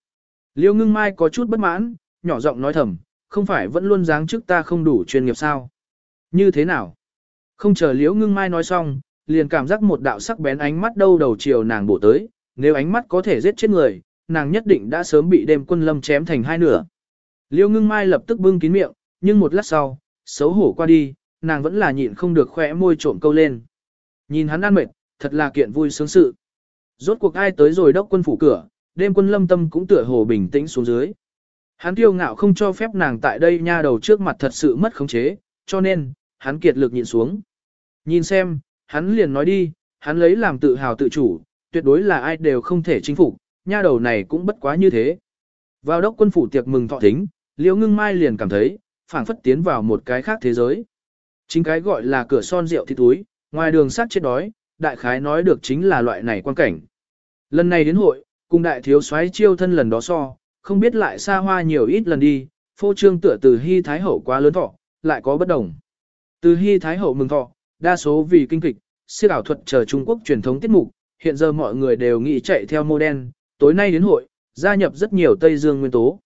Liêu ngưng mai có chút bất mãn, nhỏ giọng nói thầm, không phải vẫn luôn dáng trước ta không đủ chuyên nghiệp sao. Như thế nào? Không chờ liễu ngưng mai nói xong, liền cảm giác một đạo sắc bén ánh mắt đâu đầu chiều nàng bổ tới, nếu ánh mắt có thể giết chết người, nàng nhất định đã sớm bị đêm quân lâm chém thành hai nửa. Liêu ngưng mai lập tức bưng kín miệng, nhưng một lát sau, xấu hổ qua đi, nàng vẫn là nhịn không được khỏe môi trộm câu lên. Nhìn hắn ăn mệt, thật là kiện vui sướng sự. Rốt cuộc ai tới rồi đốc quân phủ cửa, đêm quân lâm tâm cũng tựa hồ bình tĩnh xuống dưới. Hắn kiêu ngạo không cho phép nàng tại đây nha đầu trước mặt thật sự mất khống chế, cho nên, hắn kiệt lực nhịn xuống. Nhìn xem, hắn liền nói đi, hắn lấy làm tự hào tự chủ, tuyệt đối là ai đều không thể chinh phục, nha đầu này cũng bất quá như thế. Vào đốc quân phủ tiệc mừng thọ thính, Liễu Ngưng Mai liền cảm thấy, phảng phất tiến vào một cái khác thế giới. Chính cái gọi là cửa son rượu thịt túi, ngoài đường sát chết đói, đại khái nói được chính là loại này quan cảnh. Lần này đến hội, cùng đại thiếu soái chiêu thân lần đó so, không biết lại xa hoa nhiều ít lần đi, phô trương tựa từ hy thái hậu quá lớn thọ, lại có bất đồng. Từ hy thái hậu mừng thọ, đa số vì kinh kịch, siêu ảo thuật chờ Trung Quốc truyền thống tiết mục, hiện giờ mọi người đều nghĩ chạy theo mô đen, tối nay đến hội, gia nhập rất nhiều Tây Dương nguyên tố.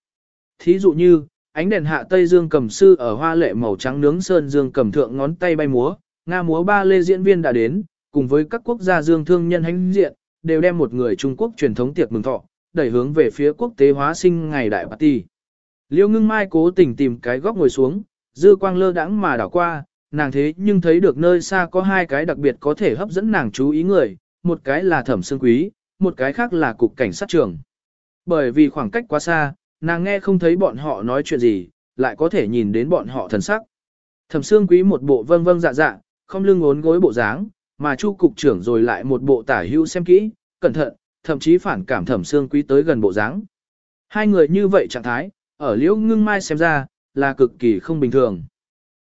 Thí dụ như, ánh đèn hạ Tây Dương cầm sư ở hoa lệ màu trắng nướng sơn dương cầm thượng ngón tay bay múa, Nga múa ba lê diễn viên đã đến, cùng với các quốc gia dương thương nhân hãnh diện, đều đem một người Trung Quốc truyền thống tiệc mừng thọ, đẩy hướng về phía quốc tế hóa sinh ngày đại party. Liêu ngưng mai cố tình tìm cái góc ngồi xuống, dư quang lơ đãng mà đảo qua, nàng thế nhưng thấy được nơi xa có hai cái đặc biệt có thể hấp dẫn nàng chú ý người, một cái là thẩm sương quý, một cái khác là cục cảnh sát trưởng. Bởi vì khoảng cách quá xa, nàng nghe không thấy bọn họ nói chuyện gì, lại có thể nhìn đến bọn họ thần sắc. Thẩm sương quý một bộ vâng vâng dạ dạ, không lưng ốn gối bộ dáng, mà chu cục trưởng rồi lại một bộ tả hữu xem kỹ, cẩn thận, thậm chí phản cảm thẩm sương quý tới gần bộ dáng. Hai người như vậy trạng thái, ở liễu ngưng mai xem ra, là cực kỳ không bình thường.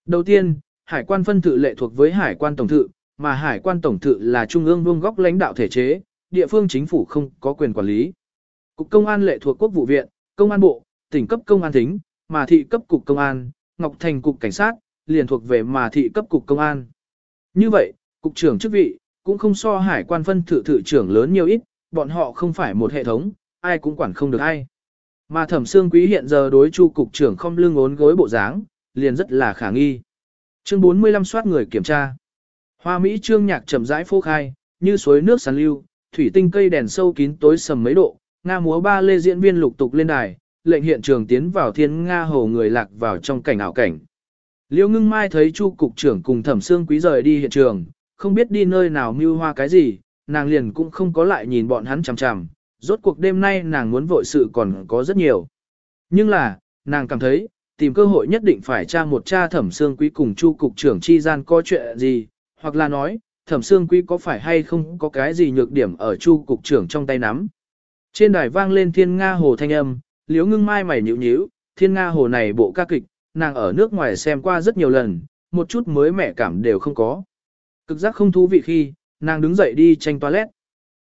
Đầu tiên, hải quan phân thự lệ thuộc với hải quan tổng thự, mà hải quan tổng thự là trung ương vương góc lãnh đạo thể chế, địa phương chính phủ không có quyền quản lý. Cục công an lệ thuộc quốc vụ viện, công an bộ, tỉnh cấp công an thính, mà thị cấp cục công an, Ngọc Thành cục cảnh sát, liền thuộc về mà thị cấp cục công an. Như vậy, cục trưởng chức vị, cũng không so hải quan phân thự thự trưởng lớn nhiều ít, bọn họ không phải một hệ thống, ai cũng quản không được ai. Mà thẩm xương quý hiện giờ đối chu cục trưởng không lưng ốn gối bộ dáng, liền rất là khả nghi. Chương 45 soát người kiểm tra. Hoa Mỹ trương nhạc chậm rãi phô khai, như suối nước sàn lưu, thủy tinh cây đèn sâu kín tối sầm mấy độ, Nga múa ba lê diễn viên lục tục lên đài, lệnh hiện trường tiến vào thiên Nga hồ người lạc vào trong cảnh ảo cảnh. Liêu ngưng mai thấy chu cục trưởng cùng thẩm xương quý rời đi hiện trường, không biết đi nơi nào mưu hoa cái gì, nàng liền cũng không có lại nhìn bọn hắn chằm chằm, rốt cuộc đêm nay nàng muốn vội sự còn có rất nhiều. Nhưng là, nàng cảm thấy, tìm cơ hội nhất định phải tra một cha thẩm xương quý cùng chu cục trưởng chi gian có chuyện gì, hoặc là nói, thẩm xương quý có phải hay không có cái gì nhược điểm ở chu cục trưởng trong tay nắm. Trên đài vang lên thiên Nga hồ thanh âm, liếu ngưng mai mày nhịu nhíu, thiên Nga hồ này bộ ca kịch, nàng ở nước ngoài xem qua rất nhiều lần, một chút mới mẻ cảm đều không có. Cực giác không thú vị khi, nàng đứng dậy đi tranh toilet.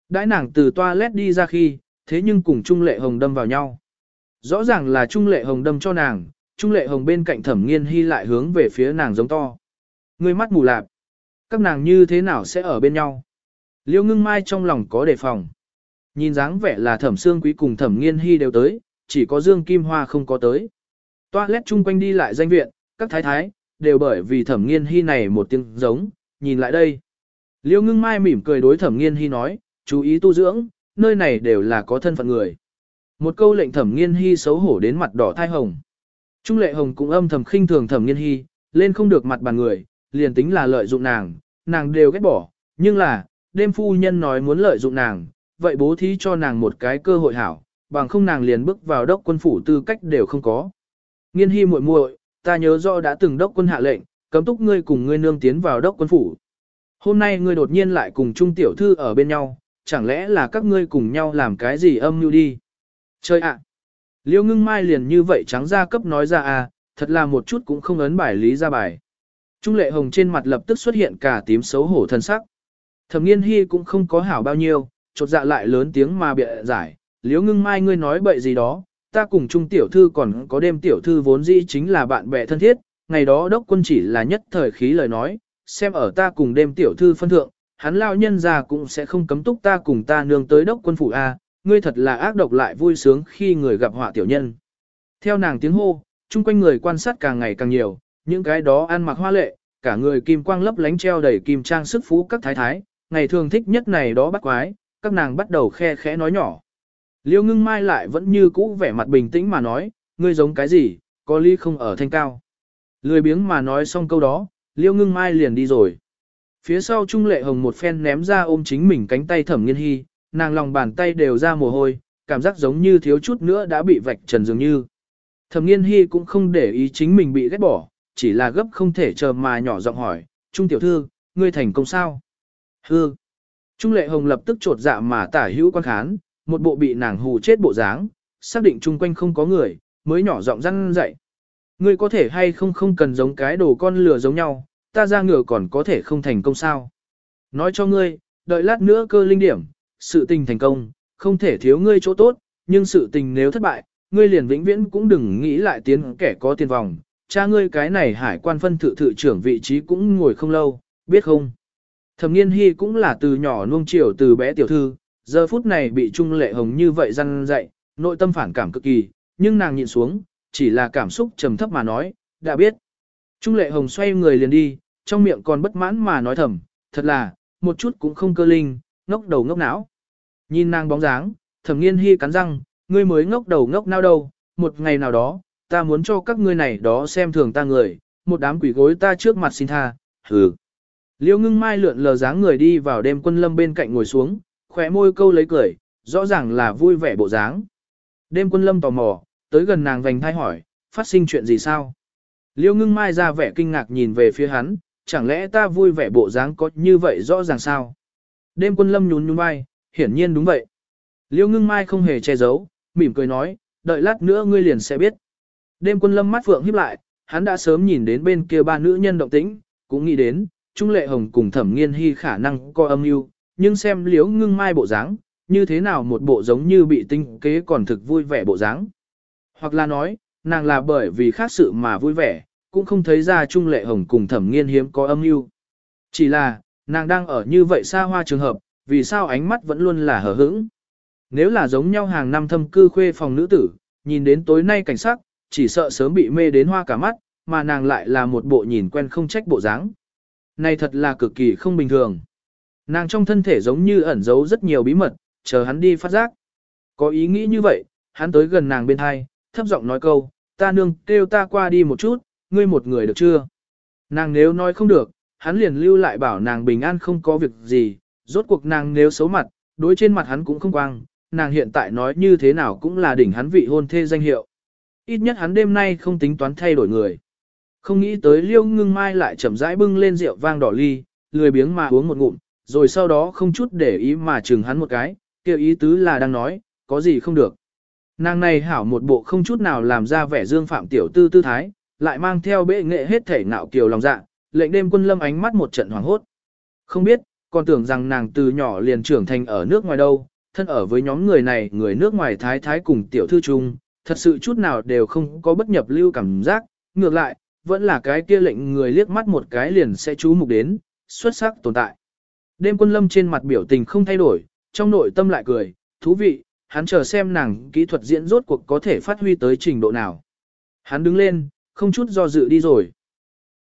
Đãi nàng từ toilet đi ra khi, thế nhưng cùng Trung Lệ Hồng đâm vào nhau. Rõ ràng là Trung Lệ Hồng đâm cho nàng, Trung Lệ Hồng bên cạnh thẩm nghiên hy lại hướng về phía nàng giống to. Người mắt mù lạp. Các nàng như thế nào sẽ ở bên nhau? Liêu ngưng mai trong lòng có đề phòng. Nhìn dáng vẻ là thẩm xương quý cùng thẩm nghiên hy đều tới, chỉ có Dương Kim Hoa không có tới. Toilet chung quanh đi lại danh viện, các thái thái, đều bởi vì thẩm nghiên hy này một tiếng giống, nhìn lại đây. Liêu ngưng mai mỉm cười đối thẩm nghiên hy nói, chú ý tu dưỡng, nơi này đều là có thân phận người. Một câu lệnh thẩm nghiên hy xấu hổ đến mặt đỏ thai hồng. Trung lệ hồng cũng âm thầm khinh thường thẩm nghiên hy, lên không được mặt bàn người, liền tính là lợi dụng nàng, nàng đều ghét bỏ, nhưng là, đêm phu nhân nói muốn lợi dụng nàng, vậy bố thí cho nàng một cái cơ hội hảo, bằng không nàng liền bước vào đốc quân phủ tư cách đều không có. Nghiên hy muội muội, ta nhớ rõ đã từng đốc quân hạ lệnh, cấm túc ngươi cùng ngươi nương tiến vào đốc quân phủ. Hôm nay ngươi đột nhiên lại cùng trung tiểu thư ở bên nhau, chẳng lẽ là các ngươi cùng nhau làm cái gì âm mưu đi. Chơi ạ! Liêu ngưng mai liền như vậy trắng ra cấp nói ra à, thật là một chút cũng không ấn bài lý ra bài. Trung lệ hồng trên mặt lập tức xuất hiện cả tím xấu hổ thân sắc. Thẩm nghiên hy cũng không có hảo bao nhiêu, chột dạ lại lớn tiếng mà bịa giải. Liêu ngưng mai ngươi nói bậy gì đó, ta cùng trung tiểu thư còn có đêm tiểu thư vốn dĩ chính là bạn bè thân thiết, ngày đó đốc quân chỉ là nhất thời khí lời nói, xem ở ta cùng đêm tiểu thư phân thượng, hắn lao nhân già cũng sẽ không cấm túc ta cùng ta nương tới đốc quân phủ A, ngươi thật là ác độc lại vui sướng khi người gặp họa tiểu nhân. Theo nàng tiếng hô, chung quanh người quan sát càng ngày càng nhiều, những cái đó ăn mặc hoa lệ, cả người kim quang lấp lánh treo đầy kim trang sức phú các thái thái, ngày thường thích nhất này đó bắt quái, các nàng bắt đầu khe khẽ nói nhỏ. Liêu ngưng mai lại vẫn như cũ vẻ mặt bình tĩnh mà nói, ngươi giống cái gì, có ly không ở thanh cao. Lười biếng mà nói xong câu đó, liêu ngưng mai liền đi rồi. Phía sau Trung Lệ Hồng một phen ném ra ôm chính mình cánh tay thẩm nghiên hy, nàng lòng bàn tay đều ra mồ hôi, cảm giác giống như thiếu chút nữa đã bị vạch trần dường như. Thẩm nghiên hy cũng không để ý chính mình bị ghét bỏ, chỉ là gấp không thể chờ mà nhỏ giọng hỏi, Trung tiểu thư, ngươi thành công sao? Hư. Trung Lệ Hồng lập tức trột dạ mà tả hữu quan khán, một bộ bị nàng hù chết bộ dáng, xác định chung quanh không có người, mới nhỏ giọng răn dậy. Ngươi có thể hay không không cần giống cái đồ con lừa giống nhau, ta ra ngựa còn có thể không thành công sao. Nói cho ngươi, đợi lát nữa cơ linh điểm, sự tình thành công, không thể thiếu ngươi chỗ tốt, nhưng sự tình nếu thất bại, ngươi liền vĩnh viễn cũng đừng nghĩ lại tiến kẻ có tiền vòng, cha ngươi cái này hải quan phân thự thự trưởng vị trí cũng ngồi không lâu, biết không? Thẩm nghiên hy cũng là từ nhỏ nuông chiều từ bé tiểu thư, giờ phút này bị Trung Lệ Hồng như vậy răn dạy, nội tâm phản cảm cực kỳ, nhưng nàng nhìn xuống, chỉ là cảm xúc trầm thấp mà nói, đã biết. Trung Lệ Hồng xoay người liền đi, trong miệng còn bất mãn mà nói thầm, thật là, một chút cũng không cơ linh, ngốc đầu ngốc não. Nhìn nàng bóng dáng, thẩm nghiên hy cắn răng, ngươi mới ngốc đầu ngốc não đâu, một ngày nào đó, ta muốn cho các ngươi này đó xem thường ta người, một đám quỷ gối ta trước mặt xin tha, hừ. Liêu ngưng mai lượn lờ dáng người đi vào đêm quân lâm bên cạnh ngồi xuống, khỏe môi câu lấy cười, rõ ràng là vui vẻ bộ dáng. Đêm quân lâm tò mò, tới gần nàng vành thai hỏi, phát sinh chuyện gì sao? Liêu ngưng mai ra vẻ kinh ngạc nhìn về phía hắn, chẳng lẽ ta vui vẻ bộ dáng có như vậy rõ ràng sao? Đêm quân lâm nhún nhún vai, hiển nhiên đúng vậy. Liêu ngưng mai không hề che giấu, mỉm cười nói, đợi lát nữa ngươi liền sẽ biết. Đêm quân lâm mắt phượng híp lại, hắn đã sớm nhìn đến bên kia ba nữ nhân động tĩnh, cũng nghĩ đến, Trung Lệ Hồng cùng Thẩm Nghiên Hy khả năng có âm mưu, nhưng xem liếu ngưng mai bộ dáng, như thế nào một bộ giống như bị tinh kế còn thực vui vẻ bộ dáng. Hoặc là nói, nàng là bởi vì khác sự mà vui vẻ, cũng không thấy ra Trung Lệ Hồng cùng Thẩm Nghiên hiếm có âm mưu. Chỉ là, nàng đang ở như vậy xa hoa trường hợp, vì sao ánh mắt vẫn luôn là hờ hững. Nếu là giống nhau hàng năm thâm cư khuê phòng nữ tử, nhìn đến tối nay cảnh sắc, chỉ sợ sớm bị mê đến hoa cả mắt, mà nàng lại là một bộ nhìn quen không trách bộ dáng. Này thật là cực kỳ không bình thường. Nàng trong thân thể giống như ẩn giấu rất nhiều bí mật, chờ hắn đi phát giác. Có ý nghĩ như vậy, hắn tới gần nàng bên hai, thấp giọng nói câu, ta nương kêu ta qua đi một chút, ngươi một người được chưa? Nàng nếu nói không được, hắn liền lưu lại bảo nàng bình an không có việc gì, rốt cuộc nàng nếu xấu mặt, đối trên mặt hắn cũng không quang, nàng hiện tại nói như thế nào cũng là đỉnh hắn vị hôn thê danh hiệu. Ít nhất hắn đêm nay không tính toán thay đổi người. Không nghĩ tới liêu ngưng mai lại chậm rãi bưng lên rượu vang đỏ ly, lười biếng mà uống một ngụm, rồi sau đó không chút để ý mà chừng hắn một cái, kêu ý tứ là đang nói, có gì không được. Nàng này hảo một bộ không chút nào làm ra vẻ dương phạm tiểu tư tư thái, lại mang theo bệ nghệ hết thể nạo kiều lòng dạ, lệnh đêm quân lâm ánh mắt một trận hoàng hốt. Không biết, còn tưởng rằng nàng từ nhỏ liền trưởng thành ở nước ngoài đâu, thân ở với nhóm người này người nước ngoài thái thái cùng tiểu thư chung, thật sự chút nào đều không có bất nhập lưu cảm giác, ngược lại, vẫn là cái kia lệnh người liếc mắt một cái liền sẽ chú mục đến, xuất sắc tồn tại. Đêm quân lâm trên mặt biểu tình không thay đổi, trong nội tâm lại cười, thú vị, hắn chờ xem nàng kỹ thuật diễn rốt cuộc có thể phát huy tới trình độ nào. Hắn đứng lên, không chút do dự đi rồi.